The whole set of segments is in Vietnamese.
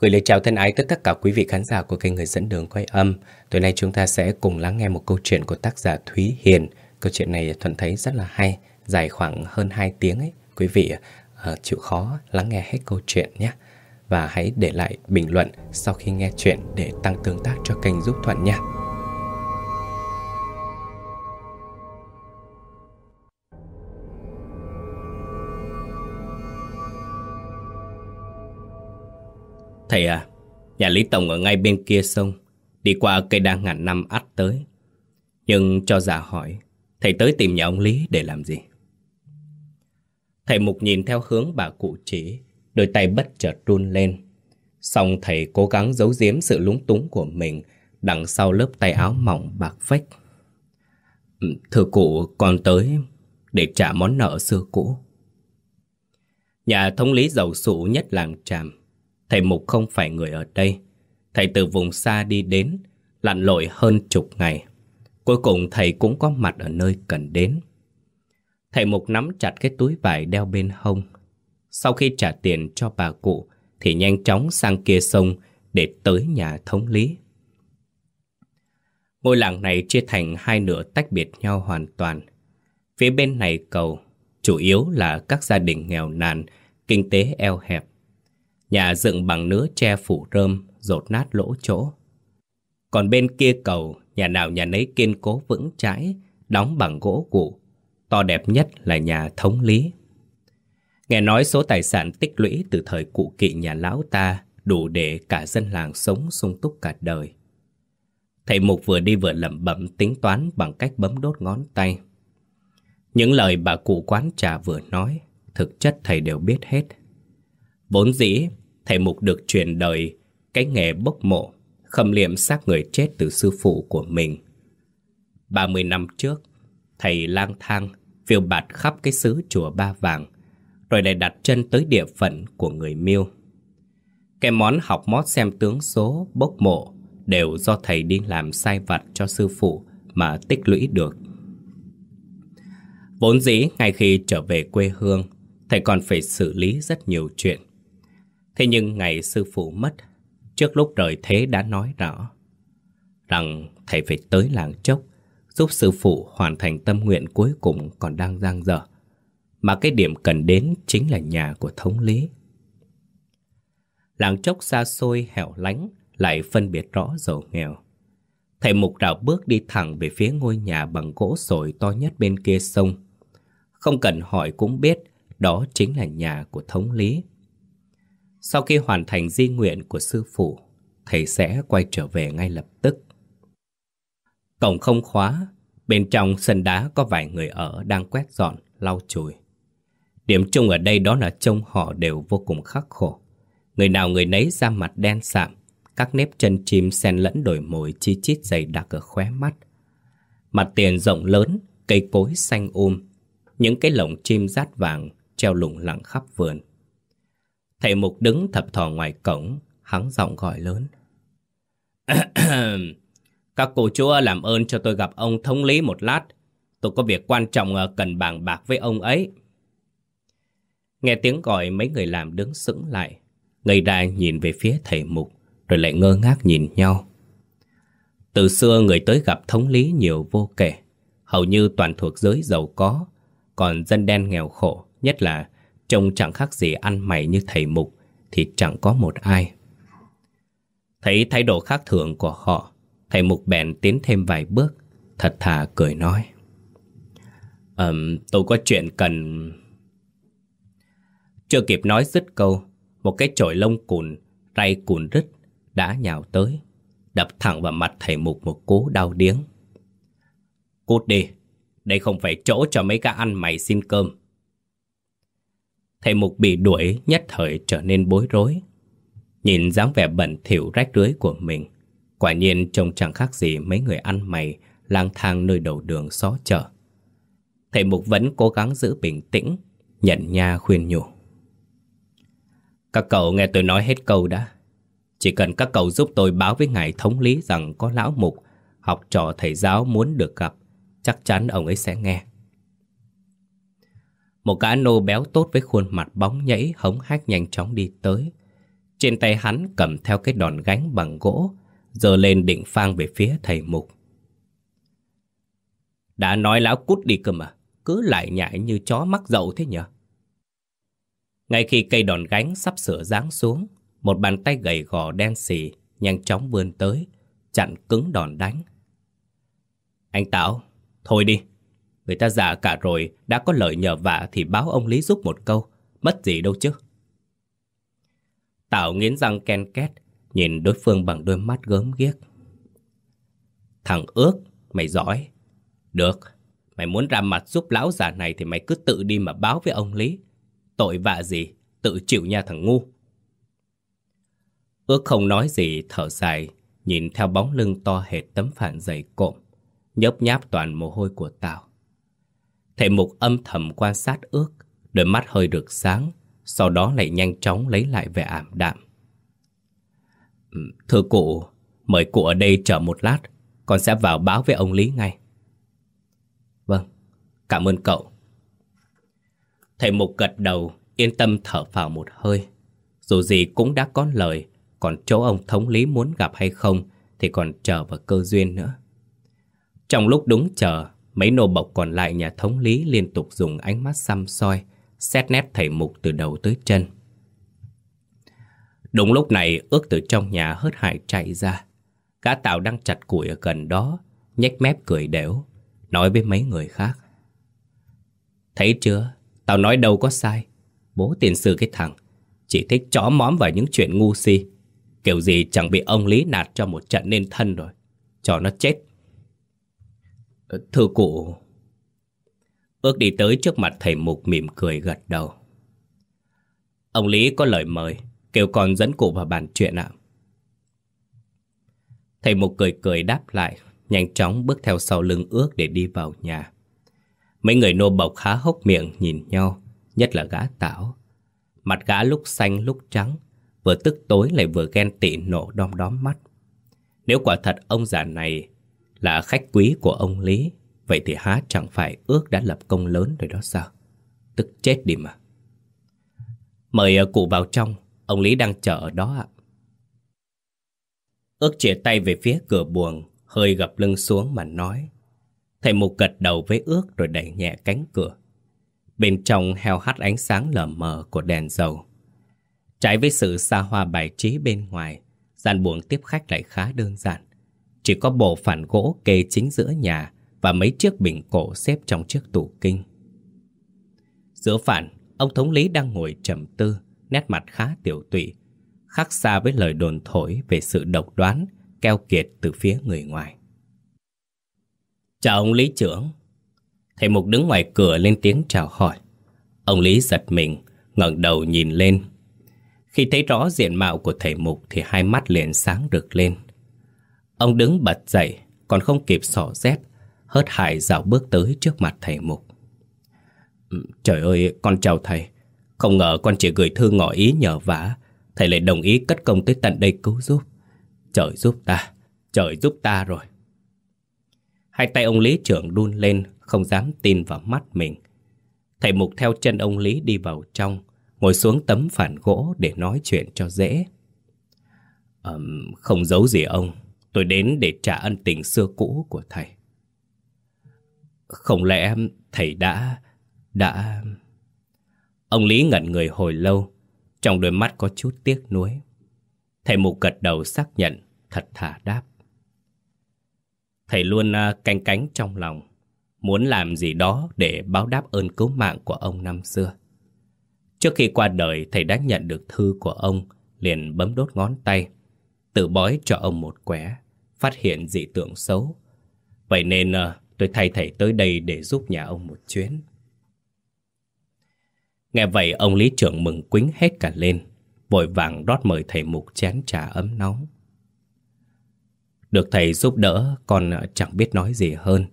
Gửi lời chào thân ái tới tất cả quý vị khán giả của kênh Người dẫn đường quay âm. Tối nay chúng ta sẽ cùng lắng nghe một câu chuyện của tác giả Thúy Hiền. Câu chuyện này Thuận thấy rất là hay, dài khoảng hơn 2 tiếng ấy. Quý vị uh, chịu khó lắng nghe hết câu chuyện nhé. Và hãy để lại bình luận sau khi nghe chuyện để tăng tương tác cho kênh giúp Thuận nha. Thầy à, nhà Lý Tổng ở ngay bên kia sông, đi qua cây đa ngàn năm ắt tới. Nhưng cho giả hỏi, thầy tới tìm nhà ông Lý để làm gì? Thầy Mục nhìn theo hướng bà cụ chỉ, đôi tay bất chợt run lên. Xong thầy cố gắng giấu giếm sự lúng túng của mình đằng sau lớp tay áo mỏng bạc phách. Ừ, thưa cụ, con tới để trả món nợ xưa cũ. Nhà thống lý giàu sụ nhất làng tràm Thầy Mục không phải người ở đây. Thầy từ vùng xa đi đến, lặn lội hơn chục ngày. Cuối cùng thầy cũng có mặt ở nơi cần đến. Thầy Mục nắm chặt cái túi vải đeo bên hông. Sau khi trả tiền cho bà cụ, thì nhanh chóng sang kia sông để tới nhà thống lý. Ngôi làng này chia thành hai nửa tách biệt nhau hoàn toàn. Phía bên này cầu, chủ yếu là các gia đình nghèo nàn, kinh tế eo hẹp. Nhà dựng bằng nứa che phủ rơm, rột nát lỗ chỗ. Còn bên kia cầu, nhà nào nhà nấy kiên cố vững chãi, đóng bằng gỗ cụ. To đẹp nhất là nhà thống lý. Nghe nói số tài sản tích lũy từ thời cụ kỵ nhà lão ta đủ để cả dân làng sống sung túc cả đời. Thầy Mục vừa đi vừa lẩm bẩm tính toán bằng cách bấm đốt ngón tay. Những lời bà cụ quán trà vừa nói, thực chất thầy đều biết hết. Vốn dĩ, thầy Mục được truyền đời cái nghề bốc mộ, khâm liệm xác người chết từ sư phụ của mình. 30 năm trước, thầy lang thang, phiêu bạt khắp cái xứ chùa Ba Vàng, rồi lại đặt chân tới địa phận của người miêu. Cái món học mót xem tướng số, bốc mộ đều do thầy đi làm sai vặt cho sư phụ mà tích lũy được. Vốn dĩ ngay khi trở về quê hương, thầy còn phải xử lý rất nhiều chuyện. Thế nhưng ngày sư phụ mất, trước lúc rời thế đã nói rõ rằng thầy phải tới làng chốc giúp sư phụ hoàn thành tâm nguyện cuối cùng còn đang giang dở. Mà cái điểm cần đến chính là nhà của thống lý. Làng chốc xa xôi hẻo lánh lại phân biệt rõ giàu nghèo. Thầy Mục rào bước đi thẳng về phía ngôi nhà bằng gỗ sồi to nhất bên kia sông. Không cần hỏi cũng biết đó chính là nhà của thống lý. Sau khi hoàn thành di nguyện của sư phụ, thầy sẽ quay trở về ngay lập tức. Cổng không khóa, bên trong sân đá có vài người ở đang quét dọn, lau chùi. Điểm chung ở đây đó là trông họ đều vô cùng khắc khổ. Người nào người nấy da mặt đen sạm, các nếp chân chim xen lẫn đổi mồi chi chít dày đặc ở khóe mắt. Mặt tiền rộng lớn, cây cối xanh um, những cái lồng chim rát vàng treo lủng lẳng khắp vườn. Thầy Mục đứng thập thò ngoài cổng, hắn giọng gọi lớn. Các cô chúa làm ơn cho tôi gặp ông thống lý một lát. Tôi có việc quan trọng ờ, cần bàn bạc với ông ấy. Nghe tiếng gọi mấy người làm đứng sững lại. Người ra nhìn về phía thầy Mục, rồi lại ngơ ngác nhìn nhau. Từ xưa người tới gặp thống lý nhiều vô kể, hầu như toàn thuộc giới giàu có, còn dân đen nghèo khổ, nhất là Trông chẳng khác gì ăn mày như thầy mục Thì chẳng có một ai. Thấy thái độ khác thường của họ Thầy mục bèn tiến thêm vài bước Thật thà cười nói. Um, Tôi có chuyện cần Chưa kịp nói dứt câu Một cái chổi lông cùn Ray cùn rứt Đã nhào tới Đập thẳng vào mặt thầy mục một cú đau điếng. Cút đi Đây không phải chỗ cho mấy cá ăn mày xin cơm. Thầy Mục bị đuổi nhất thời trở nên bối rối. Nhìn dáng vẻ bẩn thỉu rách rưới của mình, quả nhiên trông chẳng khác gì mấy người ăn mày lang thang nơi đầu đường xó chợ. Thầy Mục vẫn cố gắng giữ bình tĩnh, nhận nha khuyên nhủ. Các cậu nghe tôi nói hết câu đã. Chỉ cần các cậu giúp tôi báo với ngài thống lý rằng có lão mục, học trò thầy giáo muốn được gặp, chắc chắn ông ấy sẽ nghe. Một gã nô béo tốt với khuôn mặt bóng nhảy hống hách nhanh chóng đi tới. Trên tay hắn cầm theo cái đòn gánh bằng gỗ, giờ lên định phang về phía thầy Mục. Đã nói lão cút đi cơ mà, cứ lại nhại như chó mắc dậu thế nhở? Ngay khi cây đòn gánh sắp sửa giáng xuống, một bàn tay gầy gò đen xì nhanh chóng vươn tới, chặn cứng đòn đánh. Anh Tảo, thôi đi. Người ta già cả rồi, đã có lời nhờ vả thì báo ông Lý giúp một câu, mất gì đâu chứ. Tảo nghiến răng ken két, nhìn đối phương bằng đôi mắt gớm ghiếc. Thằng ước, mày giỏi. Được, mày muốn ra mặt giúp lão già này thì mày cứ tự đi mà báo với ông Lý. Tội vạ gì, tự chịu nha thằng ngu. Ước không nói gì, thở dài, nhìn theo bóng lưng to hệt tấm phản dày cộm, nhấp nháp toàn mồ hôi của Tào. Thầy mục âm thầm quan sát ước, đôi mắt hơi được sáng, sau đó lại nhanh chóng lấy lại vẻ ảm đạm. Thưa cụ, mời cụ ở đây chờ một lát, con sẽ vào báo với ông Lý ngay. Vâng, cảm ơn cậu. Thầy Mục gật đầu, yên tâm thở vào một hơi. Dù gì cũng đã có lời, còn chỗ ông thống lý muốn gặp hay không thì còn chờ vào cơ duyên nữa. Trong lúc đúng chờ, mấy nô bộc còn lại nhà thống lý liên tục dùng ánh mắt xăm soi, xét nét thầy mục từ đầu tới chân. Đúng lúc này, ước từ trong nhà hớt hải chạy ra. Cá tạo đang chặt củi ở gần đó, nhếch mép cười đểu, nói với mấy người khác. Thấy chưa, tao nói đâu có sai. Bố tiền sư cái thằng, chỉ thích chó móm vào những chuyện ngu si. Kiểu gì chẳng bị ông Lý nạt cho một trận nên thân rồi. Cho nó chết. Thưa cụ... Ước đi tới trước mặt thầy Mục mỉm cười gật đầu. Ông Lý có lời mời, kêu con dẫn cụ vào bàn chuyện ạ. Thầy Mục cười cười đáp lại, nhanh chóng bước theo sau lưng ước để đi vào nhà. Mấy người nô bộc khá hốc miệng nhìn nhau, nhất là gã tảo. Mặt gã lúc xanh lúc trắng, vừa tức tối lại vừa ghen tị nổ đom đóm mắt. Nếu quả thật ông già này là khách quý của ông Lý, vậy thì há chẳng phải ước đã lập công lớn rồi đó sao? Tức chết đi mà. Mời à, cụ vào trong, ông Lý đang chờ ở đó ạ. Ước chìa tay về phía cửa buồng, hơi gập lưng xuống mà nói. Thầy mục gật đầu với ước rồi đẩy nhẹ cánh cửa. Bên trong heo hắt ánh sáng lờ mờ của đèn dầu. Trái với sự xa hoa bài trí bên ngoài, gian buồng tiếp khách lại khá đơn giản. Chỉ có bộ phản gỗ kê chính giữa nhà và mấy chiếc bình cổ xếp trong chiếc tủ kinh. Giữa phản, ông thống lý đang ngồi trầm tư, nét mặt khá tiểu tụy, khác xa với lời đồn thổi về sự độc đoán, keo kiệt từ phía người ngoài. Chào ông Lý trưởng. Thầy Mục đứng ngoài cửa lên tiếng chào hỏi. Ông Lý giật mình, ngẩng đầu nhìn lên khi thấy rõ diện mạo của thầy Mục thì hai mắt liền sáng rực lên. Ông đứng bật dậy, còn không kịp xỏ dép, hớt hải dạo bước tới trước mặt thầy Mục. Ừ, trời ơi, con chào thầy. Không ngờ con chỉ gửi thư ngỏ ý nhờ vả, thầy lại đồng ý cất công tới tận đây cứu giúp. Trời giúp ta, trời giúp ta rồi. Hai tay ông Lý trưởng đun lên, không dám tin vào mắt mình. Thầy Mục theo chân ông Lý đi vào trong, ngồi xuống tấm phản gỗ để nói chuyện cho dễ. Um, không giấu gì ông, tôi đến để trả ân tình xưa cũ của thầy. Không lẽ thầy đã... đã... Ông Lý ngẩn người hồi lâu, trong đôi mắt có chút tiếc nuối. Thầy mục gật đầu xác nhận, thật thà đáp. Thầy luôn à, canh cánh trong lòng, muốn làm gì đó để báo đáp ơn cứu mạng của ông năm xưa. Trước khi qua đời, thầy đã nhận được thư của ông, liền bấm đốt ngón tay, tự bói cho ông một quẻ, phát hiện dị tượng xấu. Vậy nên ờ, tôi thay thầy tới đây để giúp nhà ông một chuyến. Nghe vậy ông lý trưởng mừng quính hết cả lên, vội vàng rót mời thầy mục chén trà ấm nóng. Được thầy giúp đỡ, con ờ, chẳng biết nói gì hơn.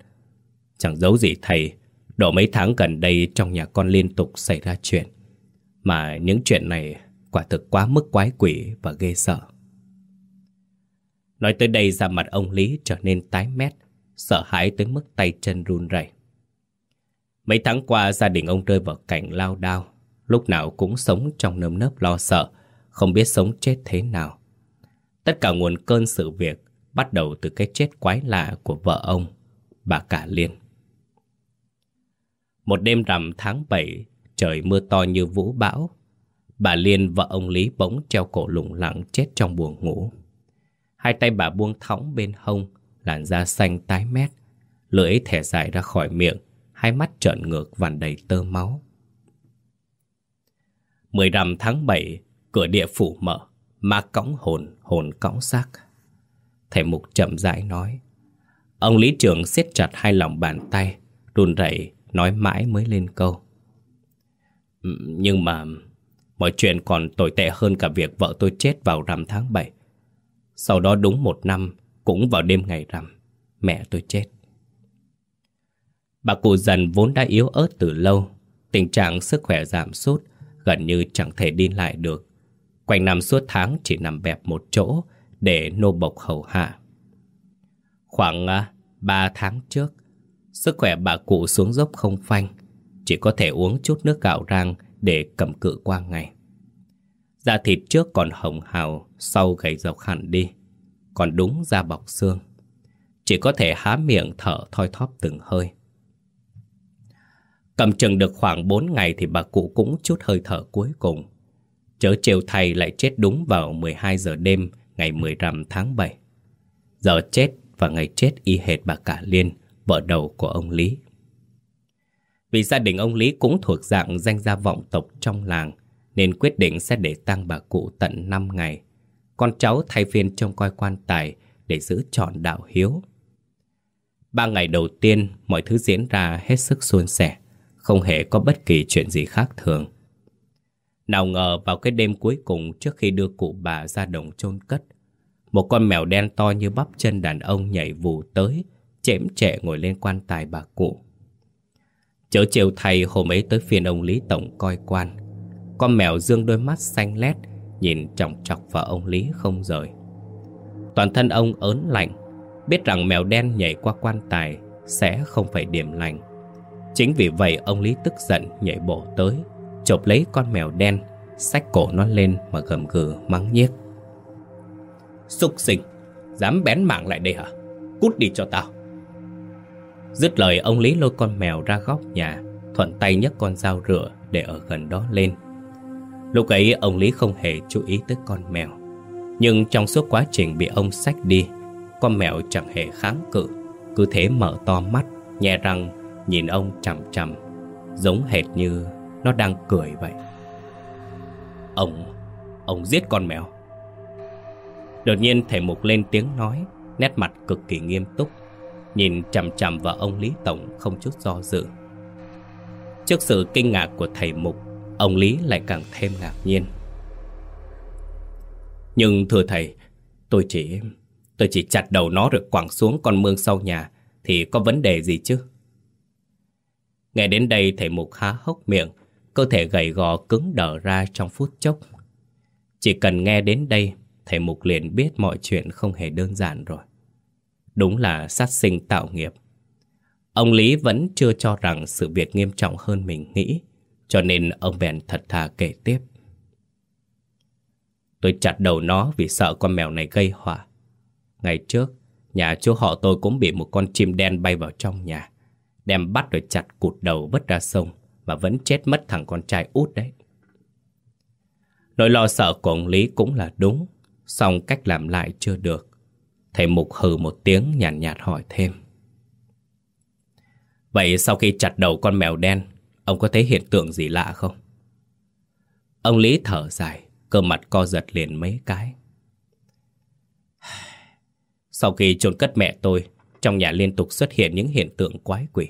Chẳng giấu gì thầy, độ mấy tháng gần đây trong nhà con liên tục xảy ra chuyện. Mà những chuyện này quả thực quá mức quái quỷ và ghê sợ. Nói tới đây da mặt ông Lý trở nên tái mét, sợ hãi tới mức tay chân run rẩy. Mấy tháng qua gia đình ông rơi vào cảnh lao đao, lúc nào cũng sống trong nơm nớp lo sợ, không biết sống chết thế nào. Tất cả nguồn cơn sự việc bắt đầu từ cái chết quái lạ của vợ ông, bà Cả Liên. Một đêm rằm tháng 7, trời mưa to như vũ bão. Bà Liên vợ ông Lý bỗng treo cổ lủng lẳng chết trong buồng ngủ. Hai tay bà buông thõng bên hông, làn da xanh tái mét, lưỡi thẻ dài ra khỏi miệng, hai mắt trợn ngược vằn đầy tơ máu. Mười rằm tháng 7, cửa địa phủ mở, ma cõng hồn, hồn cõng xác. Thầy Mục chậm rãi nói. Ông Lý trưởng siết chặt hai lòng bàn tay, run rẩy nói mãi mới lên câu. Nhưng mà mọi chuyện còn tồi tệ hơn cả việc vợ tôi chết vào rằm tháng 7. Sau đó đúng một năm, cũng vào đêm ngày rằm, mẹ tôi chết. Bà cụ dần vốn đã yếu ớt từ lâu, tình trạng sức khỏe giảm sút, gần như chẳng thể đi lại được. Quanh năm suốt tháng chỉ nằm bẹp một chỗ để nô bộc hầu hạ. Khoảng à, 3 tháng trước, sức khỏe bà cụ xuống dốc không phanh, chỉ có thể uống chút nước gạo rang để cầm cự qua ngày. Da thịt trước còn hồng hào, sau gầy dọc hẳn đi, còn đúng da bọc xương. Chỉ có thể há miệng thở thoi thóp từng hơi. Cầm chừng được khoảng 4 ngày thì bà cụ cũng chút hơi thở cuối cùng. Chớ chiều thầy lại chết đúng vào 12 giờ đêm ngày 15 tháng 7. Giờ chết và ngày chết y hệt bà Cả Liên, vợ đầu của ông Lý. Vì gia đình ông Lý cũng thuộc dạng danh gia vọng tộc trong làng, nên quyết định sẽ để tang bà cụ tận 5 ngày. Con cháu thay phiên trông coi quan tài để giữ trọn đạo hiếu. Ba ngày đầu tiên, mọi thứ diễn ra hết sức suôn sẻ, không hề có bất kỳ chuyện gì khác thường. Nào ngờ vào cái đêm cuối cùng trước khi đưa cụ bà ra đồng chôn cất, một con mèo đen to như bắp chân đàn ông nhảy vù tới, chễm chệ ngồi lên quan tài bà cụ. Chớ chiều thầy hôm ấy tới phiên ông Lý Tổng coi quan. Con mèo dương đôi mắt xanh lét, nhìn trọng chọc vào ông Lý không rời. Toàn thân ông ớn lạnh, biết rằng mèo đen nhảy qua quan tài sẽ không phải điểm lành. Chính vì vậy ông Lý tức giận nhảy bộ tới, chộp lấy con mèo đen, xách cổ nó lên mà gầm gừ mắng nhiếc. Xúc sinh, dám bén mạng lại đây hả? Cút đi cho tao. Dứt lời ông Lý lôi con mèo ra góc nhà, thuận tay nhấc con dao rửa để ở gần đó lên. Lúc ấy ông Lý không hề chú ý tới con mèo. Nhưng trong suốt quá trình bị ông xách đi, con mèo chẳng hề kháng cự, cứ thế mở to mắt, nhẹ răng, nhìn ông chằm chằm, giống hệt như nó đang cười vậy. Ông, ông giết con mèo. Đột nhiên thầy Mục lên tiếng nói, nét mặt cực kỳ nghiêm túc, nhìn chằm chằm vào ông Lý Tổng không chút do dự. Trước sự kinh ngạc của thầy Mục, ông Lý lại càng thêm ngạc nhiên. Nhưng thưa thầy, tôi chỉ tôi chỉ chặt đầu nó rồi quẳng xuống con mương sau nhà thì có vấn đề gì chứ? Nghe đến đây thầy Mục há hốc miệng, cơ thể gầy gò cứng đờ ra trong phút chốc. Chỉ cần nghe đến đây, thầy Mục liền biết mọi chuyện không hề đơn giản rồi. Đúng là sát sinh tạo nghiệp. Ông Lý vẫn chưa cho rằng sự việc nghiêm trọng hơn mình nghĩ, cho nên ông bèn thật thà kể tiếp. Tôi chặt đầu nó vì sợ con mèo này gây họa. Ngày trước, nhà chú họ tôi cũng bị một con chim đen bay vào trong nhà. Đem bắt rồi chặt cụt đầu vứt ra sông Và vẫn chết mất thằng con trai út đấy Nỗi lo sợ của ông Lý cũng là đúng song cách làm lại chưa được Thầy Mục hừ một tiếng nhàn nhạt, nhạt hỏi thêm Vậy sau khi chặt đầu con mèo đen Ông có thấy hiện tượng gì lạ không? Ông Lý thở dài Cơ mặt co giật liền mấy cái Sau khi chôn cất mẹ tôi trong nhà liên tục xuất hiện những hiện tượng quái quỷ.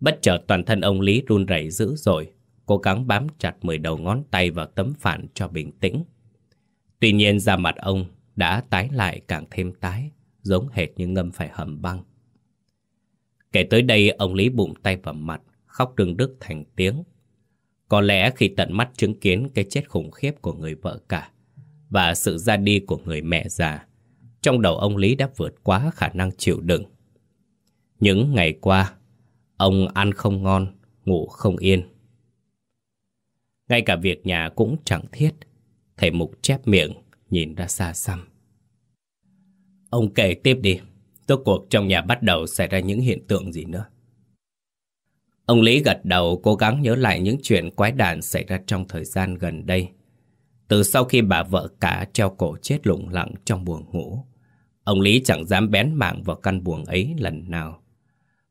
Bất chợt toàn thân ông Lý run rẩy dữ dội, cố gắng bám chặt mười đầu ngón tay vào tấm phản cho bình tĩnh. Tuy nhiên da mặt ông đã tái lại càng thêm tái, giống hệt như ngâm phải hầm băng. Kể tới đây ông Lý bụng tay vào mặt, khóc rưng đức thành tiếng. Có lẽ khi tận mắt chứng kiến cái chết khủng khiếp của người vợ cả và sự ra đi của người mẹ già, trong đầu ông Lý đã vượt quá khả năng chịu đựng. Những ngày qua, ông ăn không ngon, ngủ không yên. Ngay cả việc nhà cũng chẳng thiết, Thầy Mục chép miệng, nhìn ra xa xăm. Ông kể tiếp đi, rốt cuộc trong nhà bắt đầu xảy ra những hiện tượng gì nữa. Ông Lý gật đầu cố gắng nhớ lại những chuyện quái đản xảy ra trong thời gian gần đây. Từ sau khi bà vợ cả treo cổ chết lủng lặng trong buồng ngủ, ông Lý chẳng dám bén mạng vào căn buồng ấy lần nào.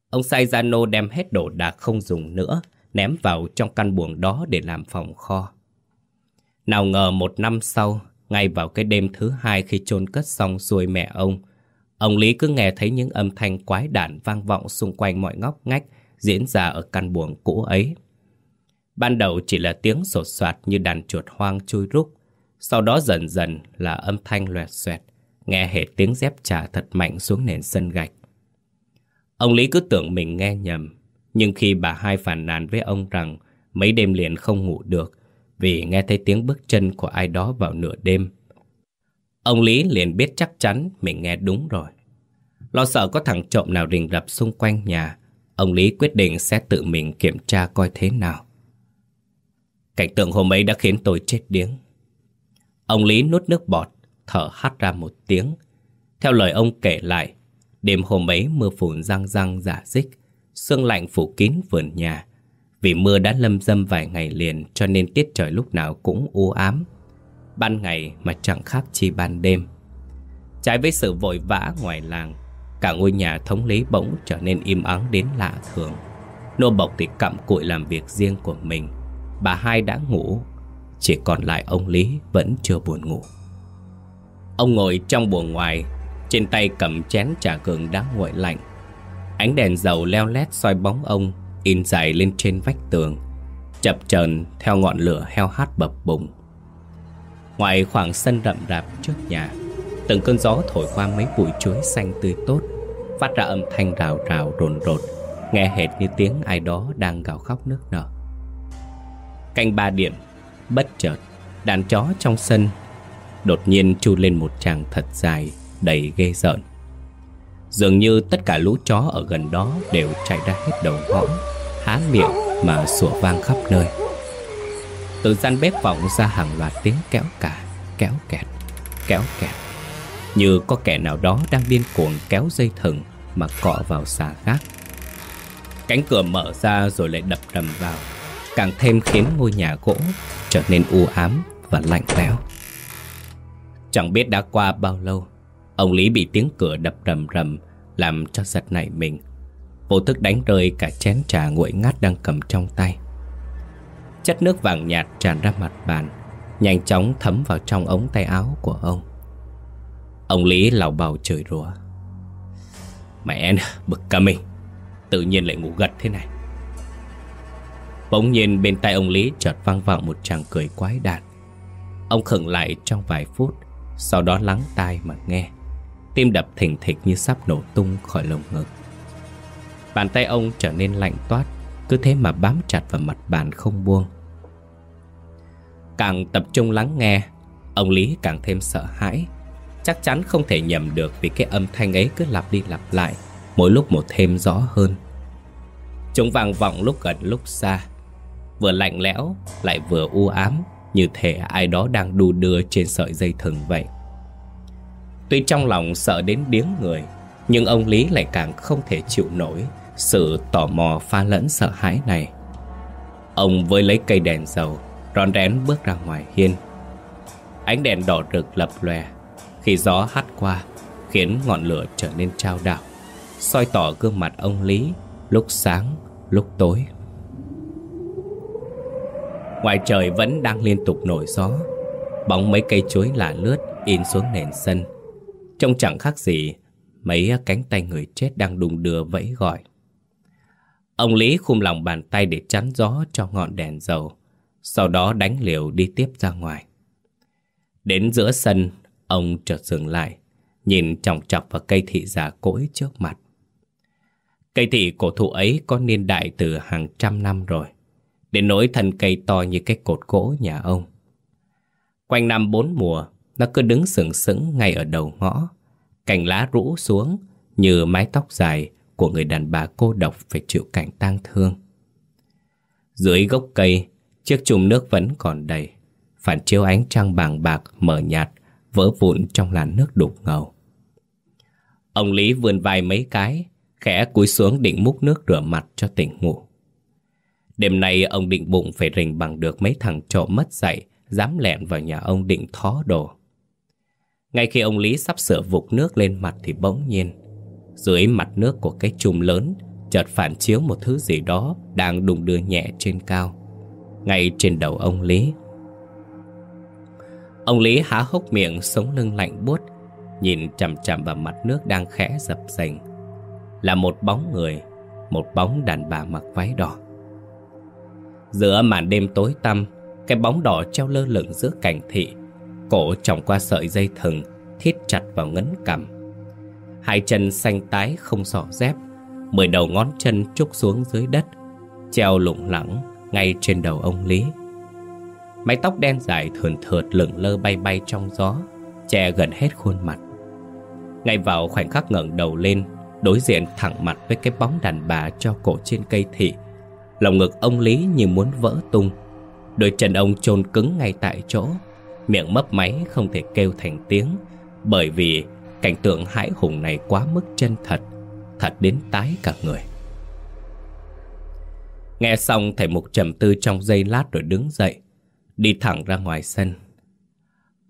Ông sai Giano đem hết đồ đạc không dùng nữa, ném vào trong căn buồng đó để làm phòng kho. Nào ngờ một năm sau, ngay vào cái đêm thứ hai khi chôn cất xong xuôi mẹ ông, ông Lý cứ nghe thấy những âm thanh quái đản vang vọng xung quanh mọi ngóc ngách diễn ra ở căn buồng cũ ấy. Ban đầu chỉ là tiếng sột soạt như đàn chuột hoang chui rúc, sau đó dần dần là âm thanh loẹt xoẹt, nghe hệ tiếng dép trả thật mạnh xuống nền sân gạch. Ông Lý cứ tưởng mình nghe nhầm, nhưng khi bà hai phản nàn với ông rằng mấy đêm liền không ngủ được vì nghe thấy tiếng bước chân của ai đó vào nửa đêm. Ông Lý liền biết chắc chắn mình nghe đúng rồi. Lo sợ có thằng trộm nào rình rập xung quanh nhà, ông Lý quyết định sẽ tự mình kiểm tra coi thế nào. Cảnh tượng hôm ấy đã khiến tôi chết điếng. Ông Lý nuốt nước bọt, thở hắt ra một tiếng. Theo lời ông kể lại, đêm hôm ấy mưa phùn răng răng giả dích, sương lạnh phủ kín vườn nhà. Vì mưa đã lâm dâm vài ngày liền cho nên tiết trời lúc nào cũng u ám. Ban ngày mà chẳng khác chi ban đêm. Trái với sự vội vã ngoài làng, cả ngôi nhà thống lý bỗng trở nên im ắng đến lạ thường. Nô bộc thì cặm cụi làm việc riêng của mình. Bà hai đã ngủ, chỉ còn lại ông Lý vẫn chưa buồn ngủ. Ông ngồi trong buồng ngoài, trên tay cầm chén trà gừng đã nguội lạnh. Ánh đèn dầu leo lét soi bóng ông in dài lên trên vách tường, chập chờn theo ngọn lửa heo hắt bập bùng. Ngoài khoảng sân rậm rạp trước nhà, từng cơn gió thổi qua mấy bụi chuối xanh tươi tốt, phát ra âm thanh rào rào rồn rột, nghe hệt như tiếng ai đó đang gào khóc nước nở. Canh ba điểm, bất chợt, đàn chó trong sân đột nhiên chu lên một tràng thật dài, đầy ghê rợn. Dường như tất cả lũ chó ở gần đó đều chạy ra hết đầu ngõ, há miệng mà sủa vang khắp nơi. Từ gian bếp vọng ra hàng loạt tiếng kéo cả, kéo kẹt, kéo kẹt. Như có kẻ nào đó đang điên cuồng kéo dây thừng mà cọ vào xà gác. Cánh cửa mở ra rồi lại đập đầm vào, càng thêm khiến ngôi nhà gỗ trở nên u ám và lạnh lẽo. Chẳng biết đã qua bao lâu, ông Lý bị tiếng cửa đập rầm rầm làm cho giật nảy mình. Vô thức đánh rơi cả chén trà nguội ngát đang cầm trong tay. Chất nước vàng nhạt tràn ra mặt bàn, nhanh chóng thấm vào trong ống tay áo của ông. Ông Lý lào bào chửi rủa. Mẹ nè, bực cả mình, tự nhiên lại ngủ gật thế này. Bỗng nhiên bên tay ông Lý chợt vang vọng một tràng cười quái đản. Ông khựng lại trong vài phút, sau đó lắng tai mà nghe. Tim đập thình thịch như sắp nổ tung khỏi lồng ngực. Bàn tay ông trở nên lạnh toát, cứ thế mà bám chặt vào mặt bàn không buông. Càng tập trung lắng nghe, ông Lý càng thêm sợ hãi. Chắc chắn không thể nhầm được vì cái âm thanh ấy cứ lặp đi lặp lại, mỗi lúc một thêm rõ hơn. Chúng vang vọng lúc gần lúc xa, vừa lạnh lẽo lại vừa u ám như thể ai đó đang đu đưa trên sợi dây thừng vậy. Tuy trong lòng sợ đến điếng người, nhưng ông Lý lại càng không thể chịu nổi sự tò mò pha lẫn sợ hãi này. Ông với lấy cây đèn dầu, rón rén bước ra ngoài hiên. Ánh đèn đỏ rực lập lòe, khi gió hắt qua, khiến ngọn lửa trở nên trao đảo, soi tỏ gương mặt ông Lý, lúc sáng, lúc tối. Ngoài trời vẫn đang liên tục nổi gió Bóng mấy cây chuối lả lướt In xuống nền sân. Trông chẳng khác gì Mấy cánh tay người chết đang đùng đưa vẫy gọi. Ông Lý khum lòng bàn tay để chắn gió cho ngọn đèn dầu Sau đó đánh liều đi tiếp ra ngoài. Đến giữa sân Ông chợt dừng lại Nhìn chòng chọc vào cây thị già cỗi trước mặt. Cây thị cổ thụ ấy có niên đại từ hàng trăm năm rồi Đến nỗi thân cây to như cái cột gỗ nhà ông. Quanh năm bốn mùa Nó cứ đứng sừng sững ngay ở đầu ngõ Cành lá rũ xuống Như mái tóc dài Của người đàn bà cô độc phải chịu cảnh tang thương. Dưới gốc cây Chiếc chùm nước vẫn còn đầy phản chiếu ánh trăng bàng bạc, mờ nhạt, vỡ vụn trong làn nước đục ngầu. Ông Lý vươn vai mấy cái, khẽ cúi xuống định múc nước rửa mặt cho tỉnh ngủ. Đêm nay ông định bụng phải rình bằng được mấy thằng trộm mất dạy, dám lẹn vào nhà ông định thó đồ. Ngay khi ông Lý sắp sửa vụt nước lên mặt thì bỗng nhiên, dưới mặt nước của cái chùm lớn, chợt phản chiếu một thứ gì đó đang đùng đưa nhẹ trên cao, ngay trên đầu ông Lý. Ông Lý há hốc miệng sống lưng lạnh buốt, Nhìn chằm chằm vào mặt nước đang khẽ dập dềnh. Là một bóng người, Một bóng đàn bà mặc váy đỏ. Giữa màn đêm tối tăm, Cái bóng đỏ treo lơ lửng giữa cảnh thị, Cổ tròng qua sợi dây thừng Thiết chặt vào ngấn cằm. Hai chân xanh tái không sỏ dép, Mười đầu ngón chân trúc xuống dưới đất, Treo lủng lẳng Ngay trên đầu ông Lý. Mái tóc đen dài thườn thượt lửng lơ bay bay trong gió, Che gần hết khuôn mặt. Ngay vào khoảnh khắc ngẩng đầu lên, Đối diện thẳng mặt với cái bóng đàn bà cho cổ trên cây thị, Lòng ngực ông Lý như muốn vỡ tung. Đôi chân ông chôn cứng ngay tại chỗ, Miệng mấp máy không thể kêu thành tiếng, Bởi vì cảnh tượng hãi hùng này quá mức chân thật Thật đến tái cả người. Nghe xong, thầy mục trầm tư trong giây lát rồi đứng dậy. Đi thẳng ra ngoài sân.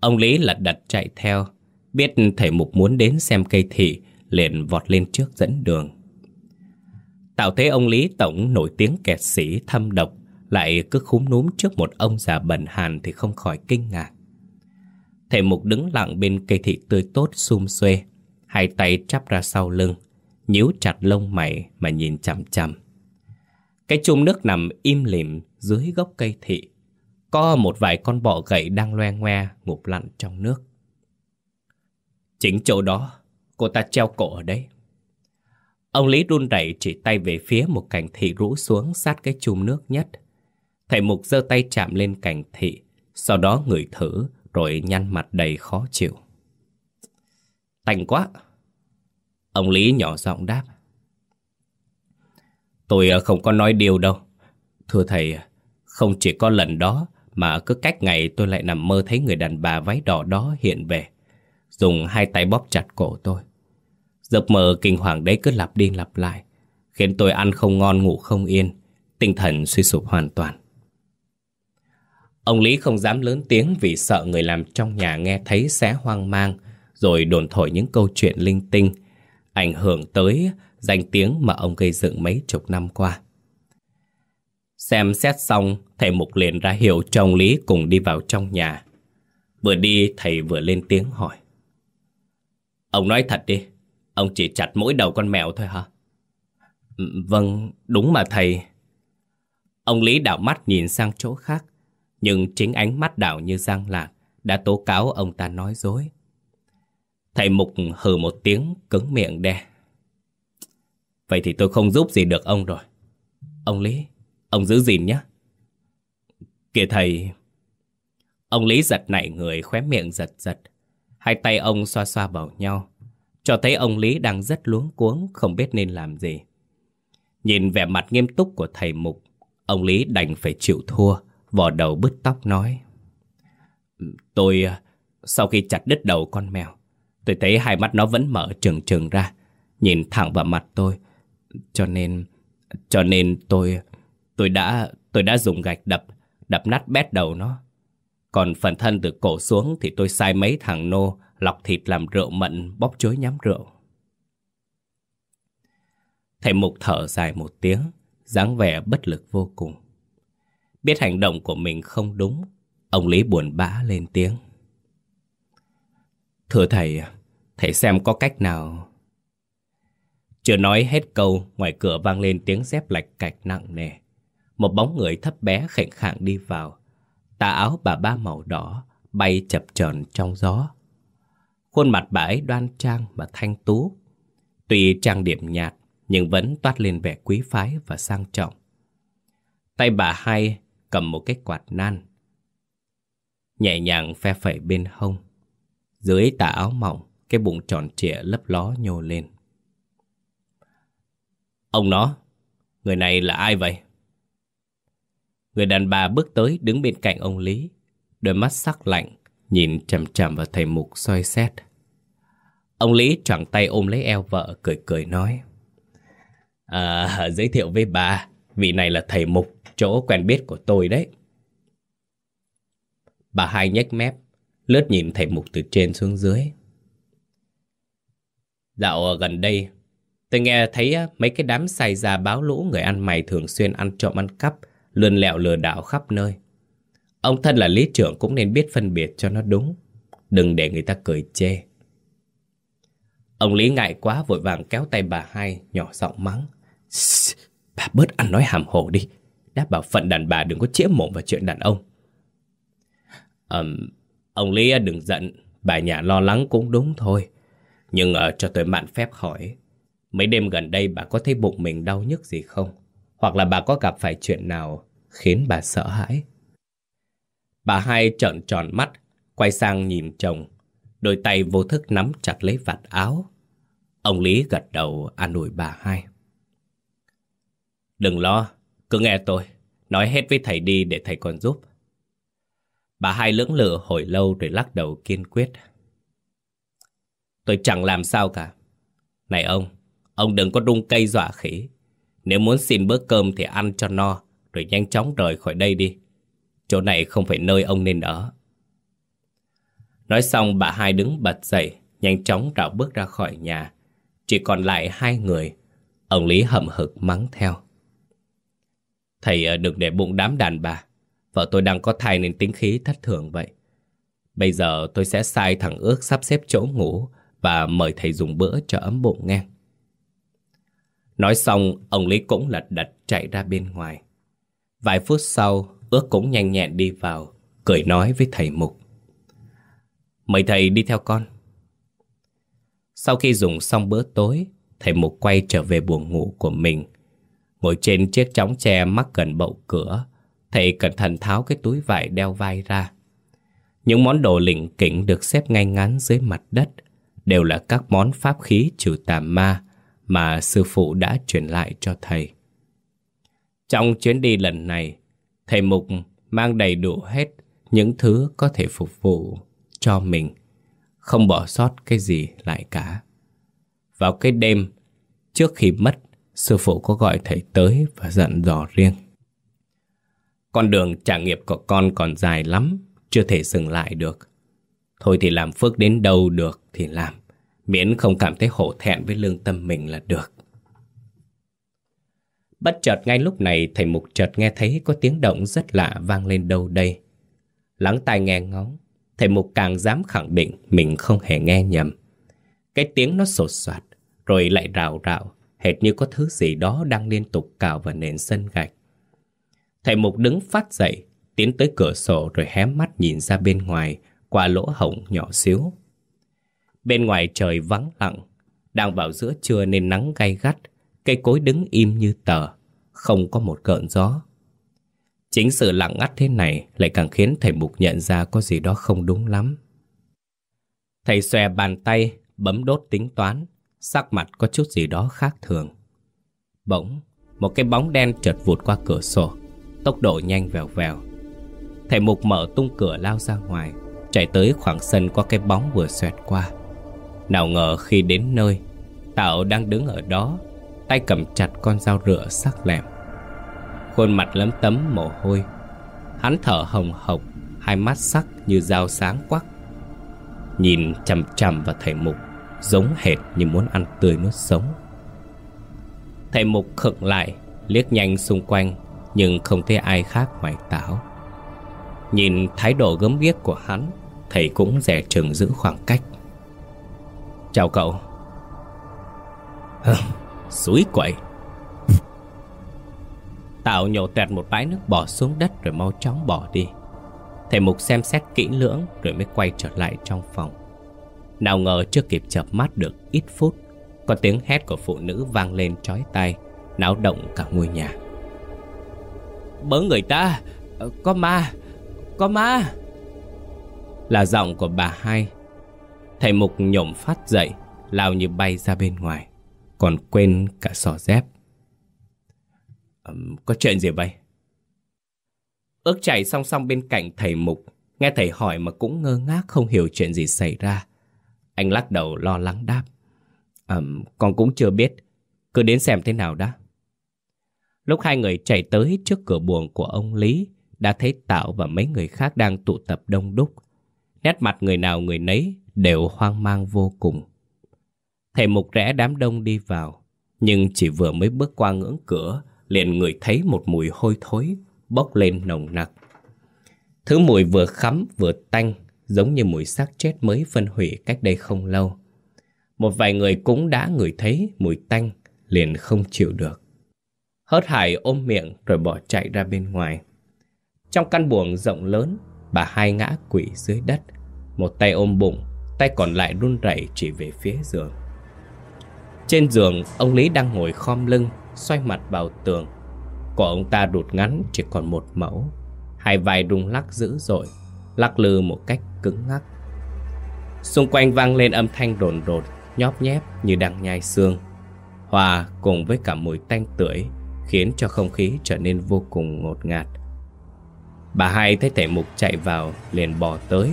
Ông Lý lật đật chạy theo, Biết thầy Mục muốn đến xem cây thị, Liền vọt lên trước dẫn đường. Tạo thế ông Lý Tổng nổi tiếng kẹt sĩ thâm độc, Lại cứ khúm núm trước một ông già bẩn hàn Thì không khỏi kinh ngạc. Thầy Mục đứng lặng bên cây thị tươi tốt xum xuê, Hai tay chắp ra sau lưng, Nhíu chặt lông mày mà nhìn chằm chằm. Cái chung nước nằm im lìm dưới gốc cây thị có một vài con bọ gậy đang loe ngoe ngụp lặn trong nước. Chính chỗ đó, cô ta treo cổ ở đấy. Ông Lý run rẩy chỉ tay về phía một cành thị rũ xuống sát cái chùm nước nhất. Thầy Mục giơ tay chạm lên cành thị, sau đó ngửi thử rồi nhăn mặt đầy khó chịu. Tành quá! Ông Lý nhỏ giọng đáp. Tôi không có nói điều đâu. Thưa thầy, không chỉ có lần đó mà cứ cách ngày tôi lại nằm mơ thấy người đàn bà váy đỏ đó hiện về. Dùng hai tay bóp chặt cổ tôi. Giấc mơ kinh hoàng đấy cứ lặp đi lặp lại, Khiến tôi ăn không ngon, ngủ không yên, Tinh thần suy sụp hoàn toàn. Ông Lý không dám lớn tiếng vì sợ người làm trong nhà nghe thấy sẽ hoang mang, Rồi đồn thổi những câu chuyện linh tinh, Ảnh hưởng tới danh tiếng mà ông gây dựng mấy chục năm qua. Xem xét xong, thầy Mục liền ra hiệu cho ông Lý cùng đi vào trong nhà. Vừa đi, thầy vừa lên tiếng hỏi. Ông nói thật đi, ông chỉ chặt mỗi đầu con mèo thôi hả? Ừ, vâng, đúng mà thầy. Ông Lý đảo mắt nhìn sang chỗ khác, nhưng chính ánh mắt đảo như giang lạc đã tố cáo ông ta nói dối. Thầy Mục hừ một tiếng cứng miệng đe. Vậy thì tôi không giúp gì được ông rồi. Ông Lý, Ông giữ gìn nhé. Kìa thầy... Ông Lý giật nảy người khóe miệng giật giật. Hai tay ông xoa xoa vào nhau. Cho thấy ông Lý đang rất luống cuống không biết nên làm gì. Nhìn vẻ mặt nghiêm túc của thầy Mục, ông Lý đành phải chịu thua, vò đầu bứt tóc nói. Tôi, sau khi chặt đứt đầu con mèo, tôi thấy hai mắt nó vẫn mở trừng trừng ra, nhìn thẳng vào mặt tôi. Cho nên, cho nên tôi... Tôi đã, tôi đã dùng gạch đập, đập nát bét đầu nó. Còn phần thân từ cổ xuống thì tôi sai mấy thằng nô lọc thịt làm rượu mận bóp chối nhắm rượu. Thầy Mục thở dài một tiếng, dáng vẻ bất lực vô cùng. Biết hành động của mình không đúng, ông Lý buồn bã lên tiếng. Thưa thầy, thầy xem có cách nào... Chưa nói hết câu, ngoài cửa vang lên tiếng dép lạch cạch nặng nề. Một bóng người thấp bé khệnh khạng đi vào. Tà áo bà ba màu đỏ Bay chập chờn trong gió. Khuôn mặt bà ấy đoan trang và thanh tú. Tuy trang điểm nhạt, Nhưng vẫn toát lên vẻ quý phái và sang trọng. Tay bà hai cầm một cái quạt nan. Nhẹ nhàng phe phẩy bên hông. Dưới tà áo mỏng, Cái bụng tròn trịa lấp ló nhô lên. Ông nó, Người này là ai vậy? Người đàn bà bước tới đứng bên cạnh ông Lý. Đôi mắt sắc lạnh Nhìn chầm chầm vào thầy Mục soi xét. Ông Lý choàng tay ôm lấy eo vợ Cười cười nói À giới thiệu với bà Vị này là thầy Mục Chỗ quen biết của tôi đấy. Bà hai nhếch mép Lướt nhìn thầy Mục từ trên xuống dưới. Dạo gần đây Tôi nghe thấy mấy cái đám xài ra báo lũ người ăn mày thường xuyên ăn trộm ăn cắp, lươn lẹo lừa đảo khắp nơi. Ông thân là lý trưởng cũng nên biết phân biệt cho nó đúng. Đừng để người ta cười chê. Ông Lý ngại quá vội vàng kéo tay bà hai, nhỏ giọng mắng. Bà bớt ăn nói hàm hồ đi. Đã bảo phận đàn bà đừng có chĩa mồm vào chuyện đàn ông. Um, ông Lý đừng giận, bà nhà lo lắng cũng đúng thôi. Nhưng uh, cho tôi mạn phép hỏi, mấy đêm gần đây bà có thấy bụng mình đau nhức gì không? Hoặc là bà có gặp phải chuyện nào khiến bà sợ hãi? Bà hai trợn tròn mắt, quay sang nhìn chồng, đôi tay vô thức nắm chặt lấy vạt áo. Ông Lý gật đầu an ủi bà hai. Đừng lo, cứ nghe tôi, nói hết với thầy đi để thầy còn giúp. Bà hai lưỡng lự hồi lâu rồi lắc đầu kiên quyết. Tôi chẳng làm sao cả. Này ông, ông đừng có đung cây dọa khỉ. Nếu muốn xin bữa cơm thì ăn cho no, rồi nhanh chóng rời khỏi đây đi. Chỗ này không phải nơi ông nên ở. Nói xong bà hai đứng bật dậy, nhanh chóng rảo bước ra khỏi nhà. Chỉ còn lại hai người. Ông Lý hậm hực mắng theo. Thầy ờ, đừng để bụng đám đàn bà. Vợ tôi đang có thai nên tính khí thất thường vậy. Bây giờ tôi sẽ sai thằng ước sắp xếp chỗ ngủ và mời thầy dùng bữa cho ấm bụng nghe. Nói xong, ông Lý cũng lật đật chạy ra bên ngoài. Vài phút sau, ước cũng nhanh nhẹn đi vào, cười nói với thầy Mục. Mời thầy đi theo con. Sau khi dùng xong bữa tối, thầy Mục quay trở về buồng ngủ của mình. Ngồi trên chiếc chóng tre mắc gần bậu cửa, thầy cẩn thận tháo cái túi vải đeo vai ra. Những món đồ lỉnh kỉnh được xếp ngay ngắn dưới mặt đất đều là các món pháp khí trừ tà ma mà sư phụ đã truyền lại cho thầy. Trong chuyến đi lần này, thầy Mục mang đầy đủ hết những thứ có thể phục vụ cho mình, không bỏ sót cái gì lại cả. Vào cái đêm, trước khi mất, sư phụ có gọi thầy tới và dặn dò riêng. Con đường trả nghiệp của con còn dài lắm, chưa thể dừng lại được. Thôi thì làm phước đến đâu được thì làm, miễn không cảm thấy hổ thẹn với lương tâm mình là được. Bất chợt ngay lúc này thầy mục chợt nghe thấy có tiếng động rất lạ vang lên đâu đây. Lắng tai nghe ngóng, thầy mục càng dám khẳng định mình không hề nghe nhầm. Cái tiếng nó sột soạt, rồi lại rào rào, hệt như có thứ gì đó đang liên tục cào vào nền sân gạch. Thầy mục đứng phát dậy, tiến tới cửa sổ rồi hé mắt nhìn ra bên ngoài qua lỗ hổng nhỏ xíu. Bên ngoài trời vắng lặng, đang vào giữa trưa nên nắng gay gắt, cây cối đứng im như tờ, không có một cơn gió. Chính sự lặng ngắt thế này lại càng khiến thầy Mục nhận ra có gì đó không đúng lắm. Thầy xòe bàn tay, bấm đốt tính toán, sắc mặt có chút gì đó khác thường. Bỗng, một cái bóng đen chợt vụt qua cửa sổ, tốc độ nhanh vèo vèo. Thầy Mục mở tung cửa lao ra ngoài, chạy tới khoảng sân qua cái bóng vừa xoẹt qua. Nào ngờ khi đến nơi, Tạo đang đứng ở đó Tay cầm chặt con dao rửa sắc lẹm. Khuôn mặt lấm tấm mồ hôi. Hắn thở hồng hộc Hai mắt sắc như dao sáng quắc. Nhìn chằm chằm vào thầy mục Giống hệt như muốn ăn tươi nuốt sống. Thầy mục khựng lại Liếc nhanh xung quanh Nhưng không thấy ai khác ngoài táo Nhìn thái độ gớm ghiếc của hắn Thầy cũng rẻ chừng giữ khoảng cách. Chào cậu. Suối quậy. Tạo nhổ tẹt một bãi nước bỏ xuống đất rồi mau chóng bỏ đi. Thầy Mục xem xét kỹ lưỡng rồi mới quay trở lại trong phòng. Nào ngờ chưa kịp chập mắt được ít phút, Có tiếng hét của phụ nữ vang lên trói tai, Náo động cả ngôi nhà. Bớ người ta ờ, Có ma Có ma. Là giọng của bà hai Thầy Mục nhổm phát dậy Lao như bay ra bên ngoài còn quên cả sò dép. Um, có chuyện gì vậy? Ước chạy song song bên cạnh thầy Mục, Nghe thầy hỏi mà cũng ngơ ngác không hiểu chuyện gì xảy ra. Anh lắc đầu lo lắng đáp. Um, con cũng chưa biết, cứ đến xem thế nào đã. Lúc hai người chạy tới trước cửa buồng của ông Lý, đã thấy Tạo và mấy người khác đang tụ tập đông đúc. Nét mặt người nào người nấy đều hoang mang vô cùng. Thầy mục rẽ đám đông đi vào, nhưng chỉ vừa mới bước qua ngưỡng cửa, liền ngửi thấy một mùi hôi thối bốc lên nồng nặc. Thứ mùi vừa khắm vừa tanh, giống như mùi xác chết mới phân hủy cách đây không lâu. Một vài người cũng đã ngửi thấy mùi tanh, liền không chịu được. Hớt hải ôm miệng rồi bỏ chạy ra bên ngoài. Trong căn buồng rộng lớn, bà hai ngã quỷ dưới đất. Một tay ôm bụng, tay còn lại run rẩy chỉ về phía giường. Trên giường, ông Lý đang ngồi khom lưng, xoay mặt vào tường. Của ông ta đụt ngắn chỉ còn một mẫu. Hai vai rung lắc dữ dội, lắc lư một cách cứng ngắc. Xung quanh vang lên âm thanh rồn rột, nhóp nhép như đang nhai xương. Hòa cùng với cả mùi tanh tưởi khiến cho không khí trở nên vô cùng ngột ngạt. Bà hai thấy thể mục chạy vào liền bò tới,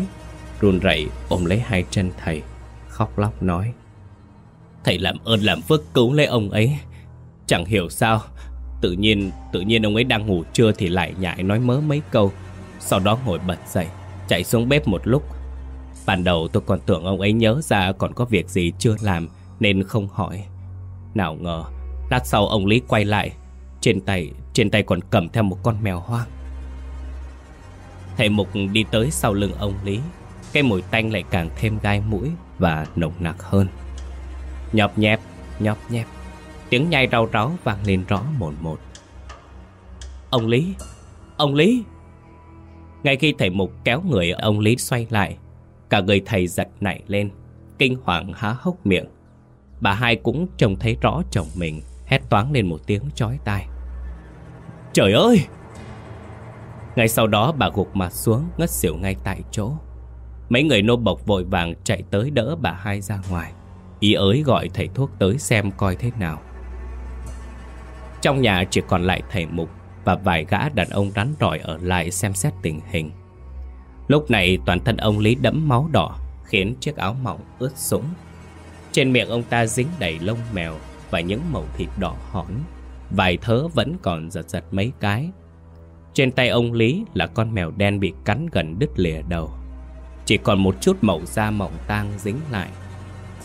run rẩy ôm lấy hai chân thầy, khóc lóc nói. Thầy làm ơn làm phước cứu lấy ông ấy. Chẳng hiểu sao, tự nhiên tự nhiên ông ấy đang ngủ trưa thì lại nhại nói mớ mấy câu, sau đó ngồi bật dậy, chạy xuống bếp một lúc. Ban đầu tôi còn tưởng ông ấy nhớ ra còn có việc gì chưa làm nên không hỏi. Nào ngờ, lát sau ông Lý quay lại, trên tay, trên tay còn cầm theo một con mèo hoang. Thầy Mục đi tới sau lưng ông Lý, cái mùi tanh lại càng thêm gai mũi và nồng nặc hơn. Nhọp nhẹp, nhọp nhẹp, tiếng nhai rau ráu vang lên rõ một một. Ông Lý, ông Lý! Ngay khi thầy Mục kéo người ông Lý xoay lại, cả người thầy giật nảy lên, kinh hoàng há hốc miệng. Bà hai cũng trông thấy rõ chồng mình hét toáng lên một tiếng chói tai. Trời ơi! Ngay sau đó bà gục mặt xuống ngất xỉu ngay tại chỗ. Mấy người nô bộc vội vàng chạy tới đỡ bà hai ra ngoài. Ý ới gọi thầy thuốc tới xem coi thế nào. Trong nhà chỉ còn lại thầy mục và vài gã đàn ông rắn rỏi ở lại xem xét tình hình. Lúc này toàn thân ông Lý đẫm máu đỏ, khiến chiếc áo mỏng ướt sũng. Trên miệng ông ta dính đầy lông mèo và những mẩu thịt đỏ hỏn. Vài thớ vẫn còn giật giật mấy cái. Trên tay ông Lý là con mèo đen bị cắn gần đứt lìa đầu. Chỉ còn một chút mẩu da mỏng tang dính lại.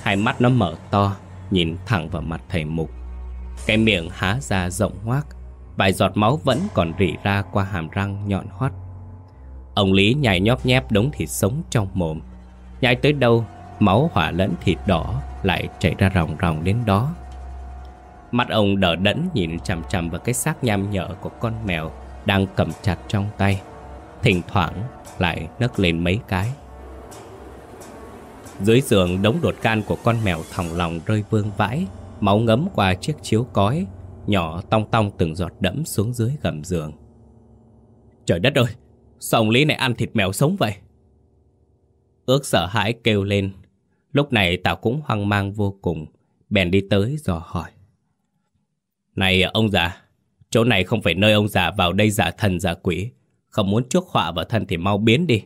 Hai mắt nó mở to, nhìn thẳng vào mặt thầy mục. Cái miệng há ra rộng hoác, vài giọt máu vẫn còn rỉ ra qua hàm răng nhọn hoắt. Ông Lý nhai nhóp nhép đống thịt sống trong mồm. Nhai tới đâu, máu hỏa lẫn thịt đỏ lại chảy ra ròng ròng đến đó. Mắt ông đỡ đẫn nhìn chằm chằm vào cái xác nham nhở của con mèo đang cầm chặt trong tay. Thỉnh thoảng lại nấc lên mấy cái. Dưới giường đống đột can của con mèo thòng lòng rơi vương vãi, máu ngấm qua chiếc chiếu cói, nhỏ tong tong từng giọt đẫm xuống dưới gầm giường. Trời đất ơi, sao ông Lý này ăn thịt mèo sống vậy? Ước sợ hãi kêu lên. Lúc này Tào cũng hoang mang vô cùng, bèn đi tới dò hỏi. Này ông già, chỗ này không phải nơi ông già vào đây giả thần giả quỷ. Không muốn chuốc họa vào thân thì mau biến đi.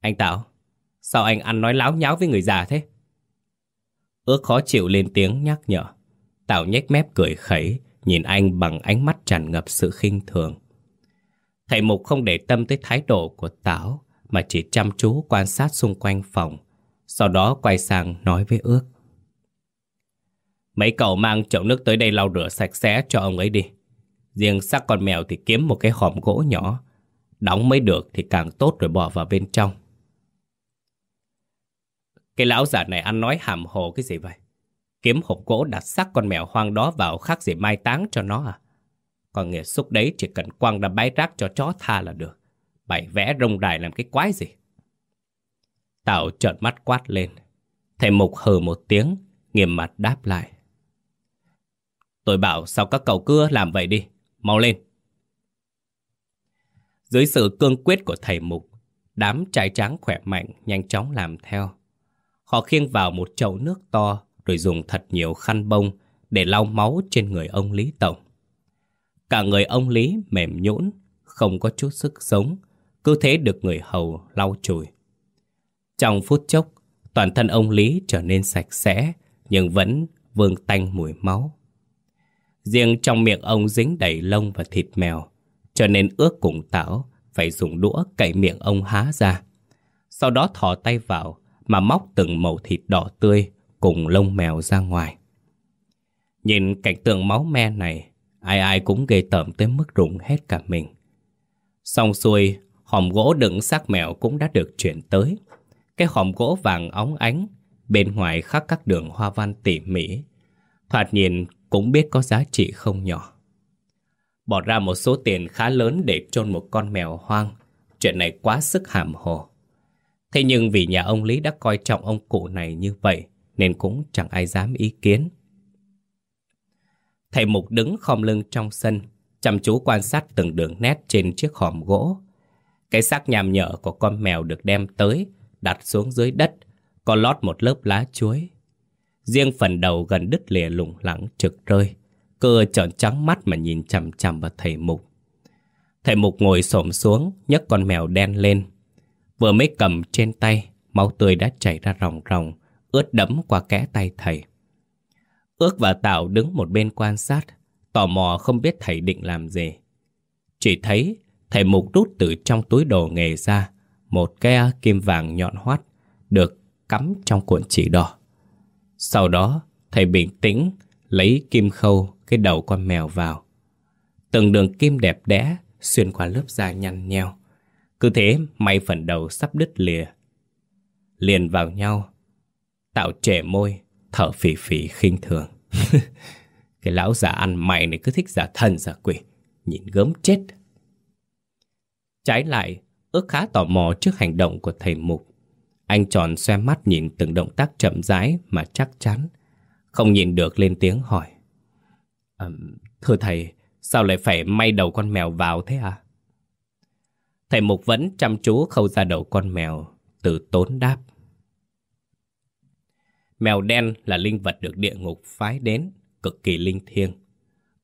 Anh Tảo sao anh ăn nói láo nháo với người già thế? Ước khó chịu lên tiếng nhắc nhở. tảo nhếch mép cười khẩy, nhìn anh bằng ánh mắt tràn ngập sự khinh thường. Thầy Mục không để tâm tới thái độ của Tảo, mà chỉ chăm chú quan sát xung quanh phòng. Sau đó quay sang nói với ước. Mấy cậu mang chậu nước tới đây lau rửa sạch sẽ cho ông ấy đi. Riêng xác con mèo thì kiếm một cái hòm gỗ nhỏ. Đóng mới được thì càng tốt rồi bỏ vào bên trong. Cái lão già này ăn nói hàm hồ cái gì vậy? Kiếm hộp gỗ đặt xác con mèo hoang đó vào khác gì mai táng cho nó à? Còn nghệ xúc đấy chỉ cần quăng ra bãi rác cho chó tha là được. Bày vẽ rông đài làm cái quái gì? Tào trợn mắt quát lên. Thầy Mục hừ một tiếng, nghiêm mặt đáp lại. Tôi bảo sao các cậu cưa làm vậy đi, mau lên. Dưới sự cương quyết của thầy Mục, đám trai tráng khỏe mạnh nhanh chóng làm theo. Họ khiêng vào một chậu nước to rồi dùng thật nhiều khăn bông để lau máu trên người ông Lý Tổng. Cả người ông Lý mềm nhũn, không có chút sức sống, cứ thế được người hầu lau chùi. Trong phút chốc, toàn thân ông Lý trở nên sạch sẽ, nhưng vẫn vương tanh mùi máu. Riêng trong miệng ông dính đầy lông và thịt mèo, cho nên ước cùng Tảo phải dùng đũa cậy miệng ông há ra. Sau đó thò tay vào mà móc từng màu thịt đỏ tươi cùng lông mèo ra ngoài. Nhìn cảnh tượng máu me này, ai ai cũng ghê tởm tới mức rụng hết cả mình. Xong xuôi, hòm gỗ đựng xác mèo cũng đã được chuyển tới. Cái hòm gỗ vàng óng ánh, bên ngoài khắc các đường hoa văn tỉ mỉ. Thoạt nhìn cũng biết có giá trị không nhỏ. Bỏ ra một số tiền khá lớn để chôn một con mèo hoang. Chuyện này quá sức hàm hồ. Thế nhưng vì nhà ông Lý đã coi trọng ông cụ này như vậy, nên cũng chẳng ai dám ý kiến. Thầy Mục đứng khom lưng trong sân, chăm chú quan sát từng đường nét trên chiếc hòm gỗ. Cái xác nhàm nhở của con mèo được đem tới, đặt xuống dưới đất, có lót một lớp lá chuối. Riêng phần đầu gần đứt lìa lủng lẳng trực rơi, cơ trợn trắng mắt mà nhìn chằm chằm vào thầy Mục. Thầy Mục ngồi xổm xuống, nhấc con mèo đen lên. Vừa mới cầm trên tay, máu tươi đã chảy ra ròng ròng, ướt đẫm qua kẽ tay thầy. Ước và Tạo đứng một bên quan sát, tò mò không biết thầy định làm gì. Chỉ thấy thầy mục rút từ trong túi đồ nghề ra một cái kim vàng nhọn hoắt được cắm trong cuộn chỉ đỏ. Sau đó, thầy bình tĩnh lấy kim khâu cái đầu con mèo vào. Từng đường kim đẹp đẽ xuyên qua lớp da nhăn nheo. Cứ thế may phần đầu sắp đứt lìa. Liền vào nhau, tạo trẻ môi, thở phì phì khinh thường. cái lão già ăn mày này cứ thích giả thần giả quỷ, nhìn gớm chết. Trái lại, ước khá tò mò trước hành động của thầy Mục. Anh tròn xoe mắt nhìn từng động tác chậm rãi mà chắc chắn. Không nhìn được lên tiếng hỏi. À, thưa thầy, sao lại phải may đầu con mèo vào thế à? Thầy Mục vẫn chăm chú khâu ra đầu con mèo, từ tốn đáp. Mèo đen là linh vật được địa ngục phái đến, cực kỳ linh thiêng.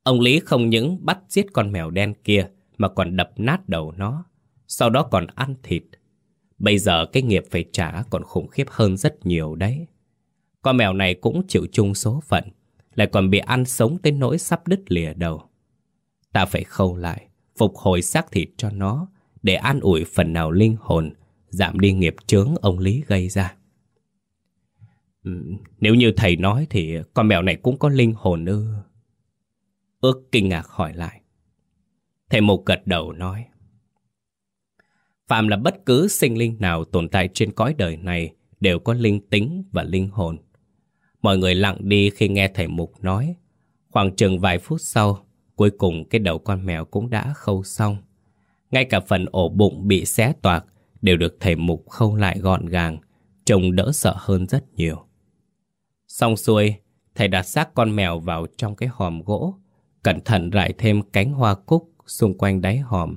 Ông Lý không những bắt giết con mèo đen kia mà còn đập nát đầu nó, sau đó còn ăn thịt. Bây giờ cái nghiệp phải trả còn khủng khiếp hơn rất nhiều đấy. Con mèo này cũng chịu chung số phận, lại còn bị ăn sống tới nỗi sắp đứt lìa đầu. Ta phải khâu lại, phục hồi xác thịt cho nó, để an ủi phần nào linh hồn, giảm đi nghiệp chướng ông Lý gây ra. Nếu như thầy nói thì con mèo này cũng có linh hồn ư? Ước kinh ngạc hỏi lại. Thầy Mục gật đầu nói. Phạm là bất cứ sinh linh nào tồn tại trên cõi đời này đều có linh tính và linh hồn. Mọi người lặng đi khi nghe thầy Mục nói. Khoảng chừng vài phút sau, cuối cùng cái đầu con mèo cũng đã khâu xong. Ngay cả phần ổ bụng bị xé toạc đều được thầy Mục khâu lại gọn gàng, trông đỡ sợ hơn rất nhiều. Xong xuôi, thầy đặt xác con mèo vào trong cái hòm gỗ, cẩn thận rải thêm cánh hoa cúc xung quanh đáy hòm.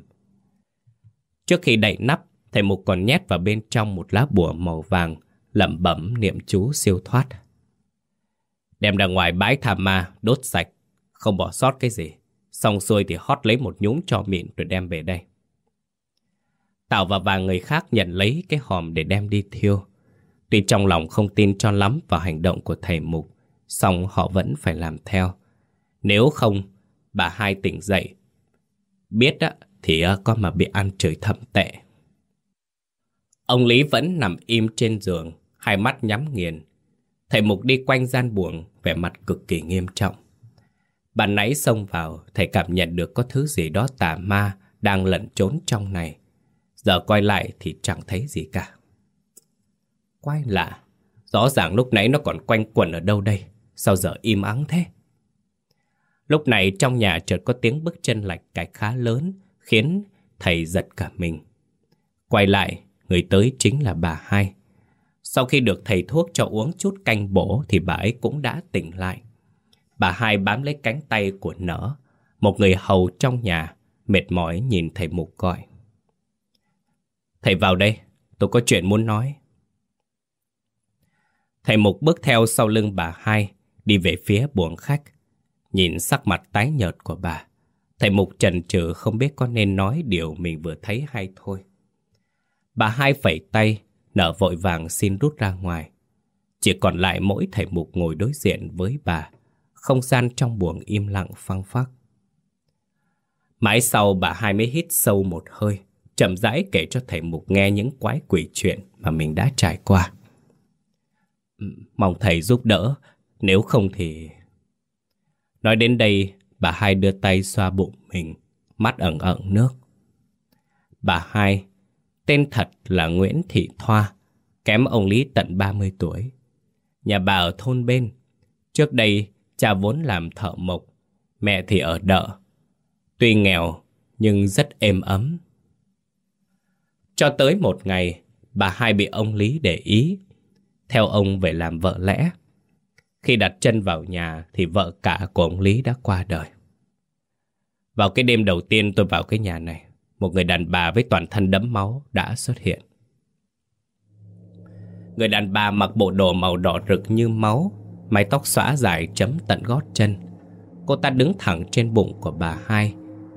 Trước khi đậy nắp, thầy Mục còn nhét vào bên trong một lá bùa màu vàng, lẩm bẩm niệm chú siêu thoát. Đem ra ngoài bãi thả ma, đốt sạch, không bỏ sót cái gì. Xong xuôi thì hót lấy một nhúng cho mịn rồi đem về đây. Tạo và vài người khác nhận lấy cái hòm để đem đi thiêu. Tuy trong lòng không tin cho lắm vào hành động của thầy Mục, song họ vẫn phải làm theo. Nếu không, bà hai tỉnh dậy. Biết á, thì con mà bị ăn chửi thậm tệ. Ông Lý vẫn nằm im trên giường, hai mắt nhắm nghiền. Thầy Mục đi quanh gian buồng, vẻ mặt cực kỳ nghiêm trọng. Bạn nãy xông vào, thầy cảm nhận được có thứ gì đó tà ma đang lẩn trốn trong này. Giờ quay lại thì chẳng thấy gì cả. Quái lạ, rõ ràng lúc nãy nó còn quanh quẩn ở đâu đây, sao giờ im ắng thế? Lúc này trong nhà chợt có tiếng bước chân lạch cạch khá lớn, khiến thầy giật cả mình. Quay lại, người tới chính là bà hai. Sau khi được thầy thuốc cho uống chút canh bổ thì bà ấy cũng đã tỉnh lại. Bà hai bám lấy cánh tay của nở, một người hầu trong nhà, mệt mỏi nhìn thầy mục gọi. Thầy vào đây, tôi có chuyện muốn nói. Thầy Mục bước theo sau lưng bà hai, đi về phía buồng khách. Nhìn sắc mặt tái nhợt của bà, thầy Mục chần chừ không biết có nên nói điều mình vừa thấy hay thôi. Bà hai phẩy tay, nở vội vàng xin rút ra ngoài. Chỉ còn lại mỗi thầy mục ngồi đối diện với bà. Không gian trong buồng im lặng phăng phắc. Mãi sau bà hai mới hít sâu một hơi, chậm rãi kể cho thầy mục nghe những quái quỷ chuyện mà mình đã trải qua. Ừ, mong thầy giúp đỡ, nếu không thì... Nói đến đây, bà hai đưa tay xoa bụng mình, mắt ẩn ẩn nước. Bà hai, tên thật là Nguyễn Thị Thoa, kém ông Lý tận 30 tuổi. Nhà bà ở thôn bên. Trước đây, cha vốn làm thợ mộc, mẹ thì ở đợ. Tuy nghèo, nhưng rất êm ấm. Cho tới một ngày, bà hai bị ông Lý để ý, theo ông về làm vợ lẽ. Khi đặt chân vào nhà thì vợ cả của ông Lý đã qua đời. Vào cái đêm đầu tiên tôi vào cái nhà này, một người đàn bà với toàn thân đẫm máu đã xuất hiện. Người đàn bà mặc bộ đồ màu đỏ rực như máu, mái tóc xõa dài chấm tận gót chân. Cô ta đứng thẳng trên bụng của bà hai,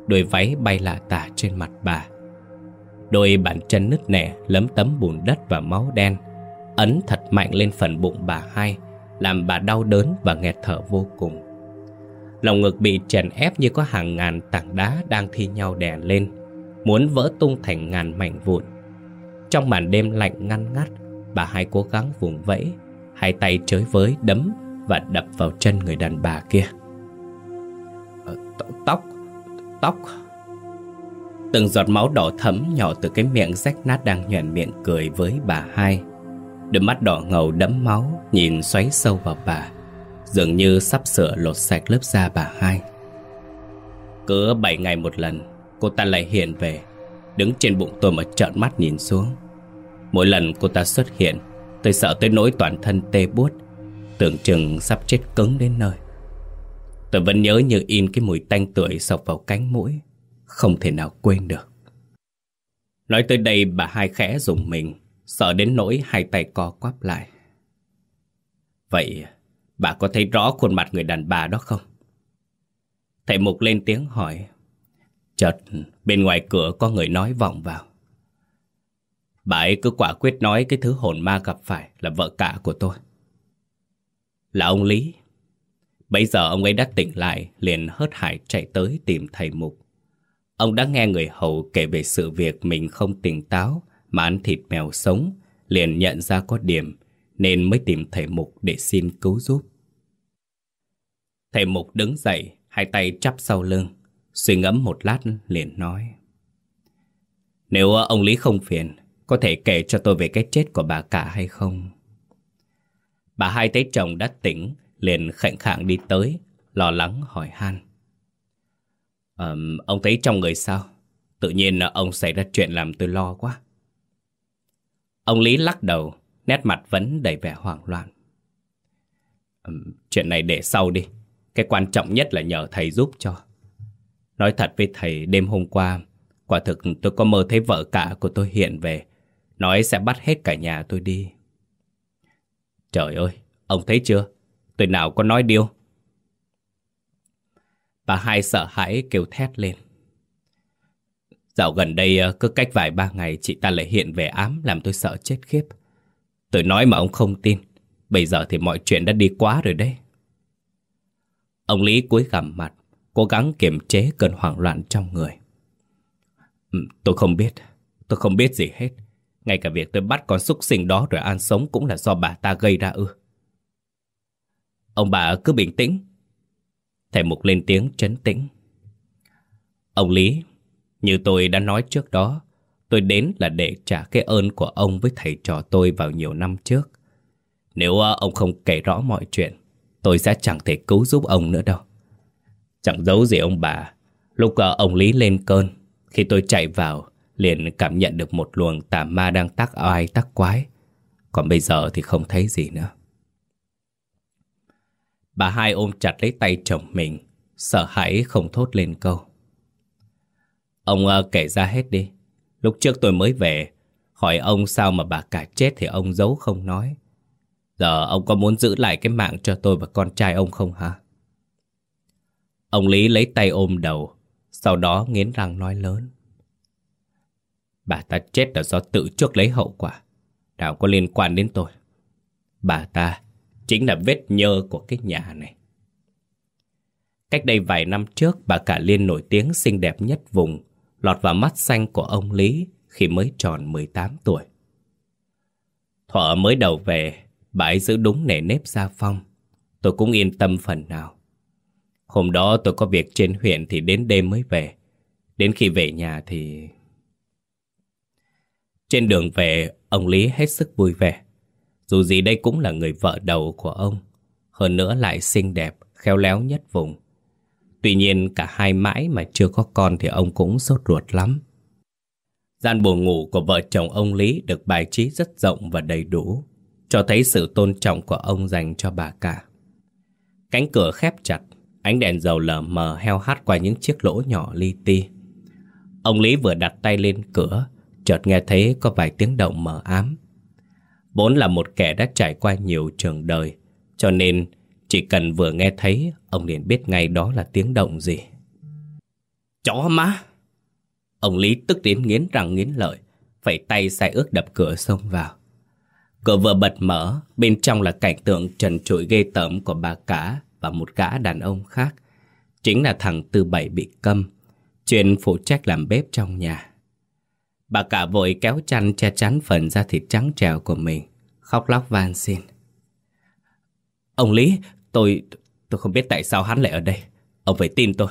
đôi váy bay lạ tả trên mặt bà. Đôi bàn chân nứt nẻ lấm tấm bùn đất và máu đen, ấn thật mạnh lên phần bụng bà hai, làm bà đau đớn và nghẹt thở vô cùng. Lòng ngực bị chèn ép như có hàng ngàn tảng đá đang thi nhau đè lên, muốn vỡ tung thành ngàn mảnh vụn. Trong màn đêm lạnh ngăn ngắt, bà hai cố gắng vùng vẫy, hai tay chới với đấm và đập vào chân người đàn bà kia. Ờ, tóc, tóc... Từng giọt máu đỏ thấm nhỏ từ cái miệng rách nát đang nhoẻn miệng cười với bà hai. Đôi mắt đỏ ngầu đẫm máu nhìn xoáy sâu vào bà, dường như sắp sửa lột sạch lớp da bà hai. Cứ bảy ngày một lần, cô ta lại hiện về, đứng trên bụng tôi mà trợn mắt nhìn xuống. Mỗi lần cô ta xuất hiện, tôi sợ tới nỗi toàn thân tê buốt, tưởng chừng sắp chết cứng đến nơi. Tôi vẫn nhớ như in cái mùi tanh tưởi sọc vào cánh mũi, không thể nào quên được. Nói tới đây bà hai khẽ dùng mình, sợ đến nỗi hai tay co quắp lại. Vậy bà có thấy rõ khuôn mặt người đàn bà đó không? Thầy Mục lên tiếng hỏi. Chợt bên ngoài cửa có người nói vọng vào. Bà ấy cứ quả quyết nói cái thứ hồn ma gặp phải là vợ cả của tôi. Là ông Lý. Bây giờ ông ấy đã tỉnh lại, liền hớt hải chạy tới tìm thầy Mục. Ông đã nghe người hầu kể về sự việc mình không tỉnh táo mà ăn thịt mèo sống, liền nhận ra có điểm, nên mới tìm thầy Mục để xin cứu giúp. Thầy Mục đứng dậy, hai tay chắp sau lưng, suy ngẫm một lát liền nói. Nếu ông Lý không phiền, có thể kể cho tôi về cái chết của bà cả hay không? Bà hai thấy chồng đã tỉnh, liền khệnh khạng đi tới, lo lắng hỏi han. Um, ông thấy trong người sao? Tự nhiên ông xảy ra chuyện làm tôi lo quá. Ông Lý lắc đầu, nét mặt vẫn đầy vẻ hoảng loạn. Um, chuyện này để sau đi. Cái quan trọng nhất là nhờ thầy giúp cho. Nói thật với thầy, đêm hôm qua, quả thực tôi có mơ thấy vợ cả của tôi hiện về, nói sẽ bắt hết cả nhà tôi đi. Trời ơi, ông thấy chưa? Tôi nào có nói điêu. Bà hai sợ hãi kêu thét lên. Dạo gần đây ờ, cứ cách vài ba ngày chị ta lại hiện về ám làm tôi sợ chết khiếp. Tôi nói mà ông không tin. Bây giờ thì mọi chuyện đã đi quá rồi đấy. Ông Lý cúi gằm mặt, cố gắng kiềm chế cơn hoảng loạn trong người. Tôi không biết, tôi không biết gì hết. Ngay cả việc tôi bắt con súc sinh đó rồi ăn sống cũng là do bà ta gây ra ư. Ông bà cứ bình tĩnh. Thầy Mục lên tiếng trấn tĩnh. Ông Lý, như tôi đã nói trước đó, tôi đến là để trả cái ơn của ông với thầy trò tôi vào nhiều năm trước. Nếu à, ông không kể rõ mọi chuyện, tôi sẽ chẳng thể cứu giúp ông nữa đâu. Chẳng giấu gì ông bà, lúc à, ông Lý lên cơn, khi tôi chạy vào, liền cảm nhận được một luồng tà ma đang tác oai tác quái. Còn bây giờ thì không thấy gì nữa. Bà hai ôm chặt lấy tay chồng mình, sợ hãi không thốt lên câu. Ông uh, kể ra hết đi. Lúc trước tôi mới về, hỏi ông sao mà bà cả chết thì ông giấu không nói. Giờ ông có muốn giữ lại cái mạng cho tôi và con trai ông không hả? Ông Lý lấy tay ôm đầu, sau đó nghiến răng nói lớn. Bà ta chết là do tự chuốc lấy hậu quả. Nào có liên quan đến tôi. Bà ta chính là vết nhơ của cái nhà này. Cách đây vài năm trước, bà cả Liên nổi tiếng xinh đẹp nhất vùng, lọt vào mắt xanh của ông Lý khi mới tròn 18 tuổi. thọ mới đầu về, bà ấy giữ đúng nề nếp gia phong. Tôi cũng yên tâm phần nào. Hôm đó tôi có việc trên huyện thì đến đêm mới về. Đến khi về nhà thì... Trên đường về, ông Lý hết sức vui vẻ. Dù gì đây cũng là người vợ đầu của ông. Hơn nữa lại xinh đẹp, khéo léo nhất vùng. Tuy nhiên cả hai mãi mà chưa có con thì ông cũng sốt ruột lắm. Gian buồng ngủ của vợ chồng ông Lý được bài trí rất rộng và đầy đủ, cho thấy sự tôn trọng của ông dành cho bà cả. Cánh cửa khép chặt, ánh đèn dầu lờ mờ heo hắt qua những chiếc lỗ nhỏ li ti. Ông Lý vừa đặt tay lên cửa, chợt nghe thấy có vài tiếng động mờ ám. Vốn là một kẻ đã trải qua nhiều trường đời, cho nên chỉ cần vừa nghe thấy, ông liền biết ngay đó là tiếng động gì. Chó má! Ông Lý tức đến nghiến răng nghiến lợi, phải tay sai ước đập cửa xông vào. Cửa vừa bật mở, bên trong là cảnh tượng trần trụi ghê tởm của bà cả và một gã đàn ông khác. Chính là thằng Tư Bảy bị câm, chuyên phụ trách làm bếp trong nhà. Bà cả vội kéo chăn che chắn phần da thịt trắng trèo của mình, khóc lóc van xin. Ông Lý, tôi tôi không biết tại sao hắn lại ở đây. Ông phải tin tôi.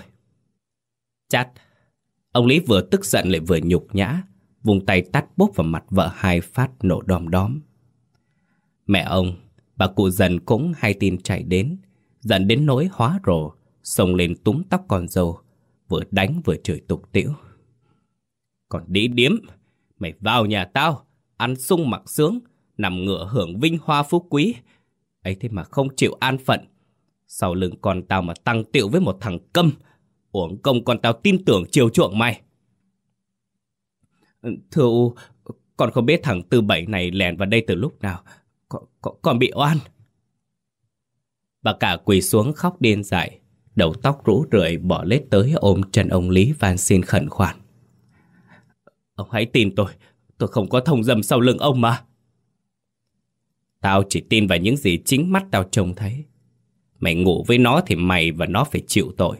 Chát, ông Lý vừa tức giận lại vừa nhục nhã, vùng tay tắt bốp vào mặt vợ hai phát nổ đom đóm. Mẹ ông, bà cụ dần cũng hay tin chạy đến, giận đến nỗi hóa rồ, xông lên túm tóc con dâu, vừa đánh vừa chửi tục tiễu còn đĩ điếm, mày vào nhà tao, ăn sung mặc sướng, nằm ngựa hưởng vinh hoa phú quý. ấy thế mà không chịu an phận. Sau lưng con tao mà tăng tiệu với một thằng câm, uổng công con tao tin tưởng chiều chuộng mày. Ừ, thưa U, con không biết thằng Tư Bảy này lèn vào đây từ lúc nào. Con, con, con bị oan. Bà cả quỳ xuống khóc điên dại, đầu tóc rũ rượi bỏ lết tới ôm chân ông Lý van xin khẩn khoản. Ông hãy tin tôi, tôi không có thông dâm sau lưng ông mà. Tao chỉ tin vào những gì chính mắt tao trông thấy. Mày ngủ với nó thì mày và nó phải chịu tội.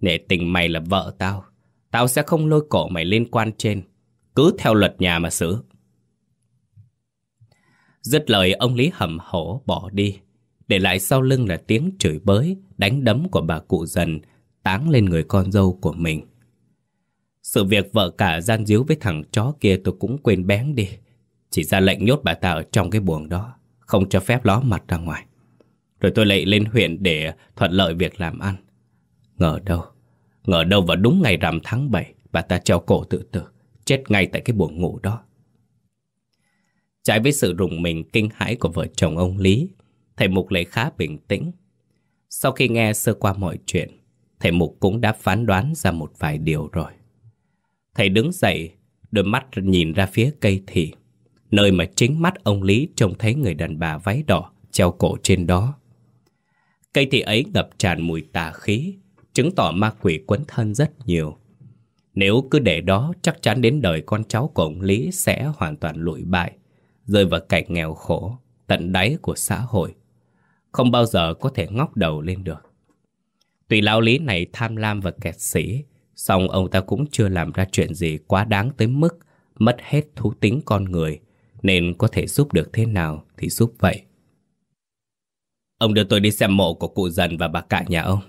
Nể tình mày là vợ tao, tao sẽ không lôi cổ mày lên quan trên. Cứ theo luật nhà mà xử. Dứt lời ông Lý hầm hổ bỏ đi, để lại sau lưng là tiếng chửi bới, đánh đấm của bà cụ dần, táng lên người con dâu của mình. Sự việc vợ cả gian díu với thằng chó kia tôi cũng quên bén đi. Chỉ ra lệnh nhốt bà ta ở trong cái buồng đó, không cho phép ló mặt ra ngoài. Rồi tôi lại lên huyện để thuận lợi việc làm ăn. Ngờ đâu, ngờ đâu vào đúng ngày rằm tháng 7, bà ta treo cổ tự tử, chết ngay tại cái buồng ngủ đó. Trái với sự rùng mình kinh hãi của vợ chồng ông Lý, thầy Mục lại khá bình tĩnh. Sau khi nghe sơ qua mọi chuyện, thầy Mục cũng đã phán đoán ra một vài điều rồi. Thầy đứng dậy, đôi mắt nhìn ra phía cây thị, nơi mà chính mắt ông Lý trông thấy người đàn bà váy đỏ treo cổ trên đó. Cây thị ấy ngập tràn mùi tà khí, chứng tỏ ma quỷ quấn thân rất nhiều. Nếu cứ để đó chắc chắn đến đời con cháu của ông Lý sẽ hoàn toàn lụi bại, rơi vào cảnh nghèo khổ, tận đáy của xã hội. Không bao giờ có thể ngóc đầu lên được. Tuy lão Lý này tham lam và kẹt sĩ, xong ông ta cũng chưa làm ra chuyện gì quá đáng tới mức mất hết thú tính con người, nên có thể giúp được thế nào thì giúp vậy. Ông đưa tôi đi xem mộ của cụ dần và bà cả nhà ông.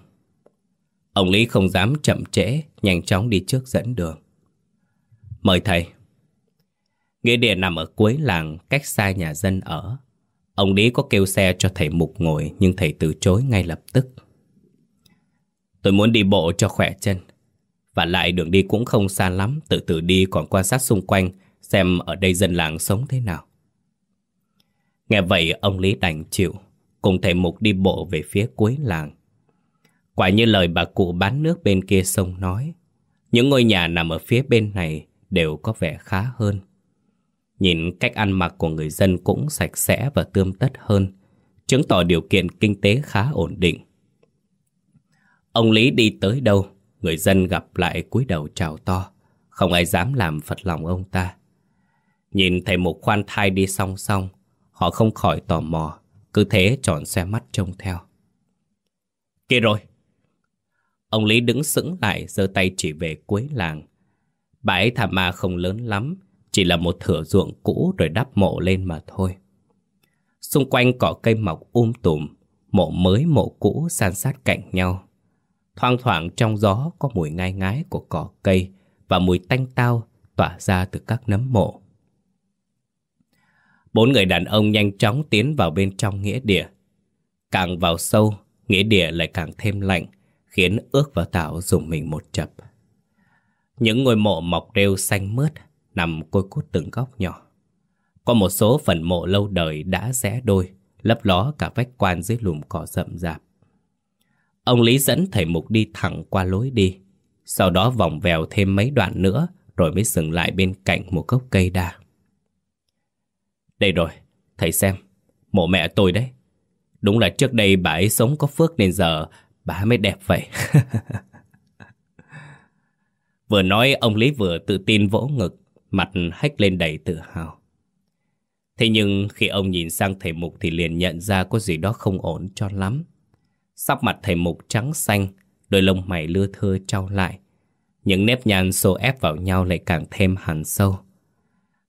Ông Lý không dám chậm trễ, nhanh chóng đi trước dẫn đường. Mời thầy. Nghĩa địa nằm ở cuối làng, cách xa nhà dân ở. Ông Lý có kêu xe cho thầy Mục ngồi, nhưng thầy từ chối ngay lập tức. Tôi muốn đi bộ cho khỏe chân. Và lại đường đi cũng không xa lắm, tự tử đi còn quan sát xung quanh, xem ở đây dân làng sống thế nào. Nghe vậy, ông Lý đành chịu cùng thầy Mục đi bộ về phía cuối làng. Quả như lời bà cụ bán nước bên kia sông nói, những ngôi nhà nằm ở phía bên này đều có vẻ khá hơn. Nhìn cách ăn mặc của người dân cũng sạch sẽ và tươm tất hơn, chứng tỏ điều kiện kinh tế khá ổn định. Ông Lý đi tới đâu, người dân gặp lại cúi đầu chào to, không ai dám làm phật lòng ông ta. Nhìn thầy mục khoan thai đi song song, họ không khỏi tò mò, cứ thế tròn xe mắt trông theo. Kia rồi! Ông Lý đứng sững lại, giơ tay chỉ về cuối làng. Bãi thả ma không lớn lắm, chỉ là một thửa ruộng cũ rồi đắp mộ lên mà thôi. Xung quanh cỏ cây mọc um tùm, mộ mới mộ cũ san sát cạnh nhau. Thoang thoảng trong gió có mùi ngai ngái của cỏ cây và mùi tanh tao tỏa ra từ các nấm mộ. Bốn người đàn ông nhanh chóng tiến vào bên trong nghĩa địa. Càng vào sâu, nghĩa địa lại càng thêm lạnh, khiến ước và tạo dùng mình một chập. Những ngôi mộ mọc rêu xanh mướt, nằm côi cút từng góc nhỏ. Có một số phần mộ lâu đời đã rẽ đôi, lấp ló cả vách quan dưới lùm cỏ rậm rạp. Ông Lý dẫn thầy Mục đi thẳng qua lối đi, sau đó vòng vèo thêm mấy đoạn nữa rồi mới dừng lại bên cạnh một gốc cây đa. Đây rồi, thầy xem, mộ mẹ tôi đấy. Đúng là trước đây bà ấy sống có phước nên giờ bà mới đẹp vậy. vừa nói ông Lý vừa tự tin vỗ ngực, mặt hách lên đầy tự hào. Thế nhưng khi ông nhìn sang thầy Mục thì liền nhận ra có gì đó không ổn cho lắm sắc mặt thầy Mục trắng xanh, đôi lông mày lưa thưa trao lại. Những nếp nhăn xô ép vào nhau lại càng thêm hẳn sâu.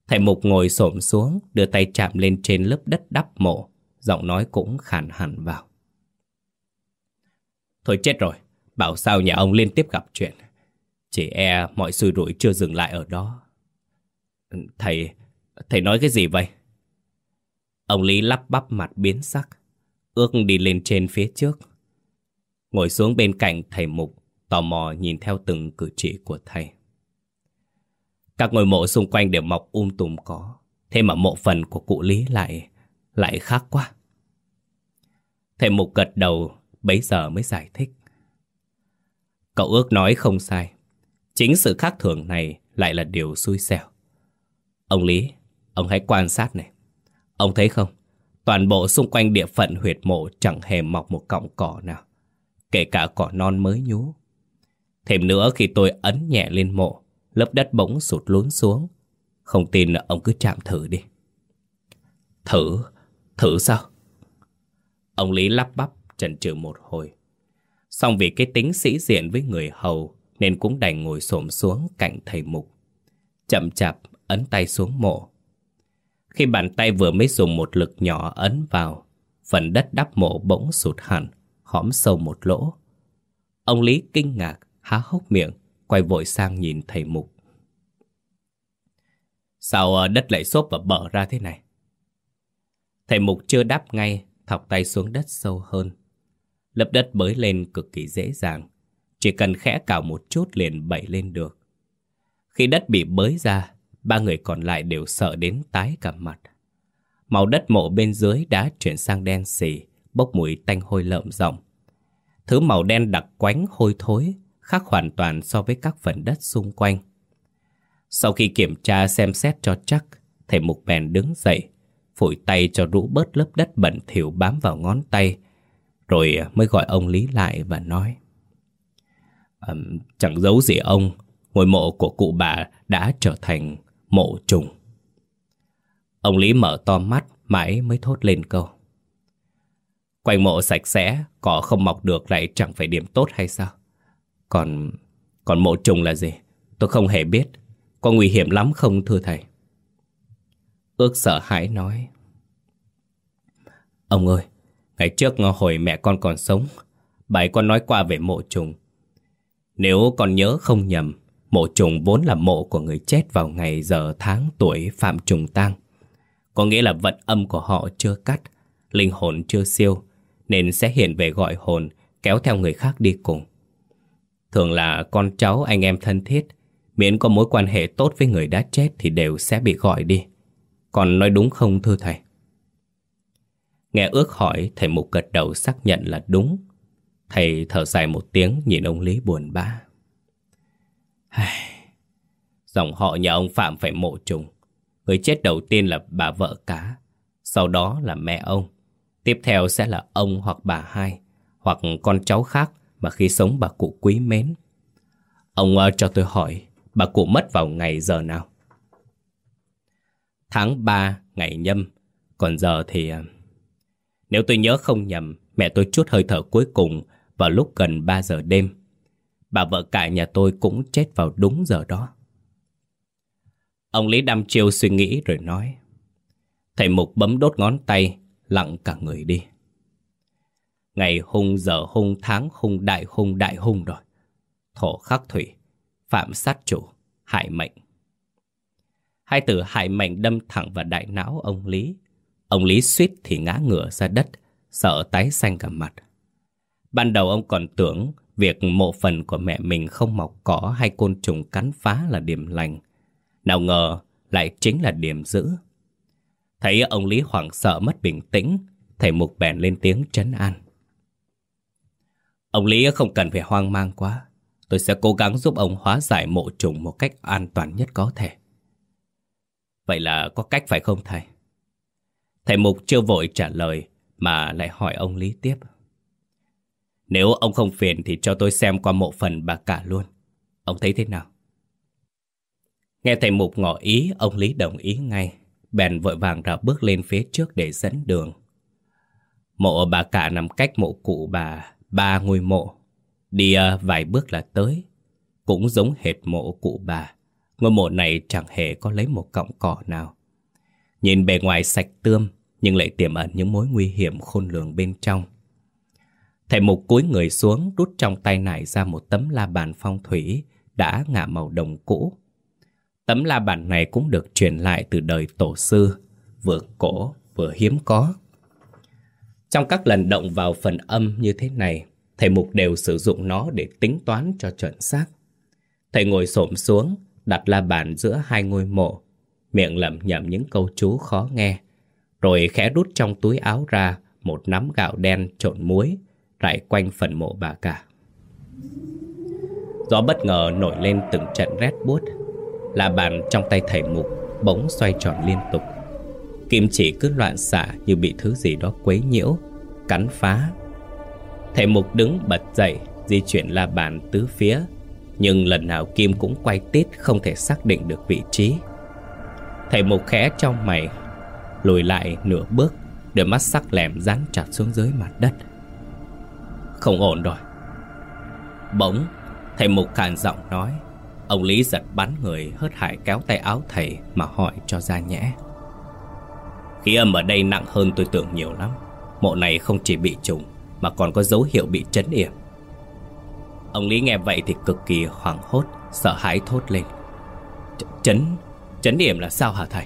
Thầy Mục ngồi xổm xuống, đưa tay chạm lên trên lớp đất đắp mộ, giọng nói cũng khàn hẳn vào. Thôi chết rồi, bảo sao nhà ông liên tiếp gặp chuyện. Chỉ e mọi xui rủi chưa dừng lại ở đó. Thầy, thầy nói cái gì vậy? Ông Lý lắp bắp mặt biến sắc, ước đi lên trên phía trước. Ngồi xuống bên cạnh thầy Mục, tò mò nhìn theo từng cử chỉ của thầy. Các ngôi mộ xung quanh đều mọc um tùm có, thế mà mộ phần của cụ Lý lại lại khác quá. Thầy Mục gật đầu, bấy giờ mới giải thích. Cậu ước nói không sai, chính sự khác thường này lại là điều xui xẻo. Ông Lý, ông hãy quan sát này. Ông thấy không? Toàn bộ xung quanh địa phận huyệt mộ chẳng hề mọc một cọng cỏ nào. Kể cả cỏ non mới nhú. Thêm nữa khi tôi ấn nhẹ lên mộ, lớp đất bỗng sụt lún xuống. Không tin ông cứ chạm thử đi. Thử? Thử sao? Ông Lý lắp bắp chần chừ một hồi. Xong vì cái tính sĩ diện với người hầu nên cũng đành ngồi xổm xuống cạnh thầy mục. Chậm chạp ấn tay xuống mộ. Khi bàn tay vừa mới dùng một lực nhỏ ấn vào, phần đất đắp mộ bỗng sụt hẳn, hõm sâu một lỗ. Ông Lý kinh ngạc, há hốc miệng, quay vội sang nhìn thầy Mục. Sao ờ, đất lại xốp và bở ra thế này? Thầy Mục chưa đáp ngay, thọc tay xuống đất sâu hơn. Lớp đất bới lên cực kỳ dễ dàng, chỉ cần khẽ cào một chút liền bẩy lên được. Khi đất bị bới ra, ba người còn lại đều sợ đến tái cả mặt. Màu đất mộ bên dưới đã chuyển sang đen xì, bốc mùi tanh hôi lợm rộng. Thứ màu đen đặc quánh hôi thối, khác hoàn toàn so với các phần đất xung quanh. Sau khi kiểm tra xem xét cho chắc, thầy Mục bèn đứng dậy, phủi tay cho rũ bớt lớp đất bẩn thỉu bám vào ngón tay, rồi mới gọi ông Lý lại và nói. Um, chẳng giấu gì ông, ngôi mộ của cụ bà đã trở thành mộ trùng. Ông Lý mở to mắt, mãi mới thốt lên câu. Quanh mộ sạch sẽ, cỏ không mọc được lại chẳng phải điểm tốt hay sao? Còn... còn mộ trùng là gì? Tôi không hề biết. Có nguy hiểm lắm không thưa thầy? Ước sợ hãi nói. Ông ơi, ngày trước hồi mẹ con còn sống, bà con nói qua về mộ trùng. Nếu con nhớ không nhầm, Mộ trùng vốn là mộ của người chết vào ngày giờ tháng tuổi phạm trùng tang. Có nghĩa là vận âm của họ chưa cắt, linh hồn chưa siêu, nên sẽ hiện về gọi hồn, kéo theo người khác đi cùng. Thường là con cháu anh em thân thiết, miễn có mối quan hệ tốt với người đã chết thì đều sẽ bị gọi đi. Còn nói đúng không thưa thầy? Nghe ước hỏi, thầy Mục gật đầu xác nhận là đúng. Thầy thở dài một tiếng nhìn ông Lý buồn bã. Dòng họ nhà ông Phạm phải mộ trùng. Người chết đầu tiên là bà vợ cá, sau đó là mẹ ông. Tiếp theo sẽ là ông hoặc bà hai, hoặc con cháu khác mà khi sống bà cụ quý mến. Ông ờ, cho tôi hỏi, bà cụ mất vào ngày giờ nào? Tháng 3, ngày nhâm. Còn giờ thì... Ờ, nếu tôi nhớ không nhầm, mẹ tôi chút hơi thở cuối cùng vào lúc gần 3 giờ đêm. Bà vợ cả nhà tôi cũng chết vào đúng giờ đó. Ông Lý đam chiêu suy nghĩ rồi nói. Thầy Mục bấm đốt ngón tay, lặng cả người đi. Ngày hung giờ hung tháng hung đại hung đại hung rồi. Thổ khắc thủy, phạm sát chủ, hại mệnh. Hai từ hại mệnh đâm thẳng vào đại não ông Lý. Ông Lý suýt thì ngã ngửa ra đất, sợ tái xanh cả mặt. Ban đầu ông còn tưởng việc mộ phần của mẹ mình không mọc cỏ hay côn trùng cắn phá là điểm lành. Nào ngờ lại chính là điểm dữ. Thấy ông Lý hoảng sợ mất bình tĩnh, thầy Mục bèn lên tiếng trấn an. Ông Lý không cần phải hoang mang quá. Tôi sẽ cố gắng giúp ông hóa giải mộ trùng một cách an toàn nhất có thể. Vậy là có cách phải không thầy? Thầy Mục chưa vội trả lời mà lại hỏi ông Lý tiếp. Nếu ông không phiền thì cho tôi xem qua mộ phần bà cả luôn. Ông thấy thế nào? Nghe thầy Mục ngỏ ý, ông Lý đồng ý ngay. Bèn vội vàng ra bước lên phía trước để dẫn đường. Mộ bà cả nằm cách mộ cụ bà ba ngôi mộ. Đi uh, vài bước là tới. Cũng giống hệt mộ cụ bà. Ngôi mộ này chẳng hề có lấy một cọng cỏ nào. Nhìn bề ngoài sạch tươm, nhưng lại tiềm ẩn những mối nguy hiểm khôn lường bên trong. Thầy mục cúi người xuống, rút trong tay nải ra một tấm la bàn phong thủy đã ngả màu đồng cũ. Tấm la bàn này cũng được truyền lại từ đời tổ sư, vừa cổ vừa hiếm có. Trong các lần động vào phần âm như thế này, thầy mục đều sử dụng nó để tính toán cho chuẩn xác. Thầy ngồi xổm xuống, đặt la bàn giữa hai ngôi mộ, miệng lẩm nhẩm những câu chú khó nghe, rồi khẽ rút trong túi áo ra một nắm gạo đen trộn muối, rải quanh phần mộ bà cả. Gió bất ngờ nổi lên từng trận rét buốt, là bàn trong tay thầy mục bỗng xoay tròn liên tục. Kim chỉ cứ loạn xạ như bị thứ gì đó quấy nhiễu, cắn phá. Thầy mục đứng bật dậy, di chuyển la bàn tứ phía, nhưng lần nào Kim cũng quay tít không thể xác định được vị trí. Thầy mục khẽ trong mày, lùi lại nửa bước, đôi mắt sắc lẻm dán chặt xuống dưới mặt đất. Không ổn rồi. Bỗng, thầy mục khàn giọng nói, ông Lý giật bắn người hớt hải kéo tay áo thầy mà hỏi cho ra nhẽ. Khí âm ở đây nặng hơn tôi tưởng nhiều lắm. Mộ này không chỉ bị trùng mà còn có dấu hiệu bị chấn yểm. Ông Lý nghe vậy thì cực kỳ hoảng hốt, sợ hãi thốt lên. Chấn, chấn yểm là sao hả thầy?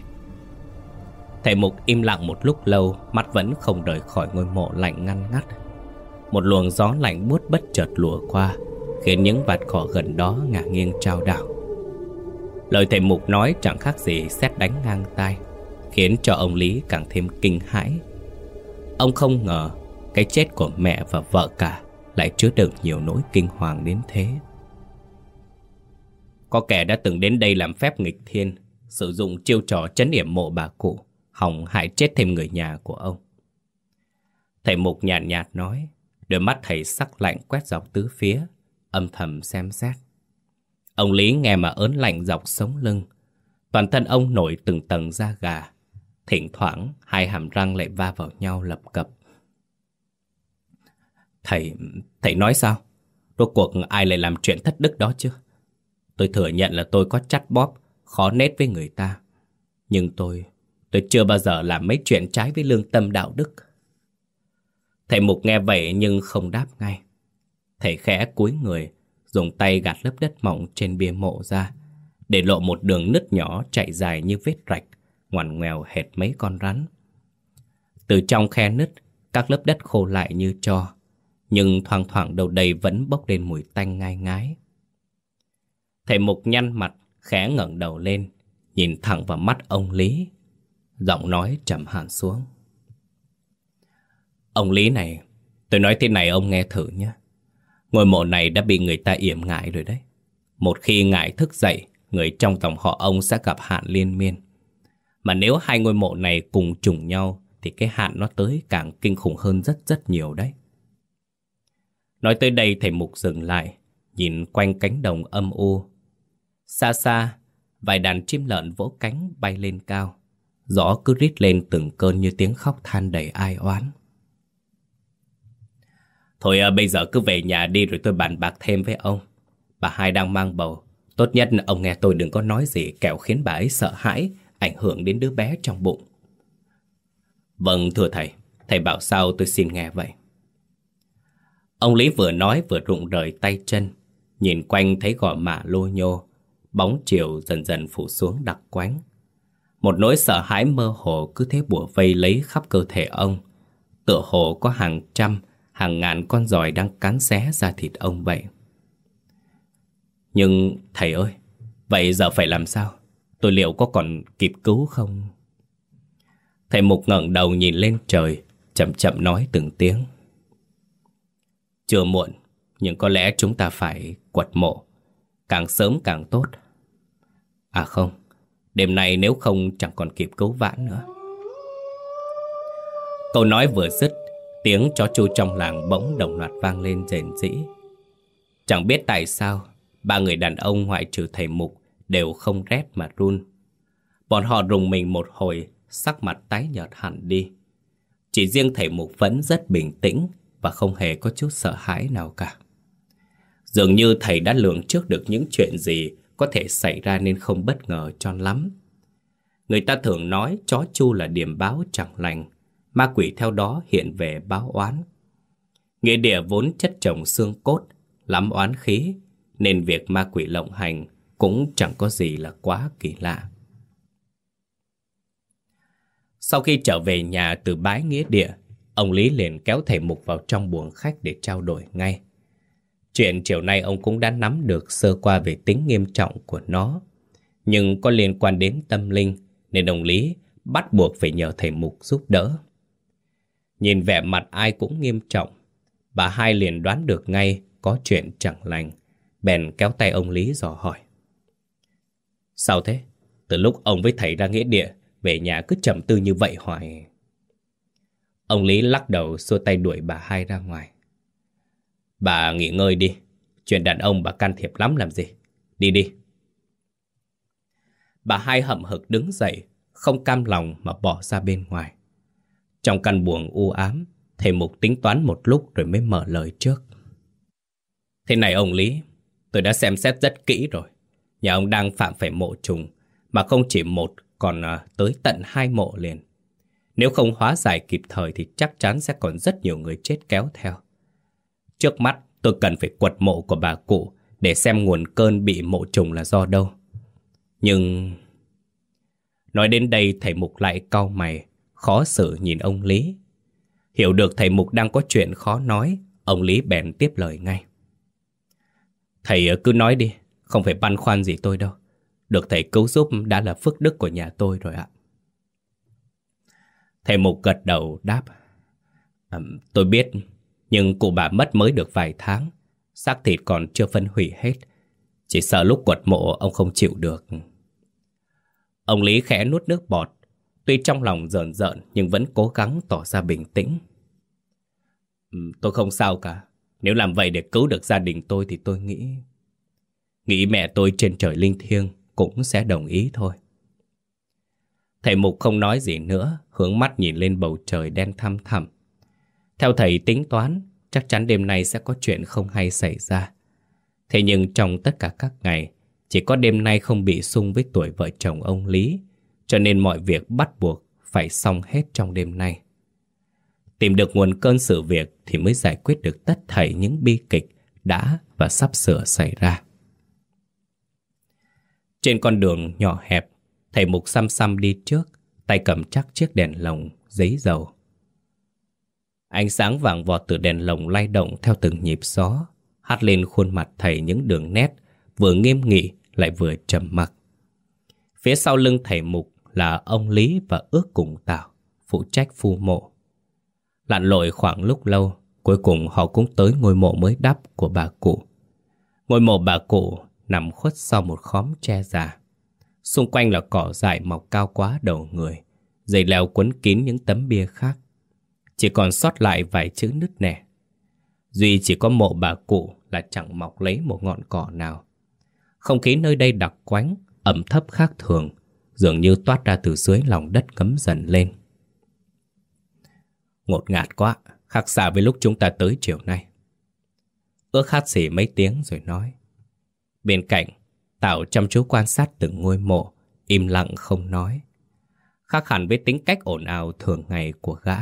Thầy Mục im lặng một lúc lâu, mắt vẫn không rời khỏi ngôi mộ lạnh ngăn ngắt. Một luồng gió lạnh buốt bất chợt lùa qua, khiến những vạt cỏ gần đó ngả nghiêng trao đảo. Lời thầy Mục nói chẳng khác gì xét đánh ngang tai, khiến cho ông Lý càng thêm kinh hãi. Ông không ngờ cái chết của mẹ và vợ cả lại chứa đựng nhiều nỗi kinh hoàng đến thế. Có kẻ đã từng đến đây làm phép nghịch thiên, sử dụng chiêu trò chấn yểm mộ bà cụ, hỏng hại chết thêm người nhà của ông. Thầy Mục nhàn nhạt, nhạt nói, đôi mắt thầy sắc lạnh quét dọc tứ phía, âm thầm xem xét. Ông Lý nghe mà ớn lạnh dọc sống lưng, toàn thân ông nổi từng tầng da gà, thỉnh thoảng hai hàm răng lại va vào nhau lập cập. Thầy, thầy nói sao? Rốt cuộc ai lại làm chuyện thất đức đó chứ? Tôi thừa nhận là tôi có chắt bóp, khó nết với người ta. Nhưng tôi, tôi chưa bao giờ làm mấy chuyện trái với lương tâm đạo đức. Thầy Mục nghe vậy nhưng không đáp ngay. Thầy khẽ cúi người, dùng tay gạt lớp đất mỏng trên bia mộ ra, để lộ một đường nứt nhỏ chạy dài như vết rạch, ngoằn ngoèo hệt mấy con rắn. Từ trong khe nứt, các lớp đất khô lại như cho, nhưng thoang thoảng đầu đầy vẫn bốc lên mùi tanh ngai ngái. Thầy Mục nhăn mặt, khẽ ngẩng đầu lên, nhìn thẳng vào mắt ông Lý. Giọng nói trầm hẳn xuống. Ông Lý này, tôi nói thế này ông nghe thử nhé. Ngôi mộ này đã bị người ta yểm ngại rồi đấy. Một khi ngại thức dậy, người trong dòng họ ông sẽ gặp hạn liên miên. Mà nếu hai ngôi mộ này cùng trùng nhau, thì cái hạn nó tới càng kinh khủng hơn rất rất nhiều đấy. Nói tới đây thầy Mục dừng lại, nhìn quanh cánh đồng âm u. Xa xa, vài đàn chim lợn vỗ cánh bay lên cao. Gió cứ rít lên từng cơn như tiếng khóc than đầy ai oán. Thôi à, bây giờ cứ về nhà đi rồi tôi bàn bạc thêm với ông. Bà hai đang mang bầu. Tốt nhất ông nghe tôi đừng có nói gì kẻo khiến bà ấy sợ hãi, ảnh hưởng đến đứa bé trong bụng. Vâng thưa thầy, thầy bảo sao tôi xin nghe vậy. Ông Lý vừa nói vừa rụng rời tay chân, nhìn quanh thấy gò mạ lô nhô, bóng chiều dần dần phủ xuống đặc quánh. Một nỗi sợ hãi mơ hồ cứ thế bùa vây lấy khắp cơ thể ông. Tựa hồ có hàng trăm, hàng ngàn con giòi đang cắn xé ra thịt ông vậy. Nhưng thầy ơi, vậy giờ phải làm sao? Tôi liệu có còn kịp cứu không? Thầy Mục ngẩng đầu nhìn lên trời, chậm chậm nói từng tiếng. Chưa muộn, nhưng có lẽ chúng ta phải quật mộ. Càng sớm càng tốt. À không, đêm nay nếu không chẳng còn kịp cứu vãn nữa. Câu nói vừa dứt, tiếng chó chu trong làng bỗng đồng loạt vang lên rền rĩ. Chẳng biết tại sao, ba người đàn ông ngoại trừ thầy Mục đều không rét mà run. Bọn họ rùng mình một hồi, sắc mặt tái nhợt hẳn đi. Chỉ riêng thầy Mục vẫn rất bình tĩnh và không hề có chút sợ hãi nào cả. Dường như thầy đã lường trước được những chuyện gì có thể xảy ra nên không bất ngờ cho lắm. Người ta thường nói chó chu là điểm báo chẳng lành, ma quỷ theo đó hiện về báo oán. Nghĩa địa vốn chất trồng xương cốt, lắm oán khí, nên việc ma quỷ lộng hành cũng chẳng có gì là quá kỳ lạ. Sau khi trở về nhà từ bái nghĩa địa, ông Lý liền kéo thầy Mục vào trong buồng khách để trao đổi ngay. Chuyện chiều nay ông cũng đã nắm được sơ qua về tính nghiêm trọng của nó. Nhưng có liên quan đến tâm linh, nên ông Lý bắt buộc phải nhờ thầy Mục giúp đỡ. Nhìn vẻ mặt ai cũng nghiêm trọng, bà hai liền đoán được ngay có chuyện chẳng lành, bèn kéo tay ông Lý dò hỏi. Sao thế? Từ lúc ông với thầy ra nghĩa địa, về nhà cứ chậm tư như vậy hoài. Ông Lý lắc đầu xua tay đuổi bà hai ra ngoài. Bà nghỉ ngơi đi, chuyện đàn ông bà can thiệp lắm làm gì. Đi đi. Bà hai hậm hực đứng dậy, không cam lòng mà bỏ ra bên ngoài. Trong căn buồng u ám, thầy Mục tính toán một lúc rồi mới mở lời trước. Thế này ông Lý, tôi đã xem xét rất kỹ rồi. Nhà ông đang phạm phải mộ trùng, mà không chỉ một, còn à, tới tận hai mộ liền. Nếu không hóa giải kịp thời thì chắc chắn sẽ còn rất nhiều người chết kéo theo. Trước mắt tôi cần phải quật mộ của bà cụ để xem nguồn cơn bị mộ trùng là do đâu. Nhưng... Nói đến đây thầy Mục lại cau mày, khó xử nhìn ông Lý. Hiểu được thầy Mục đang có chuyện khó nói, ông Lý bèn tiếp lời ngay. Thầy ờ, cứ nói đi, không phải băn khoăn gì tôi đâu. Được thầy cứu giúp đã là phước đức của nhà tôi rồi ạ. Thầy Mục gật đầu đáp. À, tôi biết, nhưng cụ bà mất mới được vài tháng. xác thịt còn chưa phân hủy hết. Chỉ sợ lúc quật mộ ông không chịu được. Ông Lý khẽ nuốt nước bọt. Tuy trong lòng rợn rợn nhưng vẫn cố gắng tỏ ra bình tĩnh. Ừ, tôi không sao cả. Nếu làm vậy để cứu được gia đình tôi thì tôi nghĩ... Nghĩ mẹ tôi trên trời linh thiêng cũng sẽ đồng ý thôi. Thầy Mục không nói gì nữa, hướng mắt nhìn lên bầu trời đen thăm thẳm. Theo thầy tính toán, chắc chắn đêm nay sẽ có chuyện không hay xảy ra. Thế nhưng trong tất cả các ngày, chỉ có đêm nay không bị xung với tuổi vợ chồng ông Lý, cho nên mọi việc bắt buộc phải xong hết trong đêm nay. Tìm được nguồn cơn sự việc thì mới giải quyết được tất thảy những bi kịch đã và sắp sửa xảy ra. Trên con đường nhỏ hẹp, thầy Mục xăm xăm đi trước, tay cầm chắc chiếc đèn lồng, giấy dầu. Ánh sáng vàng vọt từ đèn lồng lay động theo từng nhịp gió, hát lên khuôn mặt thầy những đường nét, vừa nghiêm nghị lại vừa trầm mặc. Phía sau lưng thầy Mục là ông Lý và ước cùng Tào, phụ trách phu mộ. Lặn lội khoảng lúc lâu, cuối cùng họ cũng tới ngôi mộ mới đắp của bà cụ. Ngôi mộ bà cụ nằm khuất sau một khóm tre già. Xung quanh là cỏ dại mọc cao quá đầu người, dây leo quấn kín những tấm bia khác. Chỉ còn sót lại vài chữ nứt nẻ. Duy chỉ có mộ bà cụ là chẳng mọc lấy một ngọn cỏ nào. Không khí nơi đây đặc quánh, ẩm thấp khác thường, dường như toát ra từ dưới lòng đất cấm dần lên. Ngột ngạt quá, khác xa với lúc chúng ta tới chiều nay. Ước hát xỉ mấy tiếng rồi nói. Bên cạnh, Tạo chăm chú quan sát từng ngôi mộ, im lặng không nói. Khác hẳn với tính cách ồn ào thường ngày của gã.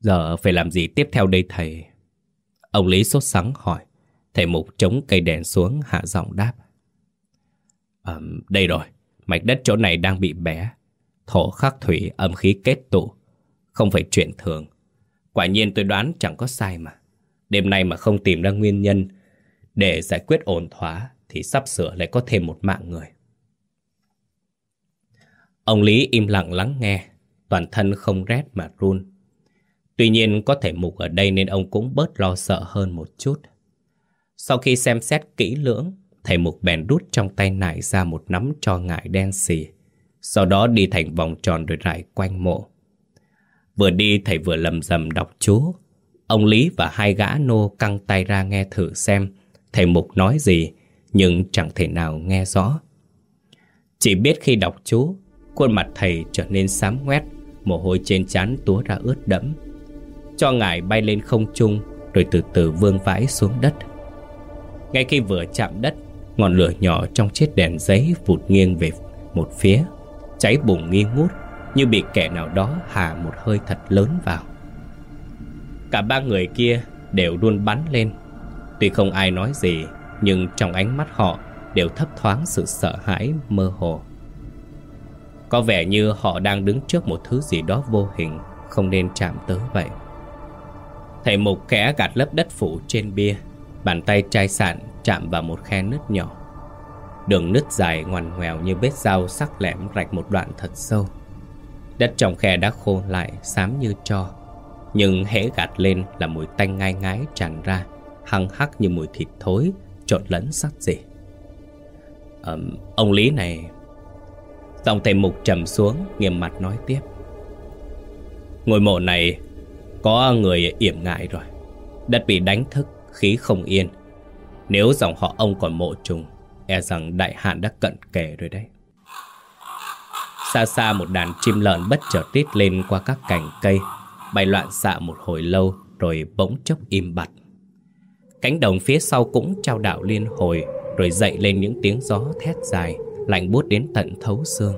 Giờ phải làm gì tiếp theo đây thầy? Ông Lý sốt sắng hỏi. Thầy Mục chống cây đèn xuống hạ giọng đáp. À, đây rồi, mạch đất chỗ này đang bị bẻ. Thổ khắc thủy âm khí kết tụ. Không phải chuyện thường. Quả nhiên tôi đoán chẳng có sai mà. Đêm nay mà không tìm ra nguyên nhân để giải quyết ổn thỏa thì sắp sửa lại có thêm một mạng người. Ông Lý im lặng lắng nghe, toàn thân không rét mà run. Tuy nhiên có thể mục ở đây nên ông cũng bớt lo sợ hơn một chút. Sau khi xem xét kỹ lưỡng, thầy mục bèn đút trong tay nải ra một nắm cho ngải đen xì. Sau đó đi thành vòng tròn rồi rải quanh mộ. Vừa đi thầy vừa lầm rầm đọc chú. Ông Lý và hai gã nô căng tay ra nghe thử xem thầy mục nói gì, nhưng chẳng thể nào nghe rõ. Chỉ biết khi đọc chú, khuôn mặt thầy trở nên xám ngoét, mồ hôi trên trán túa ra ướt đẫm. Cho ngài bay lên không trung, rồi từ từ vương vãi xuống đất. Ngay khi vừa chạm đất, ngọn lửa nhỏ trong chiếc đèn giấy vụt nghiêng về một phía, cháy bùng nghi ngút như bị kẻ nào đó hà một hơi thật lớn vào. Cả ba người kia đều luôn bắn lên. Tuy không ai nói gì, nhưng trong ánh mắt họ đều thấp thoáng sự sợ hãi mơ hồ. Có vẻ như họ đang đứng trước một thứ gì đó vô hình, không nên chạm tới vậy. Thầy Mục khẽ gạt lớp đất phủ trên bia, bàn tay chai sạn chạm vào một khe nứt nhỏ. Đường nứt dài ngoằn ngoèo như vết dao sắc lẹm rạch một đoạn thật sâu. Đất trong khe đã khô lại, xám như tro. Nhưng hễ gạt lên là mùi tanh ngai ngái tràn ra, hăng hắc như mùi thịt thối trộn lẫn sắc gì à, Ông Lý này Dòng thầy mục trầm xuống Nghiêm mặt nói tiếp Ngôi mộ này Có người yểm ngại rồi Đất bị đánh thức Khí không yên nếu dòng họ ông còn mộ trùng E rằng đại hạn đã cận kề rồi đấy. Xa xa một đàn chim lợn bất chợt rít lên qua các cành cây, Bay loạn xạ một hồi lâu Rồi bỗng chốc im bặt. Cánh đồng phía sau cũng trao đảo liên hồi, Rồi dậy lên những tiếng gió thét dài, Lạnh buốt đến tận thấu xương.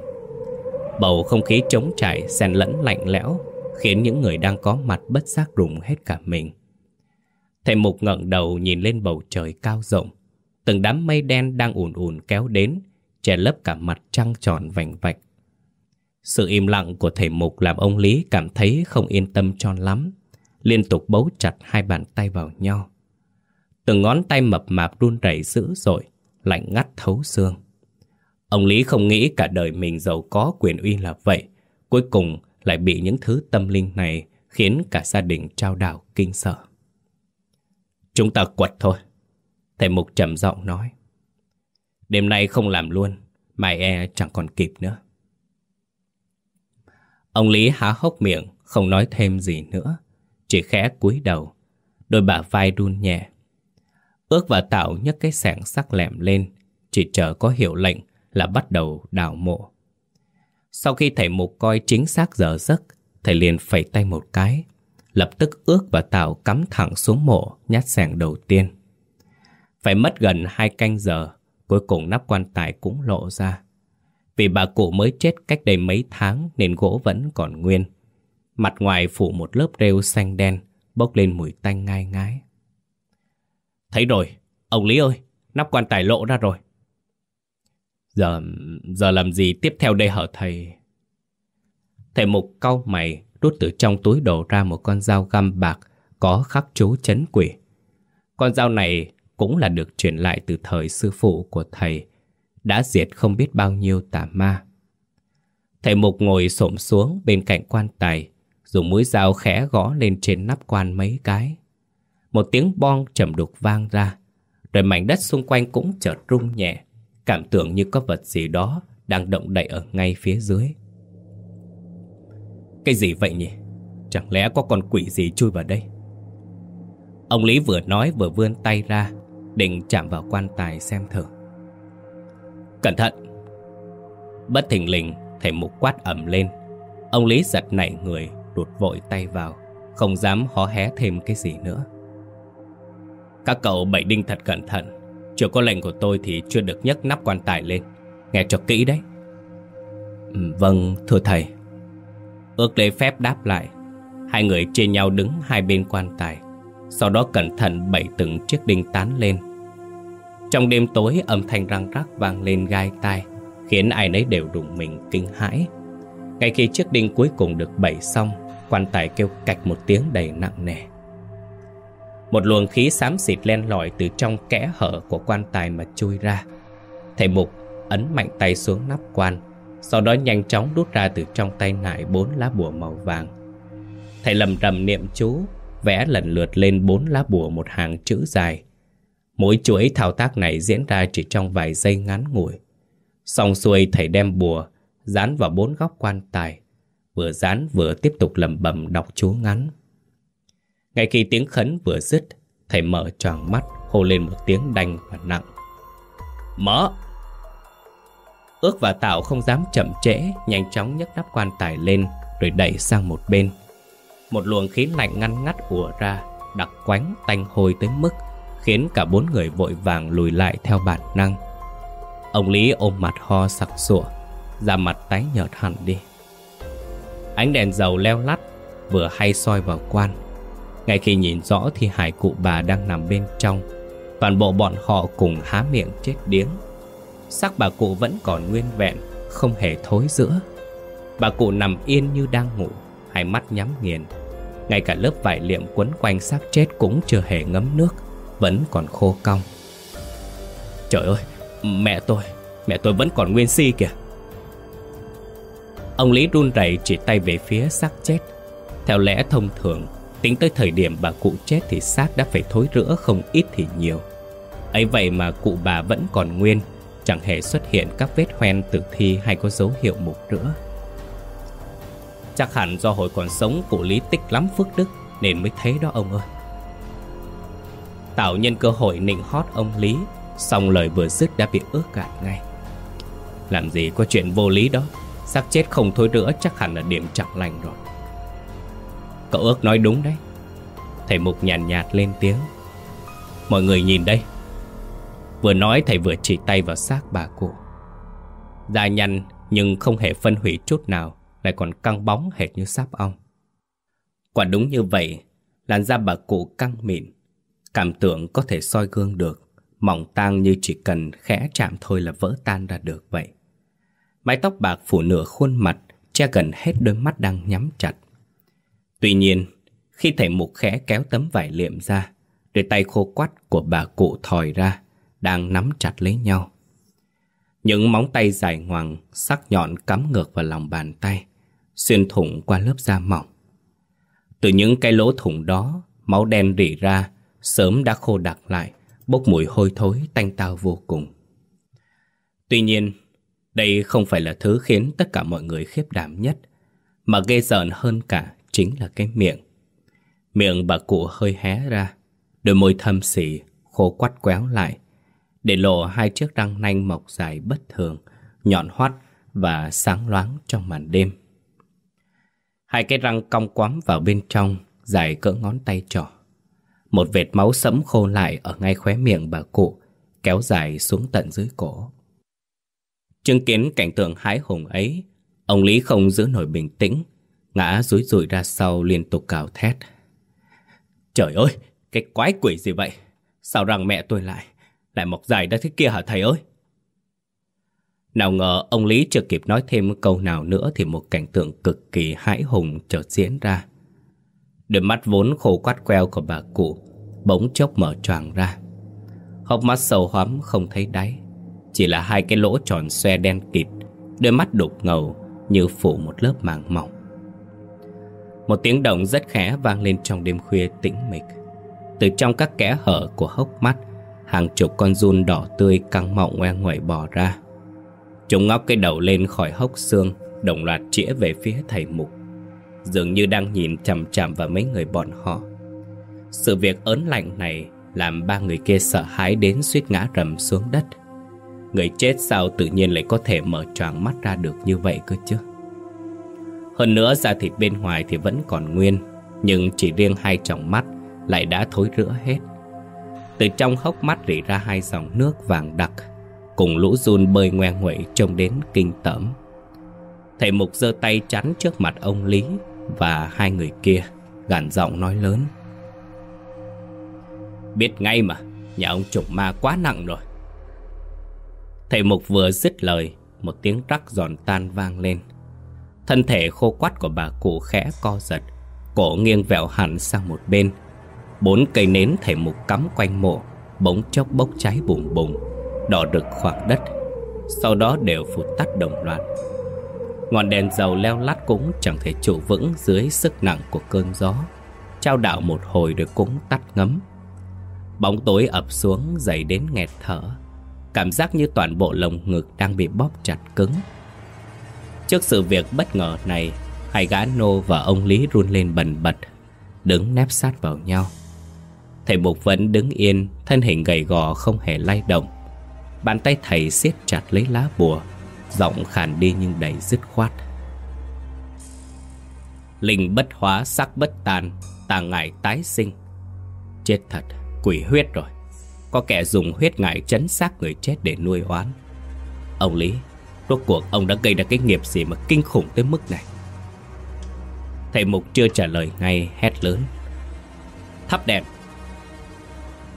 Bầu không khí trống trải, xen lẫn lạnh lẽo, Khiến những người đang có mặt bất giác rùng hết cả mình. Thầy Mục ngẩng đầu nhìn lên bầu trời cao rộng Từng đám mây đen đang ùn ùn kéo đến Che lấp cả mặt trăng tròn vành vạch Sự im lặng của thầy Mục làm ông Lý cảm thấy không yên tâm cho lắm Liên tục bấu chặt hai bàn tay vào nhau Từng ngón tay mập mạp run rẩy dữ dội, lạnh ngắt thấu xương. Ông Lý không nghĩ cả đời mình giàu có quyền uy là vậy, cuối cùng lại bị những thứ tâm linh này khiến cả gia đình trao đảo kinh sợ. Chúng ta quật thôi, thầy Mục trầm giọng nói. Đêm nay không làm luôn, mai e chẳng còn kịp nữa. Ông Lý há hốc miệng, không nói thêm gì nữa, chỉ khẽ cúi đầu, đôi bả vai đun nhẹ. Ước và Tạo nhấc cái sẻng sắc lẹm lên, chỉ chờ có hiệu lệnh là bắt đầu đào mộ. Sau khi thầy Mục coi chính xác giờ giấc, thầy liền phẩy tay một cái, lập tức ước và Tạo cắm thẳng xuống mộ nhát sẻng đầu tiên. Phải mất gần hai canh giờ, cuối cùng nắp quan tài cũng lộ ra. Vì bà cụ mới chết cách đây mấy tháng nên gỗ vẫn còn nguyên. Mặt ngoài phủ một lớp rêu xanh đen, bốc lên mùi tanh ngai ngái. Thấy rồi, ông Lý ơi, nắp quan tài lộ ra rồi. Giờ, giờ làm gì tiếp theo đây hở thầy? Thầy Mục cau mày rút từ trong túi đồ ra một con dao găm bạc có khắc chú chấn quỷ. Con dao này cũng là được truyền lại từ thời sư phụ của thầy, đã diệt không biết bao nhiêu tà ma. Thầy Mục ngồi xổm xuống bên cạnh quan tài, dùng mũi dao khẽ gõ lên trên nắp quan mấy cái. Một tiếng bong trầm đục vang ra Rồi mảnh đất xung quanh cũng chợt rung nhẹ Cảm tưởng như có vật gì đó Đang động đậy ở ngay phía dưới cái gì vậy nhỉ? Chẳng lẽ có con quỷ gì chui vào đây? Ông Lý vừa nói vừa vươn tay ra, Định chạm vào quan tài xem thử. Cẩn thận! Bất thình lình, Thầy mục quát ẩm lên. Ông Lý giật nảy người Đột vội tay vào, Không dám hó hé thêm cái gì nữa. Các cậu bảy đinh thật cẩn thận, Chưa có lệnh của tôi thì chưa được nhấc nắp quan tài lên. Nghe cho kỹ đấy. Ừ, vâng thưa thầy. Ước lấy phép đáp lại. Hai người chia nhau đứng hai bên quan tài. Sau đó cẩn thận bẩy từng chiếc đinh tán lên. Trong đêm tối, âm thanh răng rắc vang lên gai tai, Khiến ai nấy đều đụng mình kinh hãi. Ngay khi chiếc đinh cuối cùng được bẩy xong, Quan tài kêu cạch một tiếng đầy nặng nề. Một luồng khí xám xịt len lỏi từ trong kẽ hở của quan tài mà chui ra. Thầy Mục ấn mạnh tay xuống nắp quan sau đó nhanh chóng đút ra từ trong tay nải bốn lá bùa màu vàng. Thầy lầm rầm niệm chú, Vẽ lần lượt lên bốn lá bùa một hàng chữ dài. Mỗi chuỗi thao tác này diễn ra chỉ trong vài giây ngắn ngủi. Xong xuôi, thầy đem bùa, Dán vào bốn góc quan tài. Vừa dán vừa tiếp tục lầm bầm đọc chú ngắn. Ngay khi tiếng khấn vừa dứt, Thầy mở tròn mắt, hô lên một tiếng đanh và nặng. Mở! Ước và Tạo không dám chậm trễ, Nhanh chóng nhấc nắp quan tài lên, Rồi đẩy sang một bên. Một luồng khí lạnh ngăn ngắt ùa ra, Đặc quánh tanh hôi tới mức Khiến cả bốn người vội vàng lùi lại theo bản năng. Ông Lý ôm mặt ho sặc sụa, Da mặt tái nhợt hẳn đi. Ánh đèn dầu leo lắt, Vừa hay soi vào quan. Ngay khi nhìn rõ thì hải cụ bà đang nằm bên trong, Toàn bộ bọn họ cùng há miệng chết điếng. Sắc bà cụ vẫn còn nguyên vẹn, Không hề thối giữa. Bà cụ nằm yên như đang ngủ, Hai mắt nhắm nghiền. Ngay cả lớp vải liệm quấn quanh xác chết Cũng chưa hề ngấm nước, Vẫn còn khô cong. Trời ơi, Mẹ tôi Mẹ tôi vẫn còn nguyên si kìa. Ông Lý run rẩy chỉ tay về phía xác chết. Theo lẽ thông thường, Tính tới thời điểm bà cụ chết Thì xác đã phải thối rữa không ít thì nhiều. Ấy vậy mà cụ bà vẫn còn nguyên Chẳng hề xuất hiện các vết hoen tử thi Hay có dấu hiệu mục rữa Chắc hẳn do hồi còn sống Cụ Lý tích lắm phước đức Nên mới thấy đó ông ơi. Tạo nhân cơ hội nịnh hót ông Lý Xong lời vừa dứt đã bị ước gạt ngay. Làm gì có chuyện vô lý đó xác chết không thôi nữa chắc hẳn là điểm chẳng lành rồi. Cậu ước nói đúng đấy. Thầy Mục nhàn nhạt, nhạt lên tiếng. Mọi người nhìn đây. Vừa nói thầy vừa chỉ tay vào xác bà cụ. Da nhăn, nhưng không hề phân hủy chút nào, Lại còn căng bóng hệt như sáp ong. Quả đúng như vậy, Làn da bà cụ căng mịn, Cảm tưởng có thể soi gương được, Mỏng tang như chỉ cần khẽ chạm thôi là vỡ tan ra được vậy. Mái tóc bạc phủ nửa khuôn mặt, Che gần hết đôi mắt đang nhắm chặt. Tuy nhiên, Khi thầy mục khẽ kéo tấm vải liệm ra, Đôi tay khô quắt của bà cụ thòi ra đang nắm chặt lấy nhau. Những móng tay dài ngoằng Sắc nhọn cắm ngược vào lòng bàn tay Xuyên thủng qua lớp da mỏng. Từ những cái lỗ thủng đó Máu đen rỉ ra Sớm đã khô đặc lại Bốc mùi hôi thối tanh tao vô cùng. Tuy nhiên đây không phải là thứ khiến tất cả mọi người khiếp đảm nhất Mà ghê rợn hơn cả chính là cái miệng. Miệng bà cụ hơi hé ra Đôi môi thâm xỉ, khô quắt quéo lại để lộ hai chiếc răng nanh mọc dài bất thường Nhọn hoắt và sáng loáng trong màn đêm Hai cái răng cong quắm vào bên trong Dài cỡ ngón tay trỏ Một vệt máu sẫm khô lại ở ngay khóe miệng bà cụ Kéo dài xuống tận dưới cổ Chứng kiến cảnh tượng hái hùng ấy, ông Lý không giữ nổi bình tĩnh, ngã rúi rủi ra sau liên tục cào thét. Trời ơi, cái quái quỷ gì vậy? Sao rằng mẹ tôi lại, lại mọc dài ra thế kia hả thầy ơi? Nào ngờ ông Lý chưa kịp nói thêm câu nào nữa thì một cảnh tượng cực kỳ hãi hùng chợt diễn ra. Đôi mắt vốn khô quát queo của bà cụ bỗng chốc mở choàng ra. Hốc mắt sâu hoắm không thấy đáy. Chỉ là hai cái lỗ tròn xoe đen kịt, Đôi mắt đục ngầu Như phủ một lớp màng mỏng Một tiếng động rất khẽ vang lên trong đêm khuya tĩnh mịch Từ trong các kẽ hở của hốc mắt Hàng chục con run đỏ tươi căng mọng ngoe ngoẩy bò ra. Chúng ngóc cái đầu lên khỏi hốc xương, Đồng loạt chĩa về phía thầy mục. Dường như đang nhìn chằm chằm vào mấy người bọn họ. Sự việc ớn lạnh này Làm ba người kia sợ hãi đến suýt ngã rầm xuống đất. Người chết sao tự nhiên lại có thể mở tròn mắt ra được như vậy cơ chứ? Hơn nữa da thịt bên ngoài thì vẫn còn nguyên, Nhưng chỉ riêng hai tròng mắt lại đã thối rữa hết. Từ trong hốc mắt rỉ ra hai dòng nước vàng đặc, Cùng lũ run bơi ngoe nguậy trông đến kinh tởm. Thầy Mục giơ tay chắn trước mặt ông Lý Và hai người kia, gằn giọng nói lớn. Biết ngay mà, Nhà ông trùng ma quá nặng rồi. Thầy Mục vừa dứt lời, Một tiếng rắc giòn tan vang lên. Thân thể khô quắt của bà cụ khẽ co giật, Cổ nghiêng vẹo hẳn sang một bên Bốn cây nến thể Mục cắm quanh mộ, Bỗng chốc bốc cháy bùng bùng, Đỏ rực khoảng đất, Sau đó đều phụt tắt đồng loạt. Ngọn đèn dầu leo lắt cũng chẳng thể trụ vững dưới sức nặng của cơn gió, Trao đảo một hồi rồi cũng tắt ngấm. Bóng tối ập xuống dày đến nghẹt thở, Cảm giác như toàn bộ lồng ngực đang bị bóp chặt cứng. Trước sự việc bất ngờ này, Hai gã nô và ông Lý run lên bần bật, Đứng nép sát vào nhau. Thầy Mục vẫn đứng yên, Thân hình gầy gò không hề lay động. Bàn tay thầy siết chặt lấy lá bùa, Giọng khàn đi nhưng đầy dứt khoát. Linh bất hóa, sắc bất tàn, Tà ngại tái sinh. Chết thật, Quỷ huyết rồi. Có kẻ dùng huyết ngải chấn xác người chết để nuôi oán. Ông Lý, Rốt cuộc ông đã gây ra cái nghiệp gì mà kinh khủng tới mức này? Thầy Mục chưa trả lời ngay, hét lớn. Thắp đèn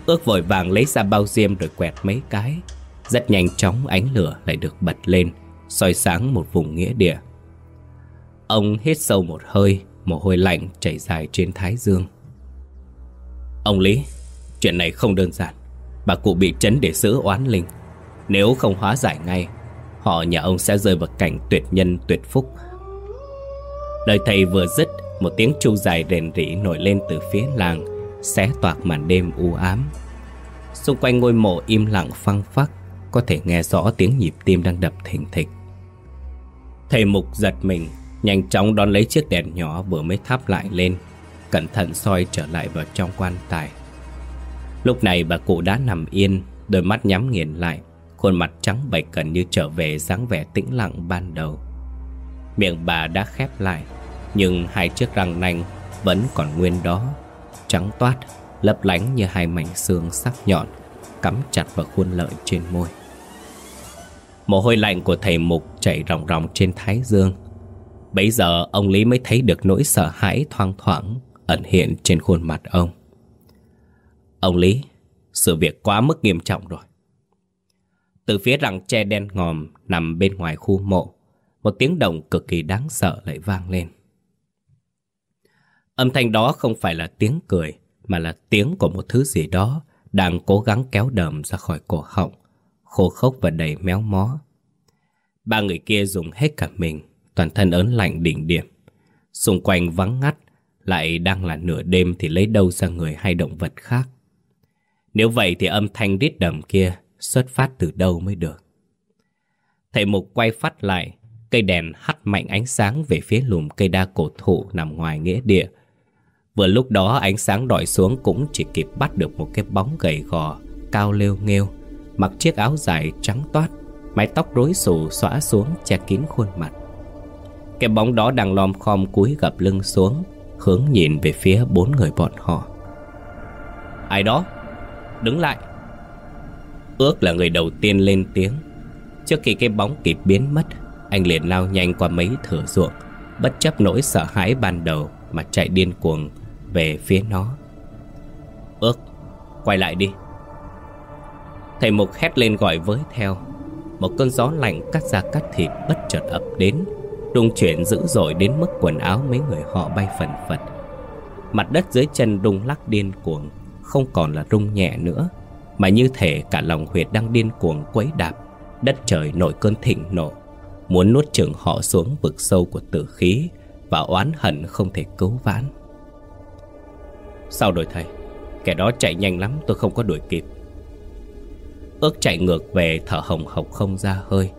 Ước vội vàng lấy ra bao diêm rồi quẹt mấy cái. Rất nhanh chóng ánh lửa lại được bật lên, soi sáng một vùng nghĩa địa. Ông hít sâu một hơi, Mồ hôi lạnh chảy dài trên thái dương. Ông Lý, Chuyện này không đơn giản. Bà cụ bị chấn để giữ oán linh. Nếu không hóa giải ngay, Họ nhà ông sẽ rơi vào cảnh tuyệt nhân, tuyệt phúc. Lời thầy vừa dứt, Một tiếng chu dài rền rỉ nổi lên từ phía làng. Xé toạc màn đêm u ám. Xung quanh ngôi mộ im lặng phăng phắc, Có thể nghe rõ tiếng nhịp tim đang đập thình thịch. Thầy Mục giật mình, Nhanh chóng đón lấy chiếc đèn nhỏ vừa mới thắp lại lên, Cẩn thận soi trở lại vào trong quan tài. Lúc này bà cụ đã nằm yên, Đôi mắt nhắm nghiền lại, Khuôn mặt trắng bệch gần như trở về dáng vẻ tĩnh lặng ban đầu. Miệng bà đã khép lại, Nhưng hai chiếc răng nanh vẫn còn nguyên đó. Trắng toát, lấp lánh như hai mảnh xương sắc nhọn Cắm chặt vào khuôn lợi trên môi Mồ hôi lạnh của thầy Mục chảy ròng ròng trên thái dương Bấy giờ ông Lý mới thấy được nỗi sợ hãi thoang thoảng ẩn hiện trên khuôn mặt ông. Ông Lý, sự việc quá mức nghiêm trọng rồi. Từ phía rặng tre đen ngòm nằm bên ngoài khu mộ, một tiếng động cực kỳ đáng sợ lại vang lên. Âm thanh đó không phải là tiếng cười, mà là tiếng của một thứ gì đó đang cố gắng kéo đờm ra khỏi cổ họng, khô khốc và đầy méo mó. Ba người kia dùng hết cả mình, toàn thân ớn lạnh đỉnh điểm. Xung quanh vắng ngắt, lại đang là nửa đêm thì lấy đâu ra người hay động vật khác. Nếu vậy thì âm thanh rít đầm kia xuất phát từ đâu mới được. Thầy Mục quay phát lại, cây đèn hắt mạnh ánh sáng về phía lùm cây đa cổ thụ nằm ngoài nghĩa địa. Vừa lúc đó ánh sáng đọi xuống cũng chỉ kịp bắt được một cái bóng gầy gò, cao lêu nghêu, mặc chiếc áo dài trắng toát, mái tóc rối xù xõa xuống che kín khuôn mặt. Cái bóng đó đang lom khom cúi gập lưng xuống, hướng nhìn về phía bốn người bọn họ. Ai đó? Đứng lại! Ước là người đầu tiên lên tiếng. Trước khi cái bóng kịp biến mất, anh liền lao nhanh qua mấy thửa ruộng, bất chấp nỗi sợ hãi ban đầu mà chạy điên cuồng về phía nó. Ước, quay lại đi. Thầy Mục hét lên gọi với theo. Một cơn gió lạnh cắt ra cắt thịt bất chợt ập đến, rung chuyển dữ dội đến mức quần áo mấy người họ bay phần phật. Mặt đất dưới chân rung lắc điên cuồng, không còn là rung nhẹ nữa, mà như thể cả lòng huyệt đang điên cuồng quấy đạp, đất trời nổi cơn thịnh nộ, muốn nuốt chửng họ xuống vực sâu của tử khí và oán hận không thể cứu vãn. Sao đổi thầy? Kẻ đó chạy nhanh lắm, tôi không có đuổi kịp. Ước chạy ngược về thở hồng hộc không ra hơi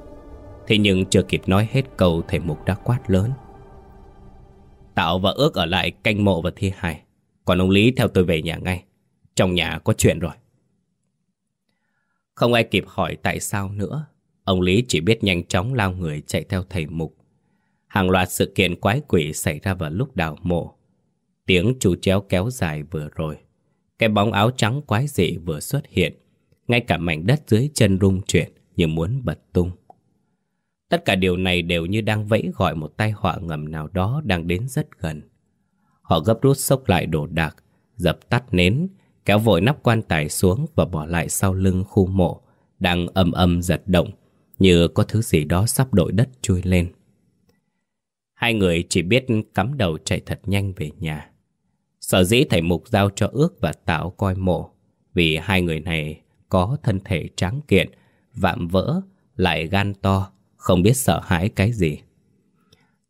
Thế nhưng chưa kịp nói hết câu, Thầy Mục đã quát lớn Tạo và ước ở lại canh mộ và thi hài Còn ông Lý theo tôi về nhà ngay Trong nhà có chuyện rồi. Không ai kịp hỏi tại sao nữa. Ông Lý chỉ biết nhanh chóng lao người chạy theo thầy Mục. Hàng loạt sự kiện quái quỷ xảy ra vào lúc đào mộ. Tiếng chu chéo kéo dài vừa rồi. Cái bóng áo trắng quái dị vừa xuất hiện. Ngay cả mảnh đất dưới chân rung chuyển như muốn bật tung. Tất cả điều này đều như đang vẫy gọi một tai họa ngầm nào đó đang đến rất gần. Họ gấp rút xốc lại đồ đạc, dập tắt nến, kéo vội nắp quan tài xuống và bỏ lại sau lưng khu mộ, đang âm âm giật động, như có thứ gì đó sắp đội đất chui lên. Hai người chỉ biết cắm đầu chạy thật nhanh về nhà. Sở dĩ thầy Mục giao cho ước và Tạo coi mộ, vì hai người này có thân thể tráng kiện, vạm vỡ, lại gan to, không biết sợ hãi cái gì.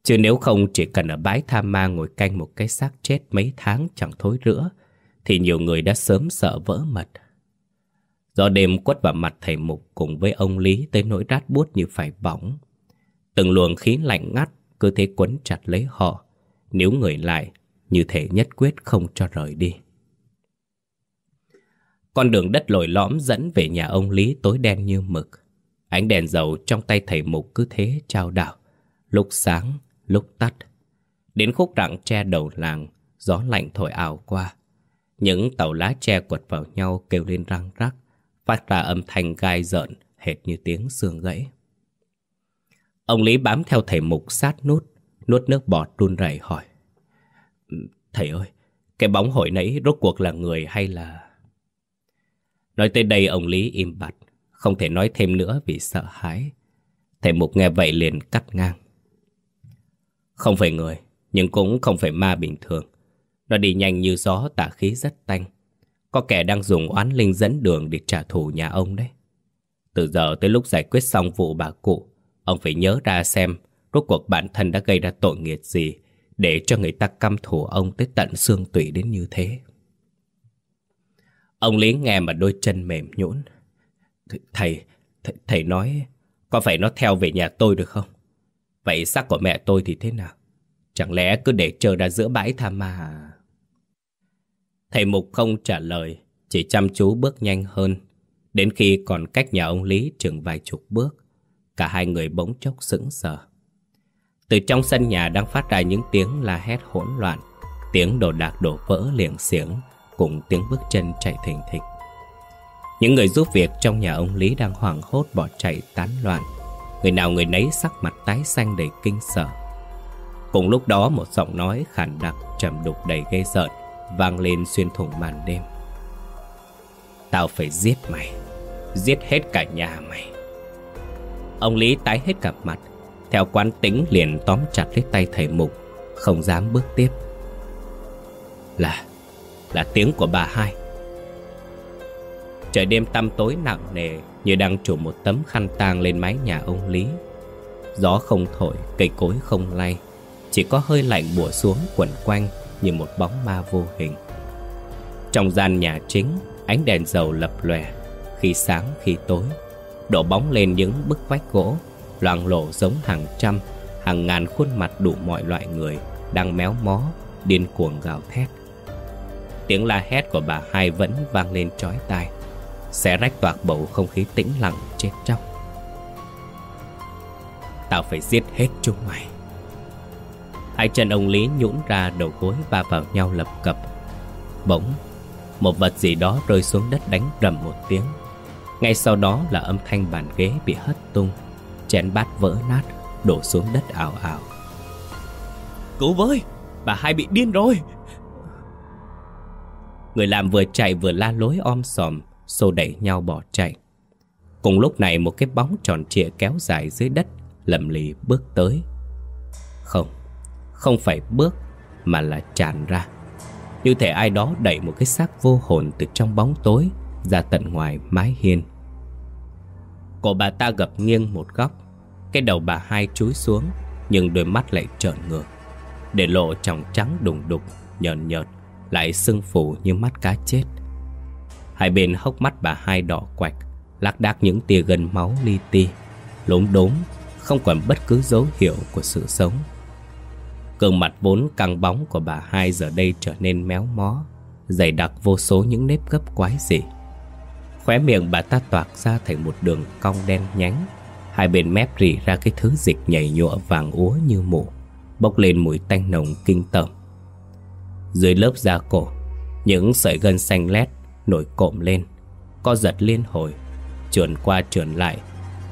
Chứ nếu không chỉ cần ở bãi tha ma ngồi canh một cái xác chết mấy tháng chẳng thối rữa, thì nhiều người đã sớm sợ vỡ mật. Do đêm quất vào mặt thầy Mục cùng với ông Lý tới nỗi rát buốt như phải bỏng. Từng luồng khí lạnh ngắt cứ thế quấn chặt lấy họ, nếu người lại, như thể nhất quyết không cho rời đi. Con đường đất lồi lõm dẫn về nhà ông Lý tối đen như mực. Ánh đèn dầu trong tay thầy Mục cứ thế trao đảo, lúc sáng, lúc tắt. Đến khúc rặng tre đầu làng, gió lạnh thổi ảo qua. Những tàu lá tre quật vào nhau kêu lên răng rắc, phát ra âm thanh gai rợn, hệt như tiếng xương gãy. Ông Lý bám theo thầy Mục sát nút, nuốt nước bọt run rẩy hỏi. Thầy ơi, cái bóng hồi nãy rốt cuộc là người hay là... Nói tới đây ông Lý im bặt, không thể nói thêm nữa vì sợ hãi. Thầy Mục nghe vậy liền cắt ngang. Không phải người, nhưng cũng không phải ma bình thường. Nó đi nhanh như gió tả khí rất tanh. Có kẻ đang dùng oán linh dẫn đường để trả thù nhà ông đấy. Từ giờ tới lúc giải quyết xong vụ bà cụ, ông phải nhớ ra xem rốt cuộc bản thân đã gây ra tội nghiệp gì để cho người ta căm thù ông tới tận xương tủy đến như thế. Ông Lý nghe mà đôi chân mềm nhũn. Thầy, thầy, thầy nói có phải nó theo về nhà tôi được không? Vậy xác của mẹ tôi thì thế nào? Chẳng lẽ cứ để chờ ra giữa bãi tha ma à? Thầy Mục không trả lời, chỉ chăm chú bước nhanh hơn. Đến khi còn cách nhà ông Lý chừng vài chục bước, cả hai người bỗng chốc sững sờ. Từ trong sân nhà đang phát ra những tiếng la hét hỗn loạn, tiếng đồ đạc đổ vỡ liệng xiềng cùng tiếng bước chân chạy thình thịch. Những người giúp việc trong nhà ông Lý đang hoảng hốt bỏ chạy tán loạn. Người nào người nấy sắc mặt tái xanh đầy kinh sợ. Cùng lúc đó một giọng nói khản đặc trầm đục đầy ghê rợn vang lên xuyên thủng màn đêm. Tao phải giết mày, giết hết cả nhà mày. Ông Lý tái hết cả mặt, theo quán tính liền tóm chặt lấy tay thầy Mục, không dám bước tiếp. Là, là tiếng của bà hai. Trời đêm tăm tối nặng nề như đang trùm một tấm khăn tang lên mái nhà ông Lý. Gió không thổi, cây cối không lay, chỉ có hơi lạnh bùa xuống quẩn quanh như một bóng ma vô hình. Trong gian nhà chính, ánh đèn dầu lập lòe, khi sáng khi tối, đổ bóng lên những bức vách gỗ, loang lổ giống hàng trăm, hàng ngàn khuôn mặt đủ mọi loại người đang méo mó, điên cuồng gào thét. Tiếng la hét của bà hai vẫn vang lên chói tai, xé rách toạc bầu không khí tĩnh lặng chết chóc. Tao phải giết hết chúng mày. Hai chân ông Lý nhũn ra đầu gối va vào nhau lập cập. Bỗng, một vật gì đó rơi xuống đất đánh rầm một tiếng. Ngay sau đó là âm thanh bàn ghế bị hất tung, chén bát vỡ nát, đổ xuống đất ảo ảo. Cứu với, bà hai bị điên rồi. Người làm vừa chạy vừa la lối om sòm, xô đẩy nhau bỏ chạy. Cùng lúc này một cái bóng tròn trịa kéo dài dưới đất, lầm lì bước tới. Không, không phải bước mà là tràn ra. Như thể ai đó đẩy một cái xác vô hồn từ trong bóng tối ra tận ngoài mái hiên. Cổ bà ta gập nghiêng một góc, cái đầu bà hai chúi xuống, nhưng đôi mắt lại trợn ngược, để lộ tròng trắng đùng đục, nhợn nhợt, lại sưng phù như mắt cá chết. Hai bên hốc mắt bà hai đỏ quạch, lác đác những tia gần máu li ti, lốm đốm, không còn bất cứ dấu hiệu của sự sống. Cương mặt vốn căng bóng của bà hai giờ đây trở nên méo mó, Dày đặc vô số những nếp gấp quái dị Khóe miệng bà ta toạc ra thành một đường cong đen nhánh. Hai bên mép rỉ ra cái thứ dịch nhảy nhụa vàng úa như mù, Bốc lên mùi tanh nồng kinh tởm. Dưới lớp da cổ, Những sợi gân xanh lét nổi cộm lên, Co giật liên hồi, Trườn qua trườn lại,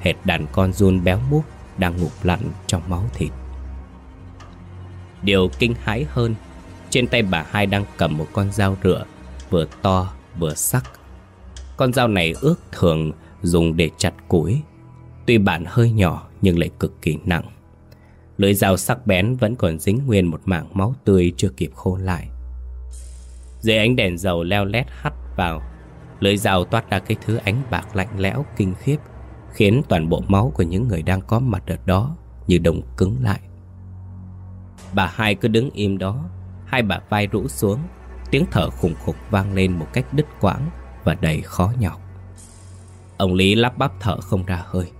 Hệt đàn con run béo múc Đang ngục lặn trong máu thịt. Điều kinh hãi hơn, Trên tay bà hai đang cầm một con dao rửa Vừa to, vừa sắc. Con dao này ước thường dùng để chặt củi. Tuy bản hơi nhỏ nhưng lại cực kỳ nặng. Lưỡi dao sắc bén vẫn còn dính nguyên một mảng máu tươi chưa kịp khô lại. Dưới ánh đèn dầu leo lét hắt vào, Lưỡi dao toát ra cái thứ ánh bạc lạnh lẽo, kinh khiếp, Khiến toàn bộ máu của những người đang có mặt ở đó Như đông cứng lại. Bà hai cứ đứng im đó, Hai bà vai rũ xuống, Tiếng thở khủng khục vang lên một cách đứt quãng. Và đầy khó nhọc. Ông Lý lắp bắp thở không ra hơi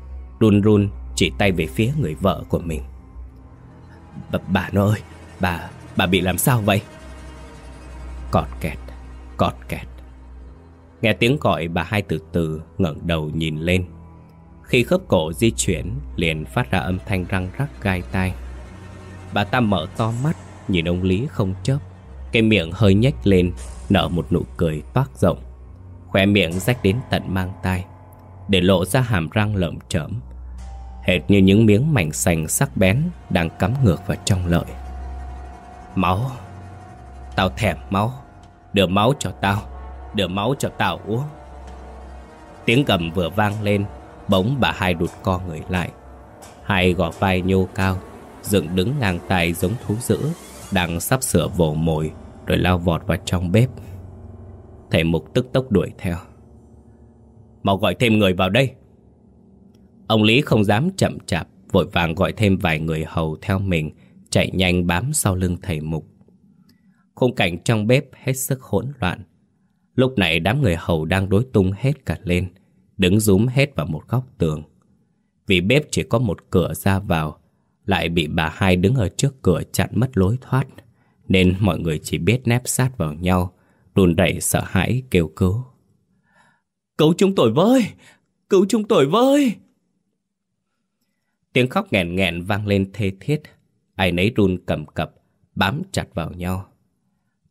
Run run chỉ tay về phía người vợ của mình. Bà, Bà nó ơi Bà, bà bị làm sao vậy? Cọt kẹt Cọt kẹt. Nghe tiếng gọi bà hai từ từ ngẩng đầu nhìn lên. Khi khớp cổ di chuyển Liền phát ra âm thanh răng rắc gai tai. Bà ta mở to mắt Nhìn ông Lý không chớp. Cái miệng hơi nhếch lên Nở một nụ cười toát rộng. Khỏe miệng rách đến tận mang tai, Để lộ ra hàm răng lợm chởm, Hệt như những miếng mảnh sành sắc bén Đang cắm ngược vào trong lợi. Máu, Tao thèm máu, Đưa máu cho tao, Đưa máu cho tao uống. Tiếng cầm vừa vang lên, Bỗng bà hai đụt co người lại, Hai gò vai nhô cao, Dựng đứng ngang tay giống thú dữ Đang sắp sửa vồ mồi Rồi lao vọt vào trong bếp. Thầy mục tức tốc đuổi theo. Mau gọi thêm người vào đây. Ông Lý không dám chậm chạp, Vội vàng gọi thêm vài người hầu theo mình, Chạy nhanh bám sau lưng thầy mục. Khung cảnh trong bếp hết sức hỗn loạn. Lúc này đám người hầu đang đối tung hết cả lên, Đứng rúm hết vào một góc tường. Vì bếp chỉ có một cửa ra vào, Lại bị bà hai đứng ở trước cửa chặn mất lối thoát, Nên mọi người chỉ biết nép sát vào nhau Đùn đẩy sợ hãi kêu cứu. Cứu chúng tôi với! Cứu chúng tôi với! Tiếng khóc nghẹn nghẹn vang lên thê thiết. Ai nấy run cầm cập, Bám chặt vào nhau.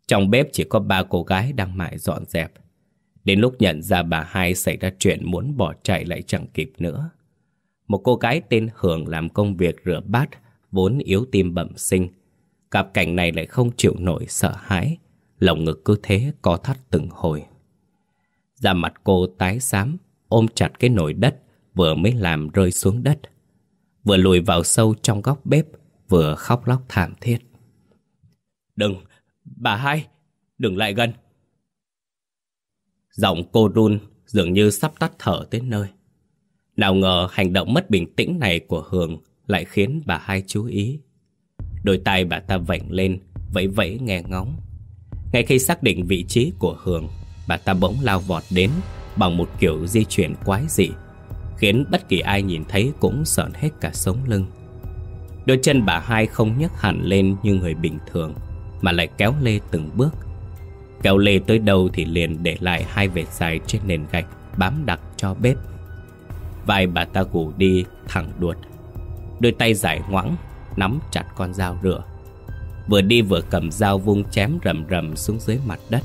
Trong bếp chỉ có ba cô gái đang mải dọn dẹp. Đến lúc nhận ra bà hai xảy ra chuyện muốn bỏ chạy lại chẳng kịp nữa. Một cô gái tên Hưởng làm công việc rửa bát, Vốn yếu tim bẩm sinh. Cặp cảnh này lại không chịu nổi sợ hãi. Lồng ngực cứ thế co thắt từng hồi. Da mặt cô tái xám Ôm chặt cái nồi đất Vừa mới làm rơi xuống đất. Vừa lùi vào sâu trong góc bếp Vừa khóc lóc thảm thiết. Đừng, bà hai Đừng lại gần. Giọng cô run Dường như sắp tắt thở tới nơi. Nào ngờ hành động mất bình tĩnh này của Hường Lại khiến bà hai chú ý. Đôi tay bà ta vảnh lên Vẫy vẫy nghe ngóng. Ngay khi xác định vị trí của Hường, Bà ta bỗng lao vọt đến Bằng một kiểu di chuyển quái dị, Khiến bất kỳ ai nhìn thấy cũng sợn hết cả sống lưng. Đôi chân bà hai không nhấc hẳn lên như người bình thường, Mà lại kéo lê từng bước. Kéo lê tới đâu thì liền để lại hai vệt dài trên nền gạch Bám đặc cho bếp. Vai bà ta gù đi thẳng đuột, Đôi tay dài ngoãng Nắm chặt con dao rửa. Vừa đi vừa cầm dao vung chém rầm rầm xuống dưới mặt đất.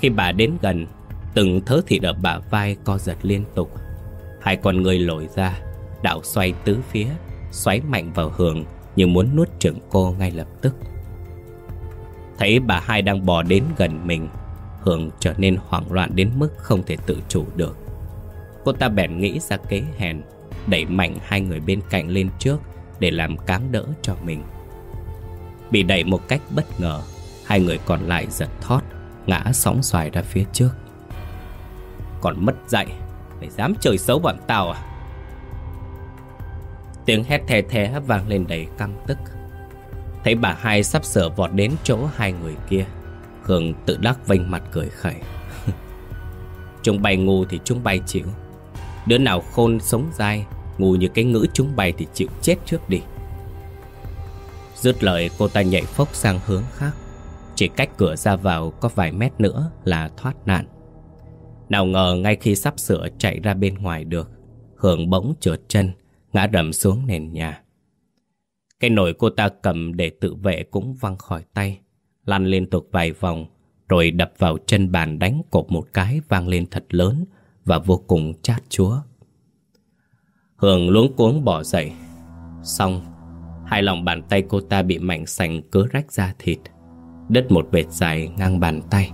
Khi bà đến gần, Từng thớ thịt ở bả vai co giật liên tục. Hai con người lồi ra, đảo xoay tứ phía, Xoáy mạnh vào Hường Như muốn nuốt chửng cô ngay lập tức. Thấy bà hai đang bò đến gần mình, Hường trở nên hoảng loạn đến mức không thể tự chủ được. Cô ta bèn nghĩ ra kế hèn, Đẩy mạnh hai người bên cạnh lên trước Để làm cáng đỡ cho mình. Bị đẩy một cách bất ngờ, Hai người còn lại giật thót, Ngã sóng xoài ra phía trước. Còn mất dạy, Mày dám chơi xấu bọn tao à? Tiếng hét thè thé vang lên đầy căm tức. Thấy bà hai sắp sửa vọt đến chỗ hai người kia, Khương tự đắc vênh mặt cười khẩy. Chúng bay ngu thì chúng bay chịu. Đứa nào khôn sống dai, Ngu như cái ngữ chúng bay thì chịu chết trước đi. Dứt lời, cô ta nhảy phốc sang hướng khác. Chỉ cách cửa ra vào có vài mét nữa là thoát nạn. Nào ngờ ngay khi sắp sửa chạy ra bên ngoài được, Hường bỗng trượt chân, Ngã rầm xuống nền nhà. Cái nồi cô ta cầm để tự vệ cũng văng khỏi tay, Lăn liên tục vài vòng, Rồi đập vào chân bàn đánh cột một cái vang lên thật lớn Và vô cùng chát chúa. Hường luống cuống bỏ dậy. Xong Hai lòng bàn tay cô ta bị mảnh sành cớ rách ra thịt. Đứt một vệt dài ngang bàn tay.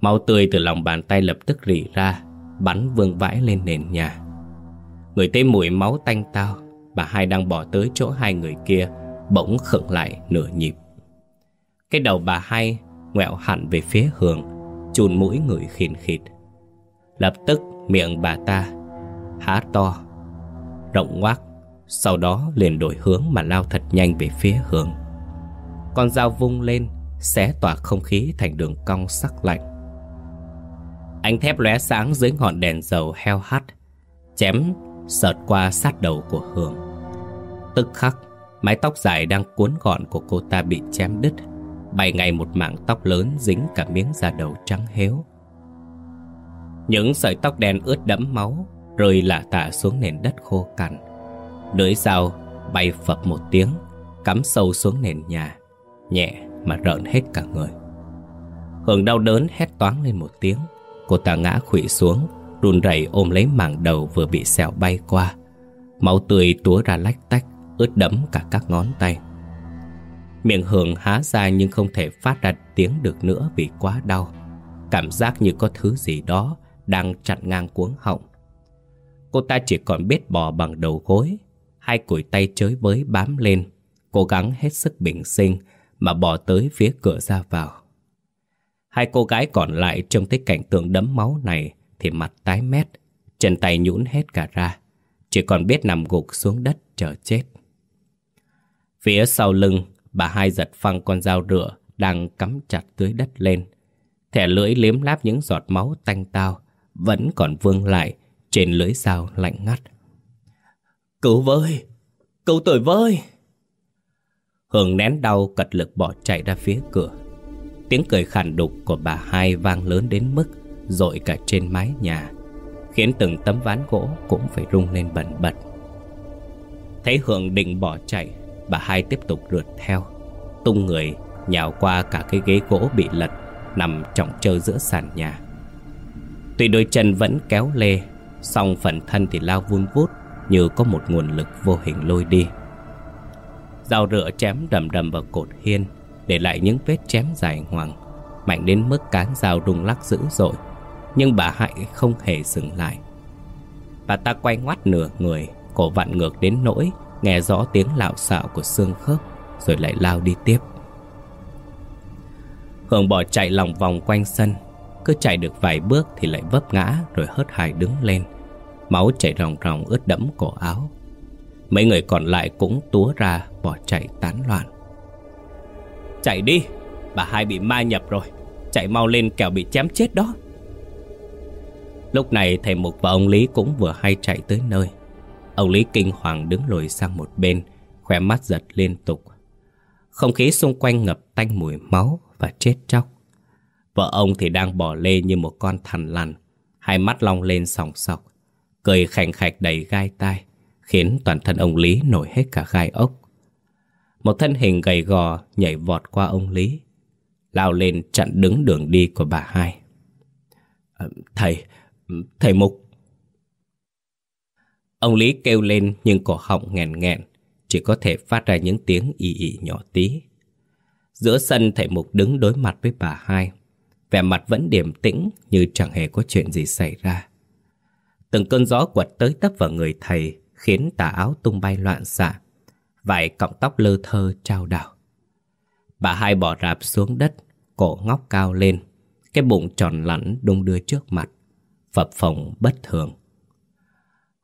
Máu tươi từ lòng bàn tay lập tức rỉ ra, Bắn vương vãi lên nền nhà. Người thấy mùi máu tanh tao, Bà hai đang bỏ tới chỗ hai người kia, Bỗng khựng lại nửa nhịp. Cái đầu bà hai Ngoẹo hẳn về phía Hường, Chùn mũi người khìn khịt. Lập tức miệng bà ta Há to, Rộng ngoác sau đó liền đổi hướng mà lao thật nhanh về phía hướng Con dao vung lên Xé tỏa không khí thành đường cong sắc lạnh Ánh thép lóe sáng dưới ngọn đèn dầu heo hắt Chém sợt qua sát đầu của Hương. Tức khắc, mái tóc dài đang cuốn gọn của cô ta bị chém đứt, bay ngay một mảng tóc lớn dính cả miếng da đầu trắng héo. Những sợi tóc đen ướt đẫm máu rơi lả tả xuống nền đất khô cằn. Lưỡi dao bay phập một tiếng, cắm sâu xuống nền nhà, nhẹ mà rợn hết cả người. Hương đau đớn hét toáng lên một tiếng, cô ta ngã khủy xuống, run rẩy ôm lấy mảng đầu vừa bị xẻo bay qua. Máu tươi túa ra lách tách, ướt đẫm cả các ngón tay. Miệng Hường há ra nhưng không thể phát ra tiếng được nữa vì quá đau. Cảm giác như có thứ gì đó đang chặn ngang cuống họng. Cô ta chỉ còn biết bò bằng đầu gối, hai cùi tay chới với bám lên, cố gắng hết sức bình sinh mà bò tới phía cửa ra vào. Hai cô gái còn lại trông thấy cảnh tượng đấm máu này thì mặt tái mét, chân tay nhũn hết cả ra, chỉ còn biết nằm gục xuống đất chờ chết. Phía sau lưng, bà hai giật phăng con dao rửa đang cắm chặt dưới đất lên. Thẻ lưỡi liếm láp những giọt máu tanh tao, vẫn còn vương lại trên lưỡi dao lạnh ngắt. Cứu với! Cứu tôi với! Hường nén đau, cật lực bỏ chạy ra phía cửa. Tiếng cười khàn đục của bà hai vang lớn đến mức dội cả trên mái nhà, Khiến từng tấm ván gỗ cũng phải rung lên bần bật Thấy Hường định bỏ chạy, Bà hai tiếp tục rượt theo, Tung người nhào qua cả cái ghế gỗ bị lật Nằm trọng trơ giữa sàn nhà Tuy đôi chân vẫn kéo lê, song phần thân thì lao vun vút như có một nguồn lực vô hình lôi đi. Dao rửa chém đầm đầm vào cột hiên, Để lại những vết chém dài ngoằng, Mạnh đến mức cán dao rung lắc dữ dội, nhưng bà Hạnh không hề dừng lại. Bà ta quay ngoắt nửa người, Cổ vặn ngược đến nỗi Nghe rõ tiếng lạo xạo của xương khớp, Rồi lại lao đi tiếp. Hường bỏ chạy lòng vòng quanh sân, Cứ chạy được vài bước thì lại vấp ngã Rồi hớt hải đứng lên. Máu chảy ròng ròng ướt đẫm cổ áo. Mấy người còn lại cũng túa ra, Bỏ chạy tán loạn. Chạy đi, Bà hai bị ma nhập rồi, Chạy mau lên kẻo bị chém chết đó. Lúc này thầy Mục và ông Lý cũng vừa hay chạy tới nơi. Ông Lý kinh hoàng đứng lùi sang một bên Khỏe mắt giật liên tục. Không khí xung quanh ngập tanh mùi máu và chết chóc. Vợ ông thì đang bỏ lê như một con thằn lằn, Hai mắt long lên sòng sọc. Cười khành khạch đầy gai tai Khiến toàn thân ông Lý nổi hết cả gai ốc. Một thân hình gầy gò nhảy vọt qua ông Lý Lao lên chặn đứng đường đi của bà hai. Ờ, thầy, Thầy Mục. Ông Lý kêu lên nhưng cổ họng nghẹn nghẹn Chỉ có thể phát ra những tiếng ì ì nhỏ tí. Giữa sân thầy Mục đứng đối mặt với bà hai Vẻ mặt vẫn điềm tĩnh như chẳng hề có chuyện gì xảy ra. Từng cơn gió quật tới tấp vào người thầy Khiến tà áo tung bay loạn xạ Vài cọng tóc lơ thơ trao đảo Bà hai bỏ rạp xuống đất Cổ ngóc cao lên Cái bụng tròn lẳn đung đưa trước mặt phập phồng bất thường.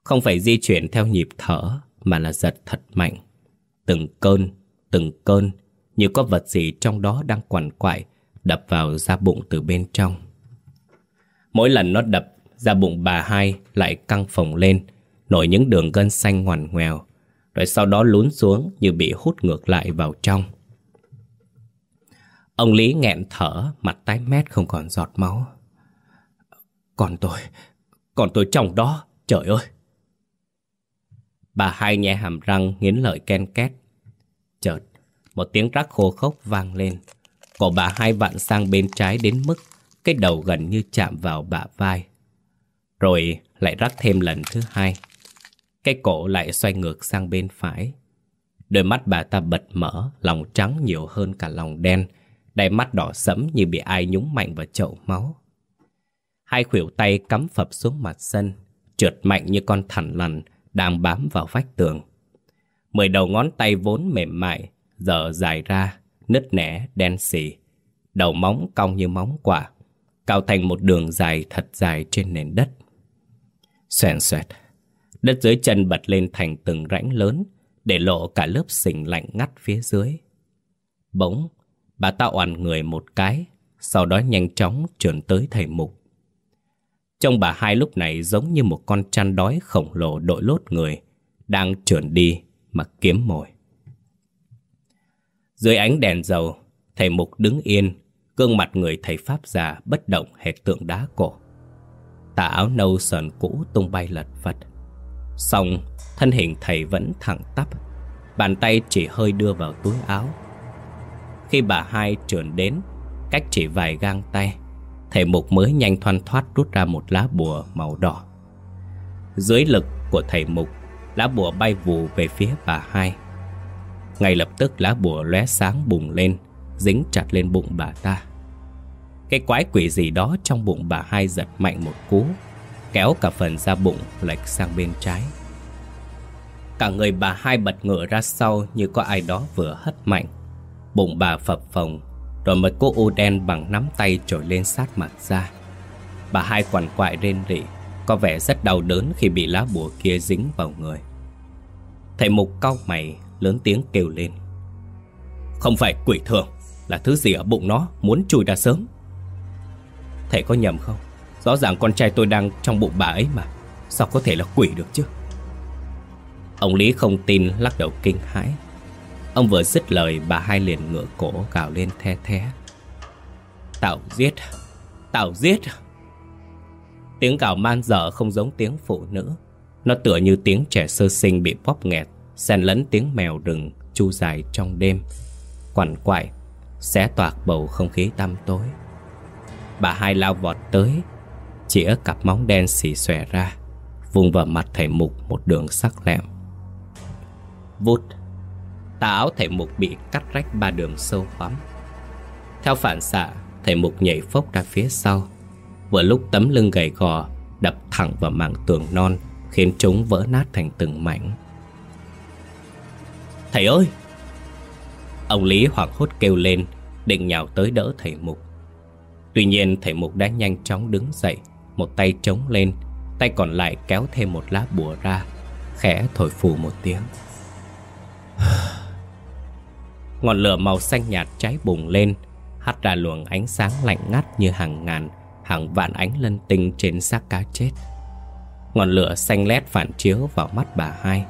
Không phải di chuyển theo nhịp thở mà là giật thật mạnh. Từng cơn, từng cơn như có vật gì trong đó đang quằn quại đập vào da bụng từ bên trong. Mỗi lần nó đập, da bụng bà hai lại căng phồng lên, nổi những đường gân xanh ngoằn ngoèo, rồi sau đó lún xuống như bị hút ngược lại vào trong. Ông Lý nghẹn thở, mặt tái mét không còn giọt máu. Còn tôi, còn tôi trong đó, trời ơi! Bà hai nhẹ hàm răng nghiến lợi ken két. Chợt, một tiếng rắc khô khốc vang lên. Cổ bà hai vặn sang bên trái đến mức cái đầu gần như chạm vào bả vai. Rồi lại rắc thêm lần thứ hai. Cái cổ lại xoay ngược sang bên phải. Đôi mắt bà ta bật mở, lòng trắng nhiều hơn cả lòng đen, đáy mắt đỏ sẫm như bị ai nhúng mạnh vào chậu máu. Hai khuỷu tay cắm phập xuống mặt sân, trượt mạnh như con thằn lằn đang bám vào vách tường. Mười đầu ngón tay vốn mềm mại, giờ dài ra, nứt nẻ, đen xì. Đầu móng cong như móng quả, cao thành một đường dài thật dài trên nền đất xèn xoẹt, đất dưới chân bật lên thành từng rãnh lớn, để lộ cả lớp sình lạnh ngắt phía dưới. Bỗng, bà ta oằn người một cái, sau đó nhanh chóng trườn tới thầy mục. Trông bà hai lúc này giống như một con chăn đói khổng lồ đội lốt người, đang trườn đi mà kiếm mồi. Dưới ánh đèn dầu, thầy mục đứng yên, gương mặt người thầy Pháp già bất động hệt tượng đá cổ. Tà áo nâu sờn cũ tung bay lật phật. Xong, thân hình thầy vẫn thẳng tắp, bàn tay chỉ hơi đưa vào túi áo. Khi bà hai trườn đến, cách chỉ vài gang tay, thầy mục mới nhanh thoăn thoát rút ra một lá bùa màu đỏ. Dưới lực của thầy mục, lá bùa bay vù về phía bà hai. Ngay lập tức lá bùa lóe sáng bùng lên, dính chặt lên bụng bà ta. Cái quái quỷ gì đó trong bụng bà hai giật mạnh một cú, kéo cả phần da bụng lệch sang bên trái. Cả người bà hai bật ngửa ra sau như có ai đó vừa hất mạnh. Bụng bà phập phồng, rồi một cô u đen bằng nắm tay trồi lên sát mặt ra. Bà hai quằn quại rên rỉ, có vẻ rất đau đớn khi bị lá bùa kia dính vào người. Thầy mục cau mày, lớn tiếng kêu lên. Không phải quỷ thường, là thứ gì ở bụng nó muốn chui ra sớm. Thầy có nhầm không? Rõ ràng con trai tôi đang trong bụng bà ấy mà. Sao có thể là quỷ được chứ? Ông Lý không tin, lắc đầu kinh hãi. Ông vừa dứt lời, bà hai liền ngựa cổ gào lên the thé Tao giết Tao giết. Tiếng gào man dở không giống tiếng phụ nữ. Nó tựa như tiếng trẻ sơ sinh bị bóp nghẹt, xen lẫn tiếng mèo rừng chu dài trong đêm. Quằn quại, Xé toạc bầu không khí tăm tối. Bà hai lao vọt tới, Chĩa cặp móng đen xì xòe ra Vùng vào mặt thầy mục một đường sắc lẹm. Vút Tà áo thầy mục bị cắt rách ba đường sâu hoắm. Theo phản xạ, Thầy mục nhảy phốc ra phía sau. Vừa lúc tấm lưng gầy gò Đập thẳng vào mảng tường non, Khiến chúng vỡ nát thành từng mảnh. Thầy ơi! Ông Lý hoảng hốt kêu lên, Định nhào tới đỡ thầy mục. Tuy nhiên, thầy mục đã nhanh chóng đứng dậy, Một tay chống lên, Tay còn lại kéo thêm một lá bùa ra, Khẽ thổi phù một tiếng. Ngọn lửa màu xanh nhạt cháy bùng lên, Hắt ra luồng ánh sáng lạnh ngắt như hàng ngàn, Hàng vạn ánh lân tinh trên xác cá chết. Ngọn lửa xanh lét phản chiếu vào mắt bà hai,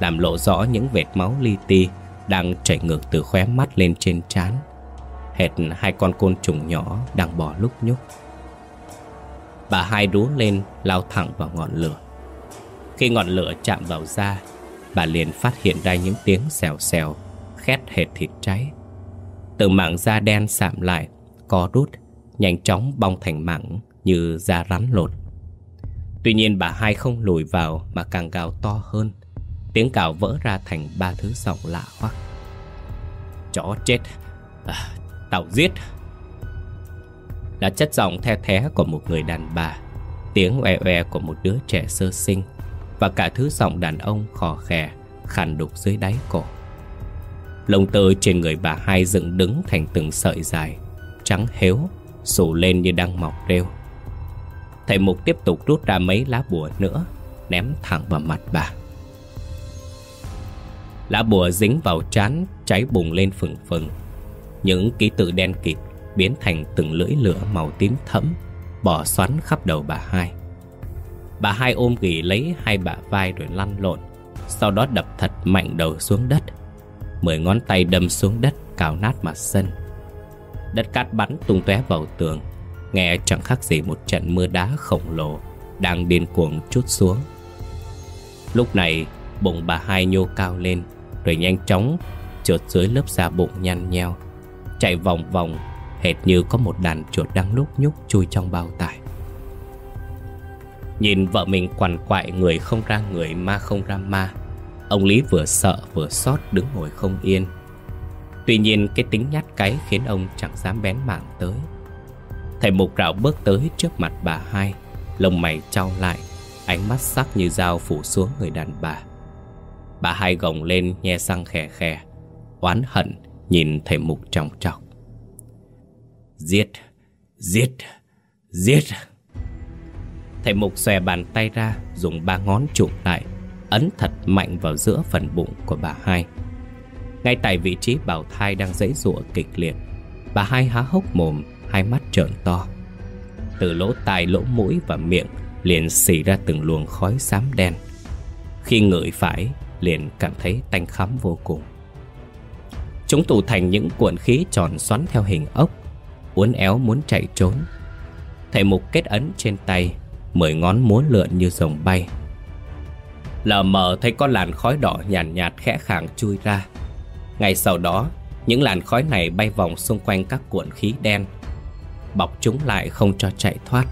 Làm lộ rõ những vệt máu li ti Đang chảy ngược từ khóe mắt lên trên trán. Hệt hai con côn trùng nhỏ đang bò lúc nhúc. Bà hai đú lên lao thẳng vào ngọn lửa. Khi ngọn lửa chạm vào da Bà liền phát hiện ra những tiếng xèo xèo Khét hệt thịt cháy. Từ mảng da đen sạm lại Co rút Nhanh chóng bong thành mảng Như da rắn lột. Tuy nhiên bà hai không lùi vào Mà càng gào to hơn. Tiếng cào vỡ ra thành ba thứ giọng lạ hoắc. Chó chết. À, Tao giết. Là chất giọng the thé của một người đàn bà, Tiếng oe oe của một đứa trẻ sơ sinh, Và cả thứ giọng đàn ông khò khè, Khàn đục dưới đáy cổ. Lông tơ trên người bà hai dựng đứng thành từng sợi dài, Trắng héo sù lên như đang mọc rêu. Thầy Mục tiếp tục rút ra mấy lá bùa nữa, Ném thẳng vào mặt bà. Lá bùa dính vào trán Cháy bùng lên phừng phừng những ký tự đen kịt biến thành từng lưỡi lửa màu tím thẫm Bỏ xoắn khắp đầu bà hai. Bà hai ôm ghì lấy hai bả vai rồi lăn lộn, Sau đó đập thật mạnh đầu xuống đất, Mười ngón tay đâm xuống đất cào nát mặt sân. Đất cát bắn tung tóe vào tường, Nghe chẳng khác gì một trận mưa đá khổng lồ Đang điên cuồng chút xuống. Lúc này, bụng bà hai nhô cao lên, Rồi nhanh chóng trượt dưới lớp da bụng nhăn nheo. Chạy vòng vòng, Hệt như có một đàn chuột đang lúc nhúc chui trong bao tải. Nhìn vợ mình quằn quại người không ra người, ma không ra ma, Ông Lý vừa sợ vừa xót đứng ngồi không yên. Tuy nhiên cái tính nhát cái khiến ông chẳng dám bén mảng tới. Thầy mục rạo bước tới trước mặt bà hai, Lông mày trao lại, Ánh mắt sắc như dao phủ xuống người đàn bà. Bà hai gồng lên, nhe răng khè khè, Oán hận nhìn thầy mục trọng trọng Giết, giết, giết. Thầy mục xòe bàn tay ra Dùng ba ngón chụm lại Ấn thật mạnh vào giữa phần bụng của bà hai. Ngay tại vị trí bào thai đang dãy rụa kịch liệt Bà hai há hốc mồm Hai mắt trợn to. Từ lỗ tai lỗ mũi và miệng Liền xì ra từng luồng khói xám đen. Khi ngửi phải Liền cảm thấy tanh khắm vô cùng. Chúng tụ thành những cuộn khí tròn xoắn theo hình ốc Uốn éo muốn chạy trốn. Thầy mục kết ấn trên tay Mười ngón múa lượn như rồng bay. Lờ mờ thấy có làn khói đỏ nhàn nhạt, nhạt khẽ khàng chui ra. Ngay sau đó Những làn khói này bay vòng xung quanh các cuộn khí đen. Bọc chúng lại không cho chạy thoát.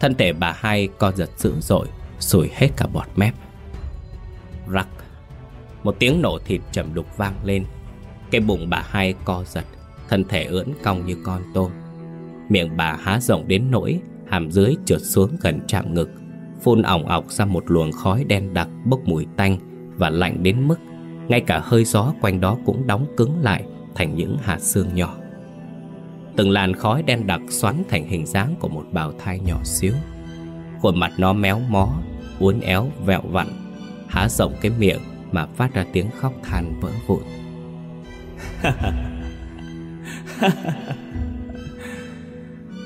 Thân thể bà hai co giật dữ dội Sủi hết cả bọt mép. Rắc! Một tiếng nổ thịt trầm đục vang lên. Cái bụng bà hai co giật, Thân thể ưỡn cong như con tôm. Miệng bà há rộng đến nỗi Hàm dưới trượt xuống gần chạm ngực, Phun ỏng ọc ra một luồng khói đen đặc Bốc mùi tanh Và lạnh đến mức Ngay cả hơi gió quanh đó cũng đóng cứng lại Thành những hạt xương nhỏ. Từng làn khói đen đặc xoắn thành hình dáng của một bào thai nhỏ xíu. Khuôn mặt nó méo mó, Uốn éo vẹo vặn, Há rộng cái miệng Mà phát ra tiếng khóc than vỡ vụn.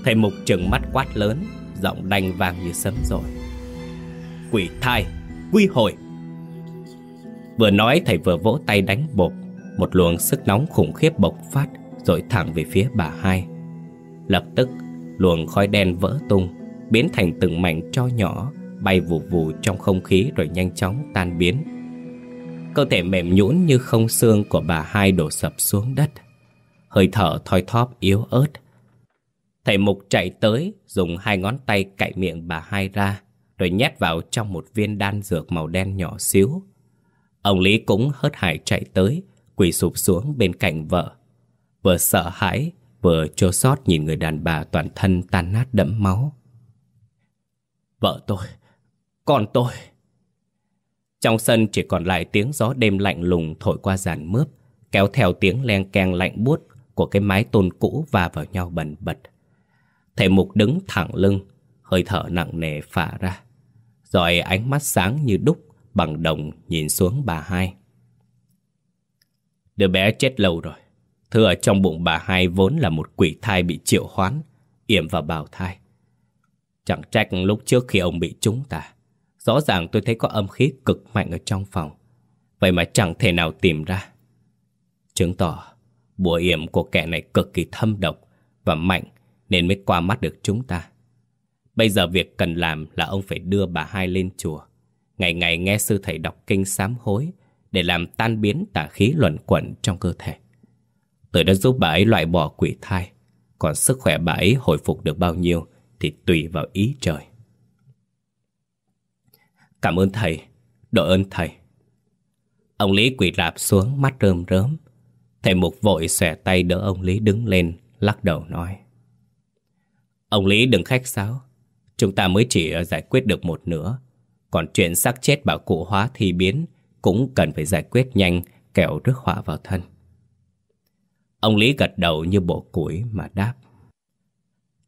Thầy Mục trừng mắt quát lớn, Giọng đanh vàng như sấm rồi. Quỷ thai, Quy hồi. Vừa nói, thầy vừa vỗ tay đánh bột Một luồng sức nóng khủng khiếp bộc phát Rồi thẳng về phía bà hai. Lập tức, luồng khói đen vỡ tung, Biến thành từng mảnh cho nhỏ, Bay vù vù trong không khí Rồi nhanh chóng tan biến. Cơ thể mềm nhũn như không xương Của bà hai đổ sập xuống đất. Hơi thở thoi thóp yếu ớt. Thầy Mục chạy tới, Dùng hai ngón tay cạy miệng bà hai ra, Rồi nhét vào trong một viên đan dược màu đen nhỏ xíu. Ông Lý cũng hớt hải chạy tới, Quỳ sụp xuống bên cạnh vợ. Vừa sợ hãi, Vừa chua xót nhìn người đàn bà toàn thân tan nát đẫm máu. Vợ tôi, Con tôi trong sân chỉ còn lại tiếng gió đêm lạnh lùng thổi qua giàn mướp Kéo theo tiếng len keng lạnh buốt của cái mái tôn cũ va vào nhau bần bật. Thầy Mục đứng thẳng lưng, hơi thở nặng nề phả ra. Rồi ánh mắt sáng như đúc bằng đồng nhìn xuống bà hai. Đứa bé chết lâu rồi. Thứ ở trong bụng bà hai vốn là một quỷ thai bị triệu hoán, yểm vào bào thai. Chẳng trách lúc trước khi ông bị chúng tà. Rõ ràng tôi thấy có âm khí cực mạnh ở trong phòng. Vậy mà chẳng thể nào tìm ra. Chứng tỏ, Bùa yểm của kẻ này cực kỳ thâm độc và mạnh nên mới qua mắt được chúng ta. Bây giờ việc cần làm là ông phải đưa bà hai lên chùa. Ngày ngày nghe sư thầy đọc kinh sám hối để làm tan biến tà khí luẩn quẩn trong cơ thể. Tôi đã giúp bà ấy loại bỏ quỷ thai. Còn sức khỏe bà ấy hồi phục được bao nhiêu thì tùy vào ý trời. Cảm ơn thầy, đội ơn thầy. Ông Lý quỳ rạp xuống mắt rơm rớm Thầy Mục vội xòe tay đỡ ông Lý đứng lên, lắc đầu nói. Ông Lý đừng khách sáo, chúng ta mới chỉ giải quyết được một nửa. Còn chuyện xác chết bảo cụ hóa thi biến cũng cần phải giải quyết nhanh kẻo rước họa vào thân. Ông Lý gật đầu như bộ củi mà đáp.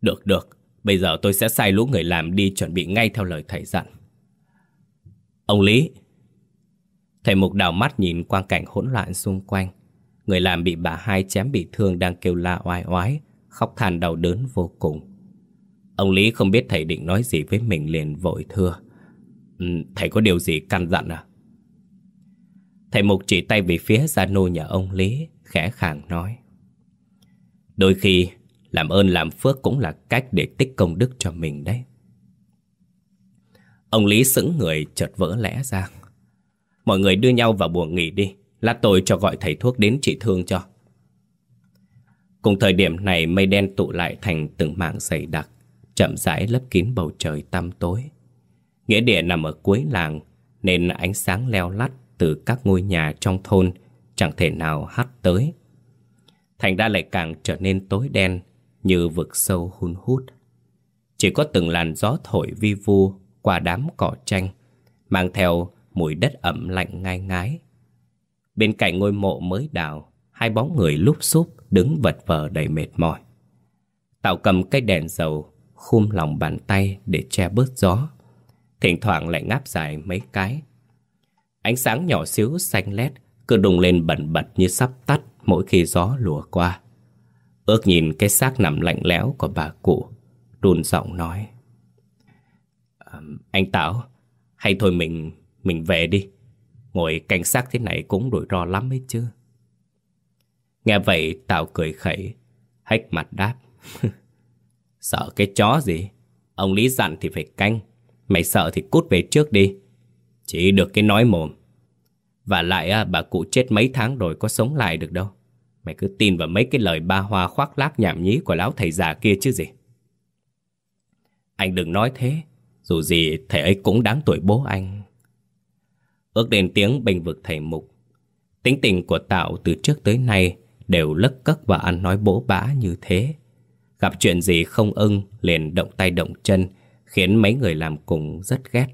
Được, được, bây giờ tôi sẽ sai lũ người làm đi chuẩn bị ngay theo lời thầy dặn. Ông Lý Thầy Mục đảo mắt nhìn quang cảnh hỗn loạn xung quanh Người làm bị bà hai chém bị thương đang kêu la oai oái, khóc than đau đớn vô cùng. Ông Lý không biết thầy định nói gì với mình liền vội thưa. Ừ, thầy có điều gì căn dặn à? Thầy Mục chỉ tay về phía gia nô nhà ông Lý, khẽ khàng nói. Đôi khi làm ơn làm phước cũng là cách để tích công đức cho mình đấy. Ông Lý sững người chợt vỡ lẽ ra. Mọi người đưa nhau vào buồng nghỉ đi, lát tôi cho gọi thầy thuốc đến trị thương cho. Cùng thời điểm này mây đen tụ lại thành từng mạng dày đặc, chậm rãi lấp kín bầu trời tăm tối. Nghĩa địa nằm ở cuối làng, nên ánh sáng leo lắt từ các ngôi nhà trong thôn chẳng thể nào hắt tới. Thành ra lại càng trở nên tối đen như vực sâu hun hút. Chỉ có từng làn gió thổi vi vu qua đám cỏ tranh, mang theo mùi đất ẩm lạnh ngai ngái. Bên cạnh ngôi mộ mới đào, hai bóng người lúc xúc đứng vật vờ đầy mệt mỏi. Tạo cầm cây đèn dầu, khum lòng bàn tay để che bớt gió. Thỉnh thoảng lại ngáp dài mấy cái. Ánh sáng nhỏ xíu xanh lét cứ đùng lên bẩn bật như sắp tắt mỗi khi gió lùa qua. Ước nhìn cái xác nằm lạnh lẽo của bà cụ, đùn giọng nói. Anh Tảo, hay thôi mình mình về đi. Ngồi canh xác thế này cũng rủi ro lắm ấy chứ. Nghe vậy Tảo cười khẩy, hách mặt đáp. sợ cái chó gì? Ông Lý dặn thì phải canh. Mày sợ thì cút về trước đi. Chỉ được cái nói mồm. Và lại à, bà cụ chết mấy tháng rồi có sống lại được đâu. Mày cứ tin vào mấy cái lời ba hoa khoác lác nhảm nhí của lão thầy già kia chứ gì. Anh đừng nói thế. Dù gì thầy ấy cũng đáng tuổi bố anh. Ước đến tiếng bình vực thầy mục. Tính tình của Tạo từ trước tới nay đều lất cất và ăn nói bố bã như thế. Gặp chuyện gì không ưng liền động tay động chân khiến mấy người làm cùng rất ghét.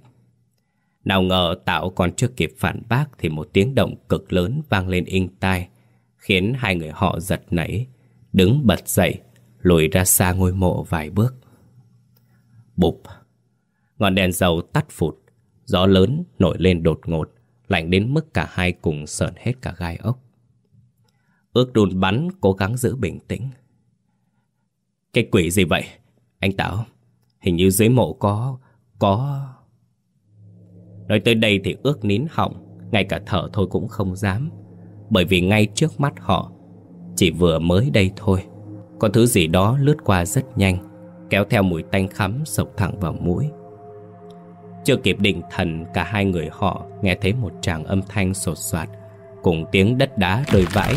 Nào ngờ Tạo còn chưa kịp phản bác thì một tiếng động cực lớn vang lên inh tai khiến hai người họ giật nảy, đứng bật dậy, lùi ra xa ngôi mộ vài bước. Bụp! Ngọn đèn dầu tắt phụt, gió lớn nổi lên đột ngột, lạnh đến mức cả hai cùng sợn hết cả gai ốc. Ước đùn bắn cố gắng giữ bình tĩnh. Cái quỷ gì vậy? Anh Tảo, hình như dưới mộ có... có... Nói tới đây thì ước nín họng, ngay cả thở thôi cũng không dám. Bởi vì ngay trước mắt họ, chỉ vừa mới đây thôi, có thứ gì đó lướt qua rất nhanh, kéo theo mùi tanh khắm sộc thẳng vào mũi. Chưa kịp định thần cả hai người họ nghe thấy một tràng âm thanh sột soạt cùng tiếng đất đá rơi vãi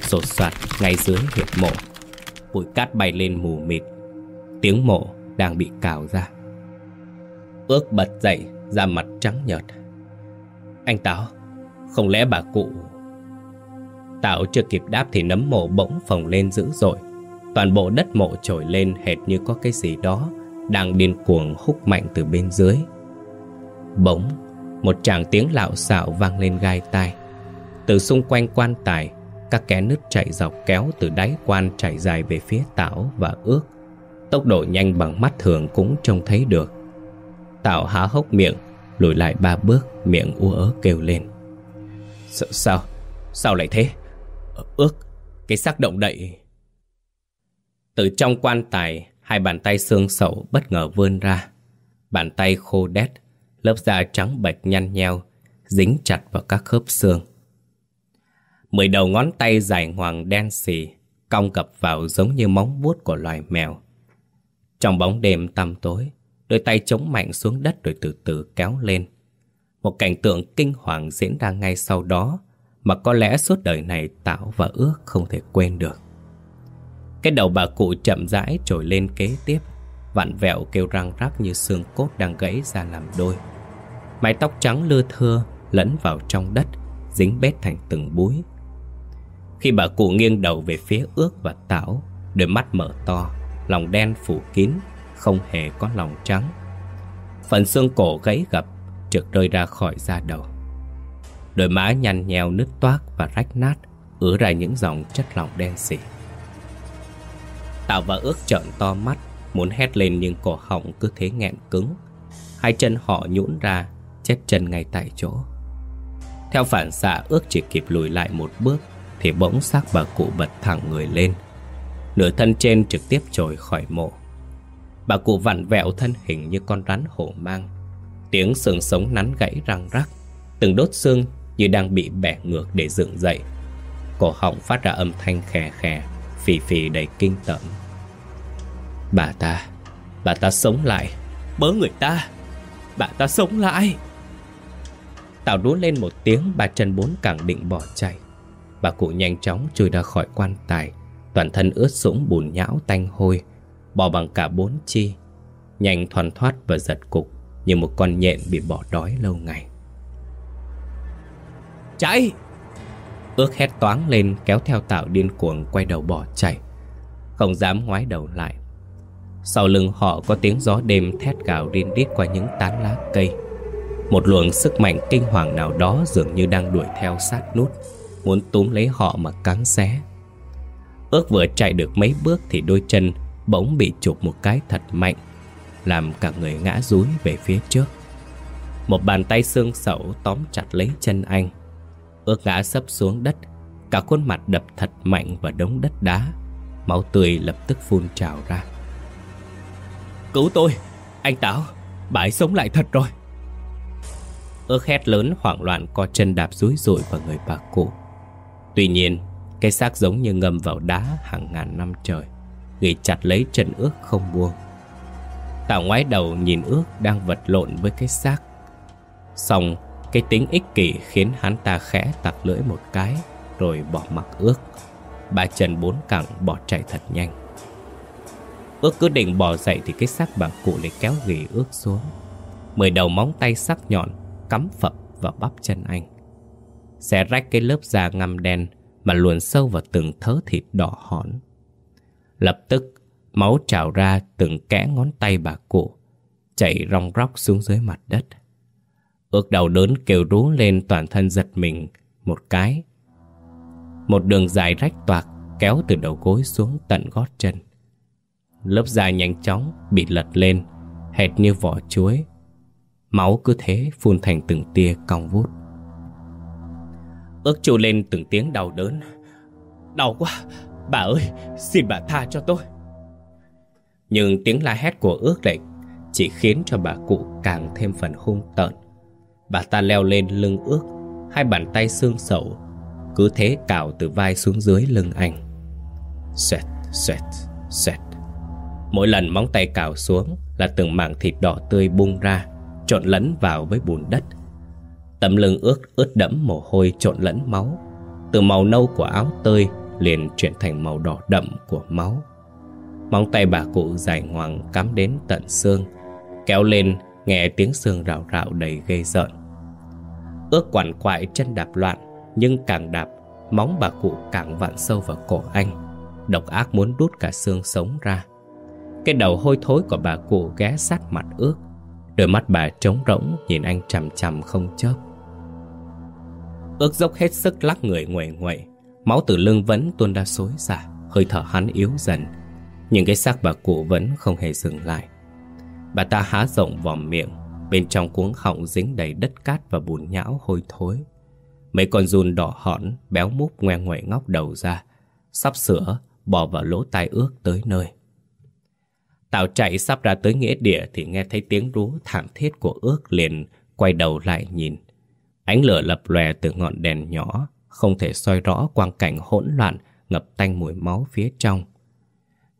sột soạt ngay dưới huyệt mộ. Bụi cát bay lên mù mịt, tiếng mộ đang bị cào ra. Ước bật dậy, da mặt trắng nhợt. Anh Táo, không lẽ bà cụ... Táo chưa kịp đáp thì nấm mộ bỗng phồng lên dữ dội. Toàn bộ đất mộ trồi lên hệt như có cái gì đó đang điên cuồng húc mạnh từ bên dưới. Bỗng, một tràng tiếng lạo xạo vang lên gai tai. Từ xung quanh quan tài, các kẽ nứt chạy dọc kéo từ đáy quan chạy dài về phía Tảo và ước. Tốc độ nhanh bằng mắt thường cũng trông thấy được. Tảo há hốc miệng, lùi lại ba bước, miệng u ớ kêu lên. Sợ sao? Sao lại thế? Ờ, ước, cái xác động đậy. Từ trong quan tài, hai bàn tay xương sậu bất ngờ vươn ra. Bàn tay khô đét, lớp da trắng bạch nhăn nheo, dính chặt vào các khớp xương. Mười đầu ngón tay dài hoàng đen xì, cong cập vào giống như móng vuốt của loài mèo. Trong bóng đêm tăm tối, đôi tay chống mạnh xuống đất rồi từ từ kéo lên. Một cảnh tượng kinh hoàng diễn ra ngay sau đó mà có lẽ suốt đời này tạo và Ước không thể quên được. Cái đầu bà cụ chậm rãi trồi lên kế tiếp, vặn vẹo kêu răng rắc như xương cốt đang gãy ra làm đôi. Mái tóc trắng lưa thưa lẫn vào trong đất, dính bết thành từng búi. Khi bà cụ nghiêng đầu về phía ước và tảo, đôi mắt mở to, lòng đen phủ kín, không hề có lòng trắng. Phần xương cổ gãy gập, trượt rơi ra khỏi da đầu. Đôi má nhăn nheo nứt toác và rách nát, ứa ra những dòng chất lỏng đen xỉ. tảo và ước trợn to mắt, muốn hét lên nhưng cổ họng cứ thế nghẹn cứng. Hai chân họ nhũn ra, chết chân ngay tại chỗ. Theo phản xạ ước chỉ kịp lùi lại một bước thì bỗng xác bà cụ bật thẳng người lên. Nửa thân trên trực tiếp trồi khỏi mộ. Bà cụ vặn vẹo thân hình như con rắn hổ mang. Tiếng xương sống nắn gãy răng rắc, từng đốt xương như đang bị bẻ ngược để dựng dậy. Cổ họng phát ra âm thanh khè khè, phì phì đầy kinh tởm Bà ta Bà ta sống lại Bớ người ta Bà ta sống lại Tào đúa lên một tiếng Bà chân bốn càng định bỏ chạy. Bà cụ nhanh chóng chui ra khỏi quan tài. Toàn thân ướt sũng bùn nhão tanh hôi. Bỏ bằng cả bốn chi. Nhanh thoăn thoát và giật cục, Như một con nhện bị bỏ đói lâu ngày. Chạy! Ước hét toáng lên, kéo theo tạo điên cuồng quay đầu bỏ chạy. Không dám ngoái đầu lại. Sau lưng họ có tiếng gió đêm thét gào rin rít qua những tán lá cây. Một luồng sức mạnh kinh hoàng nào đó dường như đang đuổi theo sát nút, Muốn túm lấy họ mà cắn xé. Ước vừa chạy được mấy bước thì đôi chân bỗng bị chụp một cái thật mạnh, Làm cả người ngã rúi về phía trước. Một bàn tay xương sẩu tóm chặt lấy chân anh, Ước ngã sấp xuống đất, Cả khuôn mặt đập thật mạnh vào đống đất đá, Máu tươi lập tức phun trào ra. Cứu tôi, Anh Táo Bà ấy sống lại thật rồi. Ước hét lớn hoảng loạn co chân đạp rúi dội vào người bà cụ. Tuy nhiên, Cái xác giống như ngâm vào đá hàng ngàn năm trời, Ghi chặt lấy chân ước không buông. Tào ngoái đầu nhìn ước đang vật lộn với cái xác. Xong, cái tính ích kỷ khiến hắn ta khẽ tặc lưỡi một cái, Rồi bỏ mặc ước. Ba chân bốn cẳng bỏ chạy thật nhanh. Ước cứ định bỏ dậy thì cái xác bà cụ lại kéo ghì ước xuống. Mười đầu móng tay sắc nhọn cắm phập vào bắp chân anh. Xé rách cái lớp da ngăm đen Mà luồn sâu vào từng thớ thịt đỏ hòn. Lập tức, máu trào ra từng kẽ ngón tay bà cụ, Chảy rong róc xuống dưới mặt đất. Ước đầu đớn kêu rú lên toàn thân giật mình Một cái. Một đường dài rách toạc Kéo từ đầu gối xuống tận gót chân. Lớp da nhanh chóng Bị lật lên, Hệt như vỏ chuối. Máu cứ thế phun thành từng tia cong vút. Ước chu lên từng tiếng đau đớn. Đau quá Bà ơi xin bà tha cho tôi. Nhưng tiếng la hét của ước lại Chỉ khiến cho bà cụ càng thêm phần hung tợn. Bà ta leo lên lưng ước Hai bàn tay xương sầu Cứ thế cào từ vai xuống dưới lưng anh. Xoẹt, xoẹt, xoẹt. Mỗi lần móng tay cào xuống Là từng mảng thịt đỏ tươi bung ra. Trộn lẫn vào với bùn đất. Tấm lưng ướt ướt đẫm mồ hôi trộn lẫn máu. Từ màu nâu của áo tơi Liền chuyển thành màu đỏ đậm của máu. Móng tay bà cụ dài ngoằng cắm đến tận xương, Kéo lên nghe tiếng xương rào rạo đầy ghê rợn. Ước quằn quại chân đạp loạn, Nhưng càng đạp, Móng bà cụ càng vặn sâu vào cổ anh, Độc ác muốn đút cả xương sống ra. Cái đầu hôi thối của bà cụ ghé sát mặt ước. Đôi mắt bà trống rỗng Nhìn anh chằm chằm không chớp. Ước dốc hết sức lắc người nguệ nguậy, Máu từ lưng vẫn tuôn ra xối xả, Hơi thở hắn yếu dần, Nhưng cái xác bà cụ vẫn không hề dừng lại. Bà ta há rộng vòm miệng, Bên trong cuống họng dính đầy đất cát và bùn nhão hôi thối. Mấy con run đỏ hỏn Béo múp ngoe ngoậy ngóc đầu ra, Sắp sửa bò vào lỗ tai ước tới nơi. Tào chạy sắp ra tới nghĩa địa Thì nghe thấy tiếng rú thảm thiết của ước liền, Quay đầu lại nhìn. Ánh lửa lập lòe từ ngọn đèn nhỏ, Không thể soi rõ quang cảnh hỗn loạn, Ngập tanh mùi máu phía trong.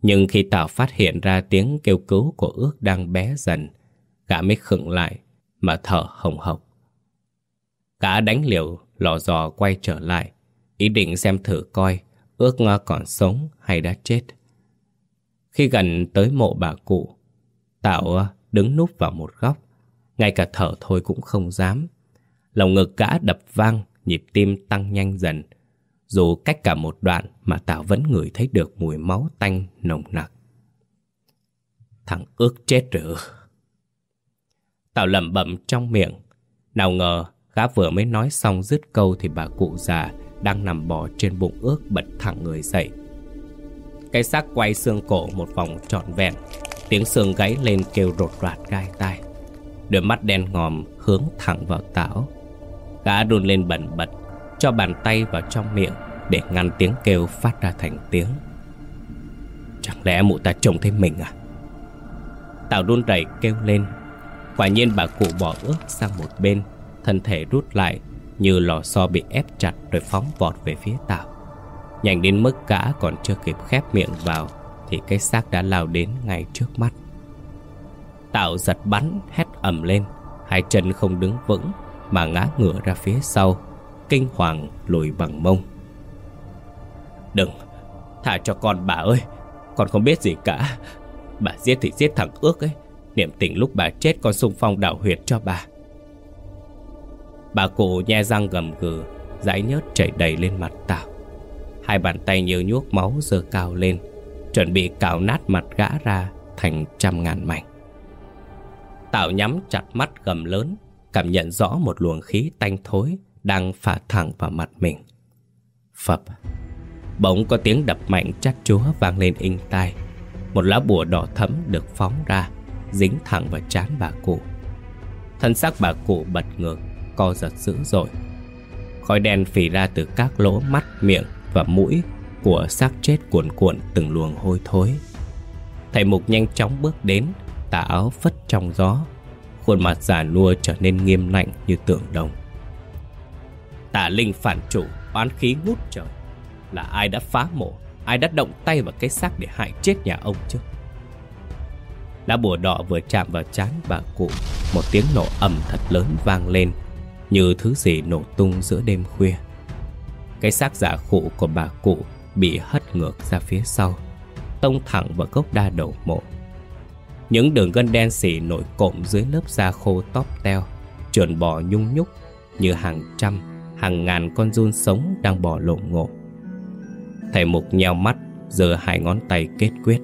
Nhưng khi Tào phát hiện ra tiếng kêu cứu của ước đang bé dần, Gã mới khựng lại Mà thở hồng hộc. Gã đánh liều, lò dò quay trở lại, Ý định xem thử coi Ước còn sống hay đã chết. Khi gần tới mộ bà cụ. Tạo à, đứng núp vào một góc. Ngay cả thở thôi cũng không dám. Lòng ngực gã đập vang, Nhịp tim tăng nhanh dần. Dù cách cả một đoạn Mà Tạo vẫn ngửi thấy được mùi máu tanh nồng nặc. Thằng ước chết rồi. Tào lẩm bẩm trong miệng. Nào ngờ, gã vừa mới nói xong dứt câu Thì bà cụ già đang nằm bò trên bụng ước bật thẳng người dậy. Cái xác quay xương cổ một vòng trọn vẹn. Tiếng xương gáy lên kêu rột rạt gai tai. Đôi mắt đen ngòm hướng thẳng vào tảo Gã run lên bẩn bật, Cho bàn tay vào trong miệng Để ngăn tiếng kêu phát ra thành tiếng. Chẳng lẽ mụ ta trông thấy mình à? Tào run rẩy kêu lên. Quả nhiên bà cụ bỏ ước sang một bên, Thân thể rút lại Như lò xo bị ép chặt rồi phóng vọt về phía Tào Nhanh đến mức gã còn chưa kịp khép miệng vào, Thì cái xác đã lao đến ngay trước mắt. Tạo giật bắn hét ầm lên, Hai chân không đứng vững Mà ngã ngửa ra phía sau, Kinh hoàng lùi bằng mông. Đừng Thả cho con bà ơi, Con không biết gì cả. Bà giết thì giết thằng ước ấy, Niệm tình lúc bà chết con xung phong đảo huyệt cho bà. Bà cụ nhe răng gầm gừ, Dãi nhớt chảy đầy lên mặt tạo Hai bàn tay như nhuốc máu giơ cao lên Chuẩn bị cào nát mặt gã ra Thành trăm ngàn mảnh. Tạo nhắm chặt mắt gầm lớn Cảm nhận rõ một luồng khí tanh thối Đang phả thẳng vào mặt mình. Phập! Bỗng có tiếng đập mạnh chát chúa vang lên inh tai. Một lá bùa đỏ thẫm được phóng ra Dính thẳng vào trán bà cụ. Thân xác bà cụ bật ngược Co giật dữ dội. Khói đen phì ra từ các lỗ mắt, miệng và mũi Của xác chết cuộn cuộn từng luồng hôi thối. Thầy Mục nhanh chóng bước đến, Tà áo phất trong gió, Khuôn mặt già nua trở nên nghiêm lạnh như tượng đồng. Tà linh phản chủ, Oán khí ngút trời. Là ai đã phá mộ, Ai đã động tay vào cái xác để hại chết nhà ông chứ? Lá bùa đỏ vừa chạm vào chán bà cụ, Một tiếng nổ ầm thật lớn vang lên, Như thứ gì nổ tung giữa đêm khuya. Cái xác giả khụ của bà cụ Bị hất ngược ra phía sau Tông thẳng vào gốc đa đầu mộ. Những đường gân đen xỉ nổi cộm dưới lớp da khô tóp teo Trườn bò nhung nhúc Như hàng trăm, hàng ngàn con run sống đang bò lộn ngộ. Thầy Mục nheo mắt Giờ hai ngón tay kết quyết.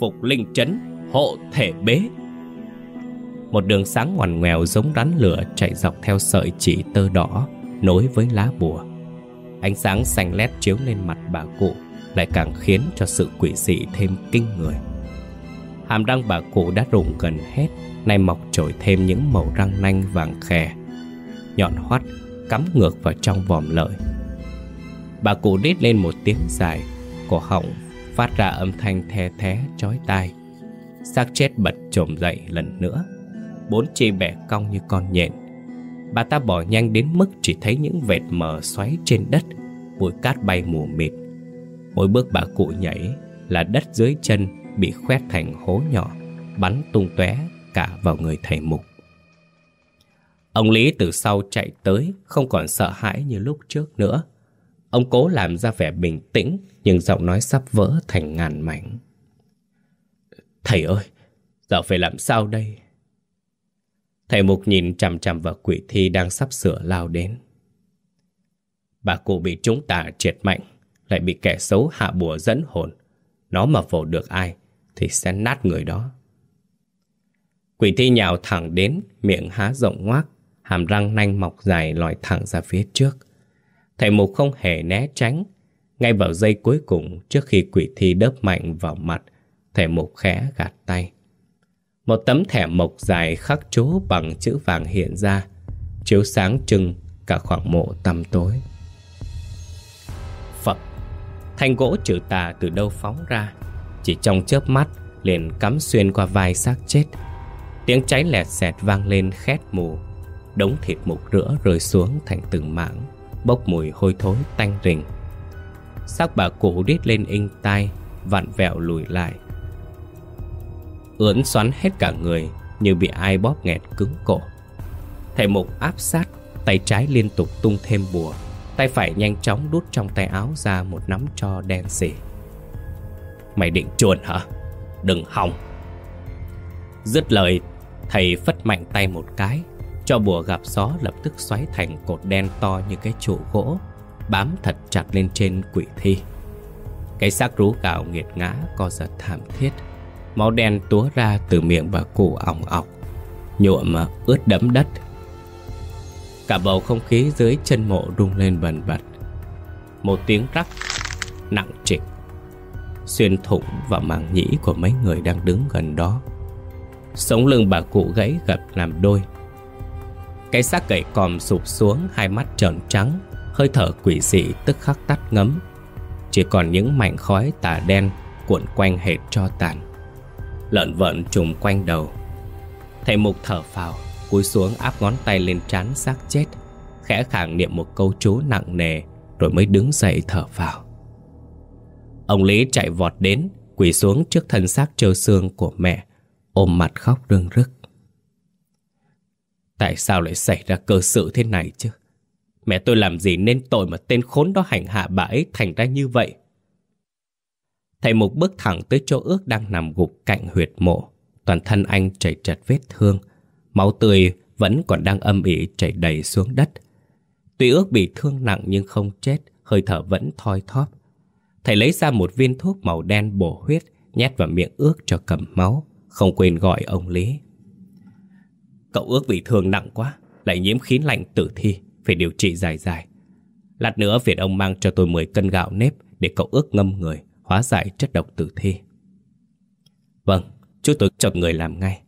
Phục linh chấn Hộ thể bế. Một đường sáng ngoằn ngoèo giống rắn lửa Chạy dọc theo sợi chỉ tơ đỏ Nối với lá bùa. Ánh sáng xanh lét chiếu lên mặt bà cụ Lại càng khiến cho sự quỷ dị thêm kinh người Hàm răng bà cụ đã rụng gần hết Nay mọc trồi thêm những màu răng nanh vàng khè Nhọn hoắt Cắm ngược vào trong vòm lợi Bà cụ rít lên một tiếng dài Cổ họng phát ra âm thanh the thé chói tai. xác chết bật trồm dậy lần nữa, bốn chi bẻ cong như con nhện. Bà ta bỏ nhanh đến mức chỉ thấy những vệt mờ xoáy trên đất, bụi cát bay mù mịt. Mỗi bước bà cụ nhảy là đất dưới chân bị khoét thành hố nhỏ, bắn tung tóe cả vào người thầy mục. Ông Lý từ sau chạy tới, không còn sợ hãi như lúc trước nữa. Ông cố làm ra vẻ bình tĩnh Nhưng giọng nói sắp vỡ thành ngàn mảnh Thầy ơi Giờ phải làm sao đây Thầy Mục nhìn chằm chằm vào quỷ thi Đang sắp sửa lao đến Bà cụ bị chúng ta triệt mạnh Lại bị kẻ xấu hạ bùa dẫn hồn Nó mà vồ được ai Thì sẽ nát người đó Quỷ thi nhào thẳng đến Miệng há rộng ngoác Hàm răng nanh mọc dài lòi thẳng ra phía trước Thầy Mục không hề né tránh. Ngay vào giây cuối cùng trước khi quỷ thi đớp mạnh vào mặt, thầy Mục khẽ gạt tay. Một tấm thẻ mộc dài khắc chú bằng chữ vàng hiện ra, chiếu sáng trưng cả khoảng mộ tăm tối. Phật, thanh gỗ trừ tà từ đâu phóng ra, chỉ trong chớp mắt liền cắm xuyên qua vai xác chết. Tiếng cháy lẹt xẹt vang lên khét mù, đống thịt mục rữa rơi xuống thành từng mảng bốc mùi hôi thối tanh rình. Xác bà cụ đít lên inh tai, vặn vẹo lùi lại. Ướn xoắn hết cả người như bị ai bóp nghẹt cứng cổ. Thầy mục áp sát, tay trái liên tục tung thêm bùa, tay phải nhanh chóng đút trong tay áo ra một nắm cho đen xỉ. Mày định chuồn hả? Đừng hòng! Dứt lời, thầy phất mạnh tay một cái, cho bùa gặp gió lập tức xoáy thành cột đen to như cái trụ gỗ Bám thật chặt lên trên quỷ thi Cái xác rú gạo nghiệt ngã co giật thảm thiết Máu đen túa ra từ miệng bà cụ ỏng ọc, Nhuộm ướt đẫm đất. Cả bầu không khí dưới chân mộ rung lên bần bật Một tiếng rắc nặng trịch Xuyên thủng vào màng nhĩ của mấy người đang đứng gần đó. Sống lưng bà cụ gãy gập làm đôi. Cái xác gậy còm sụp xuống, Hai mắt trợn trắng, Hơi thở quỷ dị tức khắc tắt ngấm. Chỉ còn những mảnh khói tà đen Cuộn quanh hệt cho tàn. Lợn vợn trùng quanh đầu. Thầy mục thở phào, Cúi xuống áp ngón tay lên trán xác chết, Khẽ khẳng niệm một câu chú nặng nề, Rồi mới đứng dậy thở vào Ông Lý chạy vọt đến, Quỳ xuống trước thân xác trơ xương của mẹ, Ôm mặt khóc rưng rức. Tại sao lại xảy ra cơ sự thế này chứ? Mẹ tôi làm gì nên tội mà tên khốn đó hành hạ bà ấy thành ra như vậy? Thầy Mục bước thẳng tới chỗ ước đang nằm gục cạnh huyệt mộ. Toàn thân anh chảy trật vết thương. Máu tươi vẫn còn đang âm ỉ chảy đầy xuống đất. Tuy ước bị thương nặng nhưng không chết, Hơi thở vẫn thoi thóp. Thầy lấy ra một viên thuốc màu đen bổ huyết, Nhét vào miệng ước cho cầm máu, Không quên gọi ông Lý. Cậu ước bị thương nặng quá, Lại nhiễm khí lạnh tử thi, Phải điều trị dài dài. Lát nữa Việt ông mang cho tôi 10 cân gạo nếp Để cậu ước ngâm người. Hóa giải chất độc tử thi Vâng, chú tôi chọn người làm ngay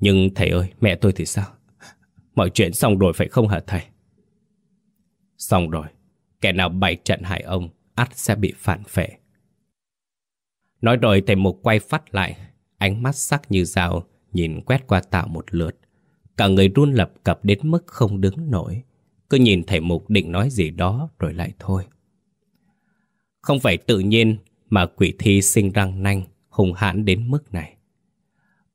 Nhưng thầy ơi, mẹ tôi thì sao? Mọi chuyện xong rồi phải không hả thầy? Xong rồi, kẻ nào bày trận hại ông, ắt sẽ bị phản phệ. Nói rồi thầy Mục quay phát lại, ánh mắt sắc như dao, nhìn quét qua tạo một lượt. Cả người run lập cập đến mức không đứng nổi. Cứ nhìn thầy Mục định nói gì đó rồi lại thôi. Không phải tự nhiên mà quỷ thi sinh răng nanh, hùng hãn đến mức này.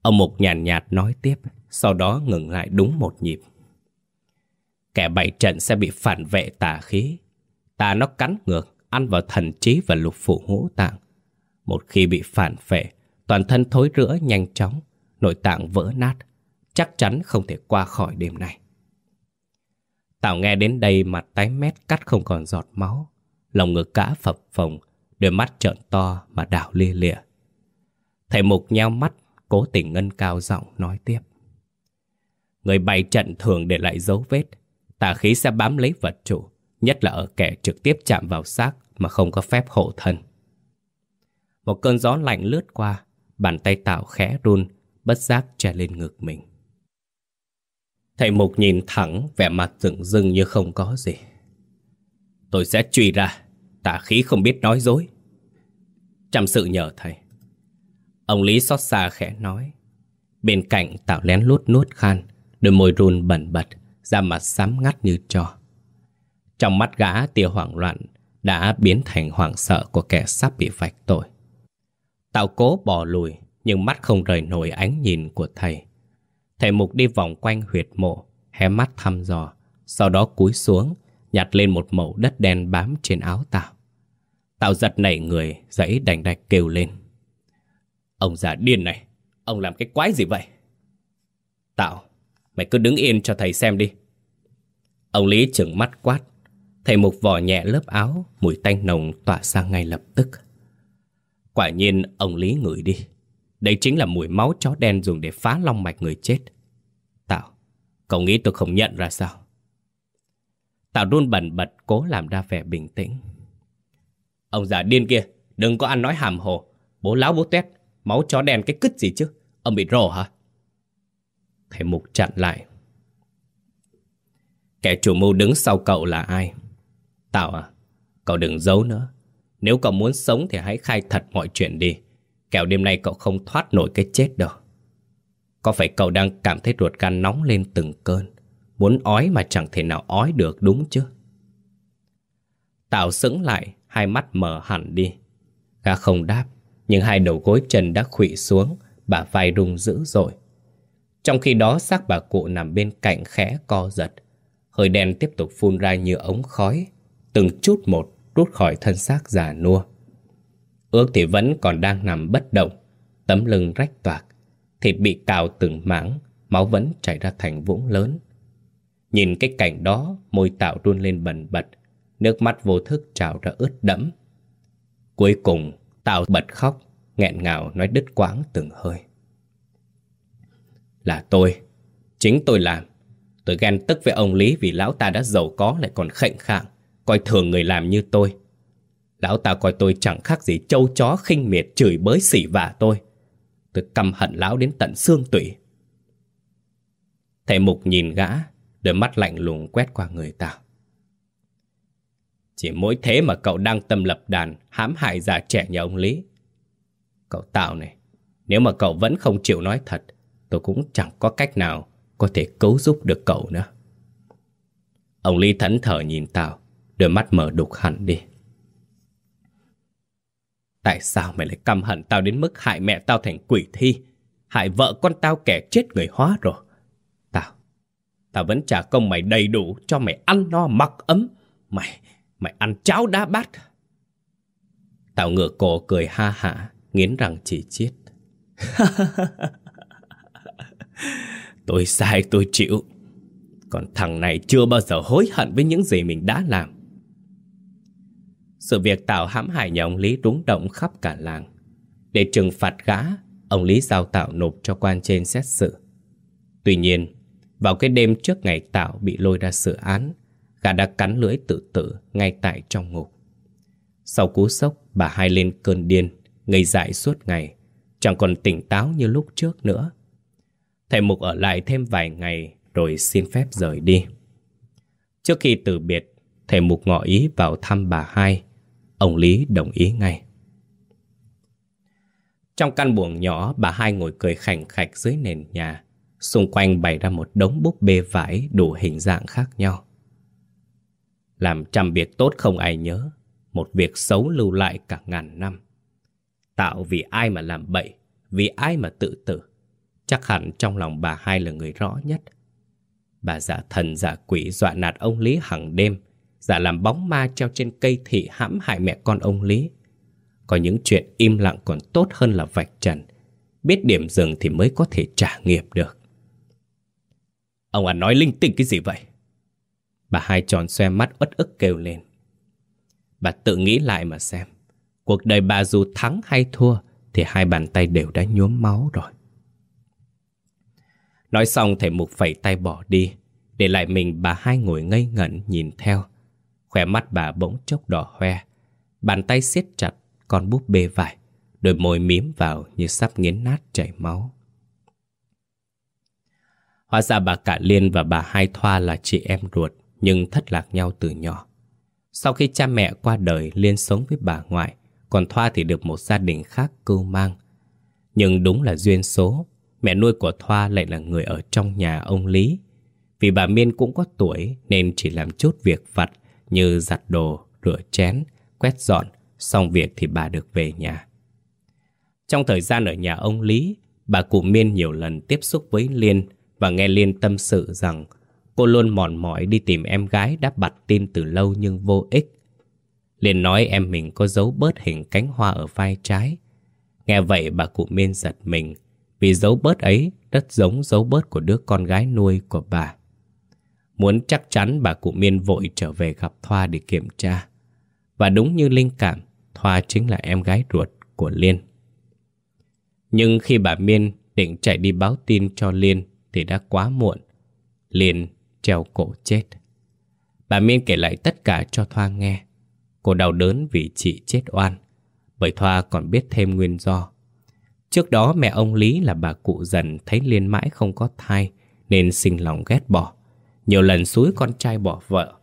Ông Mục nhàn nhạt, nhạt nói tiếp, sau đó ngừng lại đúng một nhịp. Kẻ bày trận sẽ bị phản vệ tà khí. Tà nó cắn ngược, ăn vào thần trí và lục phủ ngũ tạng. Một khi bị phản vệ, toàn thân thối rữa nhanh chóng, nội tạng vỡ nát, chắc chắn không thể qua khỏi đêm này. Tào nghe đến đây mặt tái mét cắt không còn giọt máu, lòng ngực cả phập phồng, đôi mắt trợn to mà đảo lia lịa. Thầy Mục nheo mắt, cố tình ngân cao giọng nói tiếp. Người bày trận thường để lại dấu vết, tà khí sẽ bám lấy vật chủ, nhất là ở kẻ trực tiếp chạm vào xác mà không có phép hộ thân. Một cơn gió lạnh lướt qua, bàn tay tạo khẽ run, bất giác che lên ngực mình. Thầy Mục nhìn thẳng, vẻ mặt rừng rưng như không có gì. Tôi sẽ truy ra, tà khí không biết nói dối. Chăm sự nhờ thầy. Ông Lý xót xa khẽ nói. Bên cạnh tạo lén lút nuốt khan, đôi môi run bẩn bật, da mặt xám ngắt như trò. Trong mắt gã tia hoảng loạn đã biến thành hoảng sợ của kẻ sắp bị vạch tội. Tạo cố bỏ lùi, nhưng mắt không rời nổi ánh nhìn của thầy. Thầy Mục đi vòng quanh huyệt mộ, hé mắt thăm dò, sau đó cúi xuống, nhặt lên một mẩu đất đen bám trên áo Tạo. Tao giật nảy người, dãy đành đạch kêu lên. Ông già điên này, ông làm cái quái gì vậy? Tạo, mày cứ đứng yên cho thầy xem đi. Ông Lý trừng mắt quát, Thầy Mục vò nhẹ lớp áo, mùi tanh nồng tỏa sang ngay lập tức. Quả nhiên ông Lý ngửi đi. Đây chính là mùi máu chó đen dùng để phá long mạch người chết. Tạo, cậu nghĩ tôi không nhận ra sao? Tạo run bẩn bật cố làm ra vẻ bình tĩnh. Ông già điên kia, đừng có ăn nói hàm hồ. Bố láo bố tét, máu chó đen cái cứt gì chứ? Ông bị rồ hả? Thầy Mục chặn lại. Kẻ chủ mưu đứng sau cậu là ai? Tào à, cậu đừng giấu nữa. Nếu cậu muốn sống thì hãy khai thật mọi chuyện đi. Kẻo đêm nay cậu không thoát nổi cái chết đâu. Có phải cậu đang cảm thấy ruột gan nóng lên từng cơn? Muốn ói mà chẳng thể nào ói được đúng chứ? Tào sững lại, hai mắt mở hẳn đi. Gã không đáp, nhưng hai đầu gối chân đã khụy xuống, bà vai rung dữ rồi. Trong khi đó xác bà cụ nằm bên cạnh khẽ co giật. Hơi đen tiếp tục phun ra như ống khói, từng chút một rút khỏi thân xác già nua. Ước thì vẫn còn đang nằm bất động, tấm lưng rách toạc, thịt bị cào từng mảng, máu vẫn chảy ra thành vũng lớn. Nhìn cái cảnh đó, môi tạo run lên bần bật, nước mắt vô thức trào ra ướt đẫm. Cuối cùng, tào bật khóc, nghẹn ngào nói đứt quãng từng hơi. Là tôi, chính tôi làm. Tôi ghen tức với ông Lý vì lão ta đã giàu có lại còn khệnh khạng coi thường người làm như tôi. Lão ta coi tôi chẳng khác gì trâu chó khinh miệt chửi bới xỉ vả tôi. Tôi căm hận lão đến tận xương tủy. Thầy Mục nhìn gã, đôi mắt lạnh lùng quét qua người tào. Chỉ mỗi thế mà cậu đang tâm lập đàn hãm hại già trẻ nhà ông Lý. Cậu Tạo này, nếu mà cậu vẫn không chịu nói thật, tôi cũng chẳng có cách nào có thể cứu giúp được cậu nữa. Ông Lý thẫn thờ nhìn Tạo, Đôi mắt mở đục hẳn đi Tại sao mày lại căm hận tao đến mức hại mẹ tao thành quỷ thi Hại vợ con tao kẻ chết người hóa rồi Tao Tao vẫn trả công mày đầy đủ cho mày ăn no mặc ấm Mày Mày ăn cháo đá bát. Tào ngựa cổ cười ha hả, Nghiến răng chỉ chiết. Tôi sai, tôi chịu. Còn thằng này chưa bao giờ hối hận với những gì mình đã làm. Sự việc Tạo hãm hại nhà ông Lý rúng động khắp cả làng. Để trừng phạt gã, Ông Lý giao Tạo nộp cho quan trên xét xử. Tuy nhiên, Vào cái đêm trước ngày Tạo bị lôi ra xử án cả đã cắn lưỡi tự tử ngay tại trong ngục. Sau cú sốc, bà hai lên cơn điên, Ngây dại suốt ngày, Chẳng còn tỉnh táo như lúc trước nữa. Thầy Mục ở lại thêm vài ngày Rồi xin phép rời đi. Trước khi từ biệt, Thầy Mục ngỏ ý vào thăm bà hai. Ông Lý đồng ý ngay. Trong căn buồng nhỏ, Bà hai ngồi cười khảnh khạch dưới nền nhà. Xung quanh bày ra một đống búp bê vải Đủ hình dạng khác nhau. Làm trăm việc tốt không ai nhớ, Một việc xấu lưu lại cả ngàn năm. Tạo vì ai mà làm bậy, Vì ai mà tự tử, Chắc hẳn trong lòng bà hai là người rõ nhất. Bà giả thần giả quỷ dọa nạt ông Lý hàng đêm Giả làm bóng ma treo trên cây thị hãm hại mẹ con ông Lý. Có những chuyện im lặng còn tốt hơn là vạch trần, Biết điểm dừng thì mới có thể trả nghiệp được. Ông à nói linh tinh cái gì vậy? Bà hai tròn xoe mắt uất ức kêu lên. Bà tự nghĩ lại mà xem, Cuộc đời bà dù thắng hay thua Thì hai bàn tay đều đã nhuốm máu rồi. Nói xong, thầy mục phẩy tay bỏ đi, Để lại mình bà hai ngồi ngây ngẩn nhìn theo. Khỏe mắt bà bỗng chốc đỏ hoe, Bàn tay siết chặt, con búp bê vải, Đôi môi mím vào như sắp nghiến nát chảy máu. Hóa ra bà cả Liên và bà Hai Thoa là chị em ruột. Nhưng thất lạc nhau từ nhỏ. Sau khi cha mẹ qua đời Liên sống với bà ngoại Còn Thoa thì được một gia đình khác cưu mang. Nhưng đúng là duyên số Mẹ nuôi của Thoa lại là người ở trong nhà ông Lý. Vì bà Miên cũng có tuổi Nên chỉ làm chút việc vặt Như giặt đồ, rửa chén, quét dọn Xong việc thì bà được về nhà. Trong thời gian ở nhà ông Lý Bà cụ Miên nhiều lần tiếp xúc với Liên Và nghe Liên tâm sự rằng Cô luôn mòn mỏi đi tìm em gái đã bặt tin từ lâu nhưng vô ích Liên nói em mình có dấu bớt hình cánh hoa ở vai trái Nghe vậy bà cụ Miên giật mình vì dấu bớt ấy rất giống dấu bớt của đứa con gái nuôi của bà. Muốn chắc chắn bà cụ Miên vội trở về gặp Thoa để kiểm tra. Và đúng như linh cảm, Thoa chính là em gái ruột của Liên. Nhưng khi bà Miên định chạy đi báo tin cho Liên thì đã quá muộn. Liên treo cổ chết. Bà Miên kể lại tất cả cho Thoa nghe. Cô đau đớn vì chị chết oan. Bởi Thoa còn biết thêm nguyên do. Trước đó mẹ ông Lý là bà cụ dần thấy Liên mãi không có thai nên sinh lòng ghét bỏ. Nhiều lần xúi con trai bỏ vợ.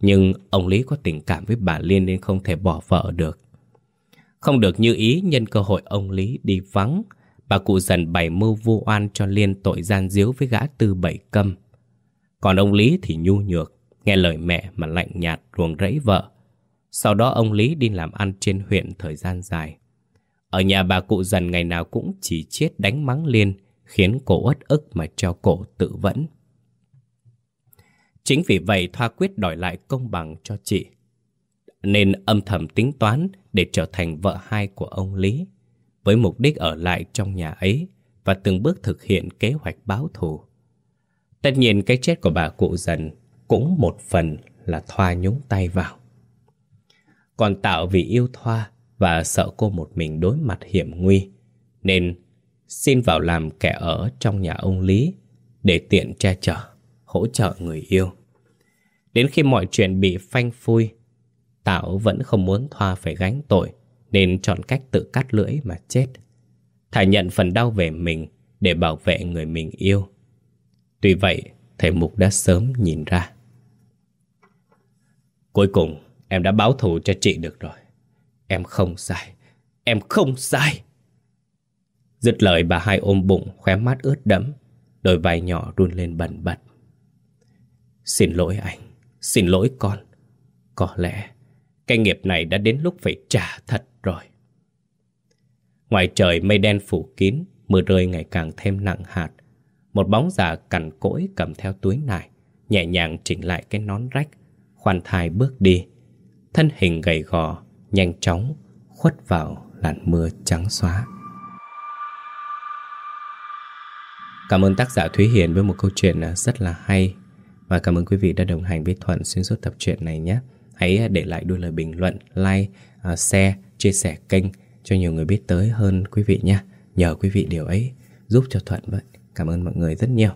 Nhưng ông Lý có tình cảm với bà Liên nên không thể bỏ vợ được. Không được như ý nhân cơ hội ông Lý đi vắng. Bà cụ dần bày mưu vu oan cho Liên tội gian díu với gã tư bảy câm. Còn ông Lý thì nhu nhược, nghe lời mẹ mà lạnh nhạt ruồng rẫy vợ. Sau đó ông Lý đi làm ăn trên huyện thời gian dài. Ở nhà bà cụ dần ngày nào cũng chỉ chết đánh mắng liên, khiến cổ uất ức mà treo cổ tự vẫn. Chính vì vậy Thoa quyết đòi lại công bằng cho chị. Nên âm thầm tính toán để trở thành vợ hai của ông Lý, với mục đích ở lại trong nhà ấy và từng bước thực hiện kế hoạch báo thù. Tất nhiên cái chết của bà cụ dần cũng một phần là Thoa nhúng tay vào. Còn Tạo vì yêu Thoa và sợ cô một mình đối mặt hiểm nguy, nên xin vào làm kẻ ở trong nhà ông Lý để tiện che chở, hỗ trợ người yêu. Đến khi mọi chuyện bị phanh phui, Tạo vẫn không muốn Thoa phải gánh tội nên chọn cách tự cắt lưỡi mà chết. Thả nhận phần đau về mình để bảo vệ người mình yêu. Tuy vậy, thầy Mục đã sớm nhìn ra. Cuối cùng, em đã báo thù cho chị được rồi. Em không sai. Em không sai. Dứt lời bà hai ôm bụng, khóe mắt ướt đẫm, đôi vai nhỏ run lên bần bật. Xin lỗi anh, xin lỗi con. Có lẽ cái nghiệp này đã đến lúc phải trả thật rồi. Ngoài trời mây đen phủ kín, mưa rơi ngày càng thêm nặng hạt. Một bóng già cằn cỗi cầm theo túi nải, nhẹ nhàng chỉnh lại cái nón rách, khoan thai bước đi. Thân hình gầy gò, nhanh chóng, khuất vào làn mưa trắng xóa. Cảm ơn tác giả Thúy Hiền với một câu chuyện à, rất là hay và cảm ơn quý vị đã đồng hành với Thuận xuyên suốt tập truyện này nhé. Hãy à, để lại đôi lời bình luận, like, à, share, chia sẻ kênh cho nhiều người biết tới hơn quý vị nha. Nhờ quý vị điều ấy giúp cho Thuận vậy. Cảm ơn mọi người rất nhiều.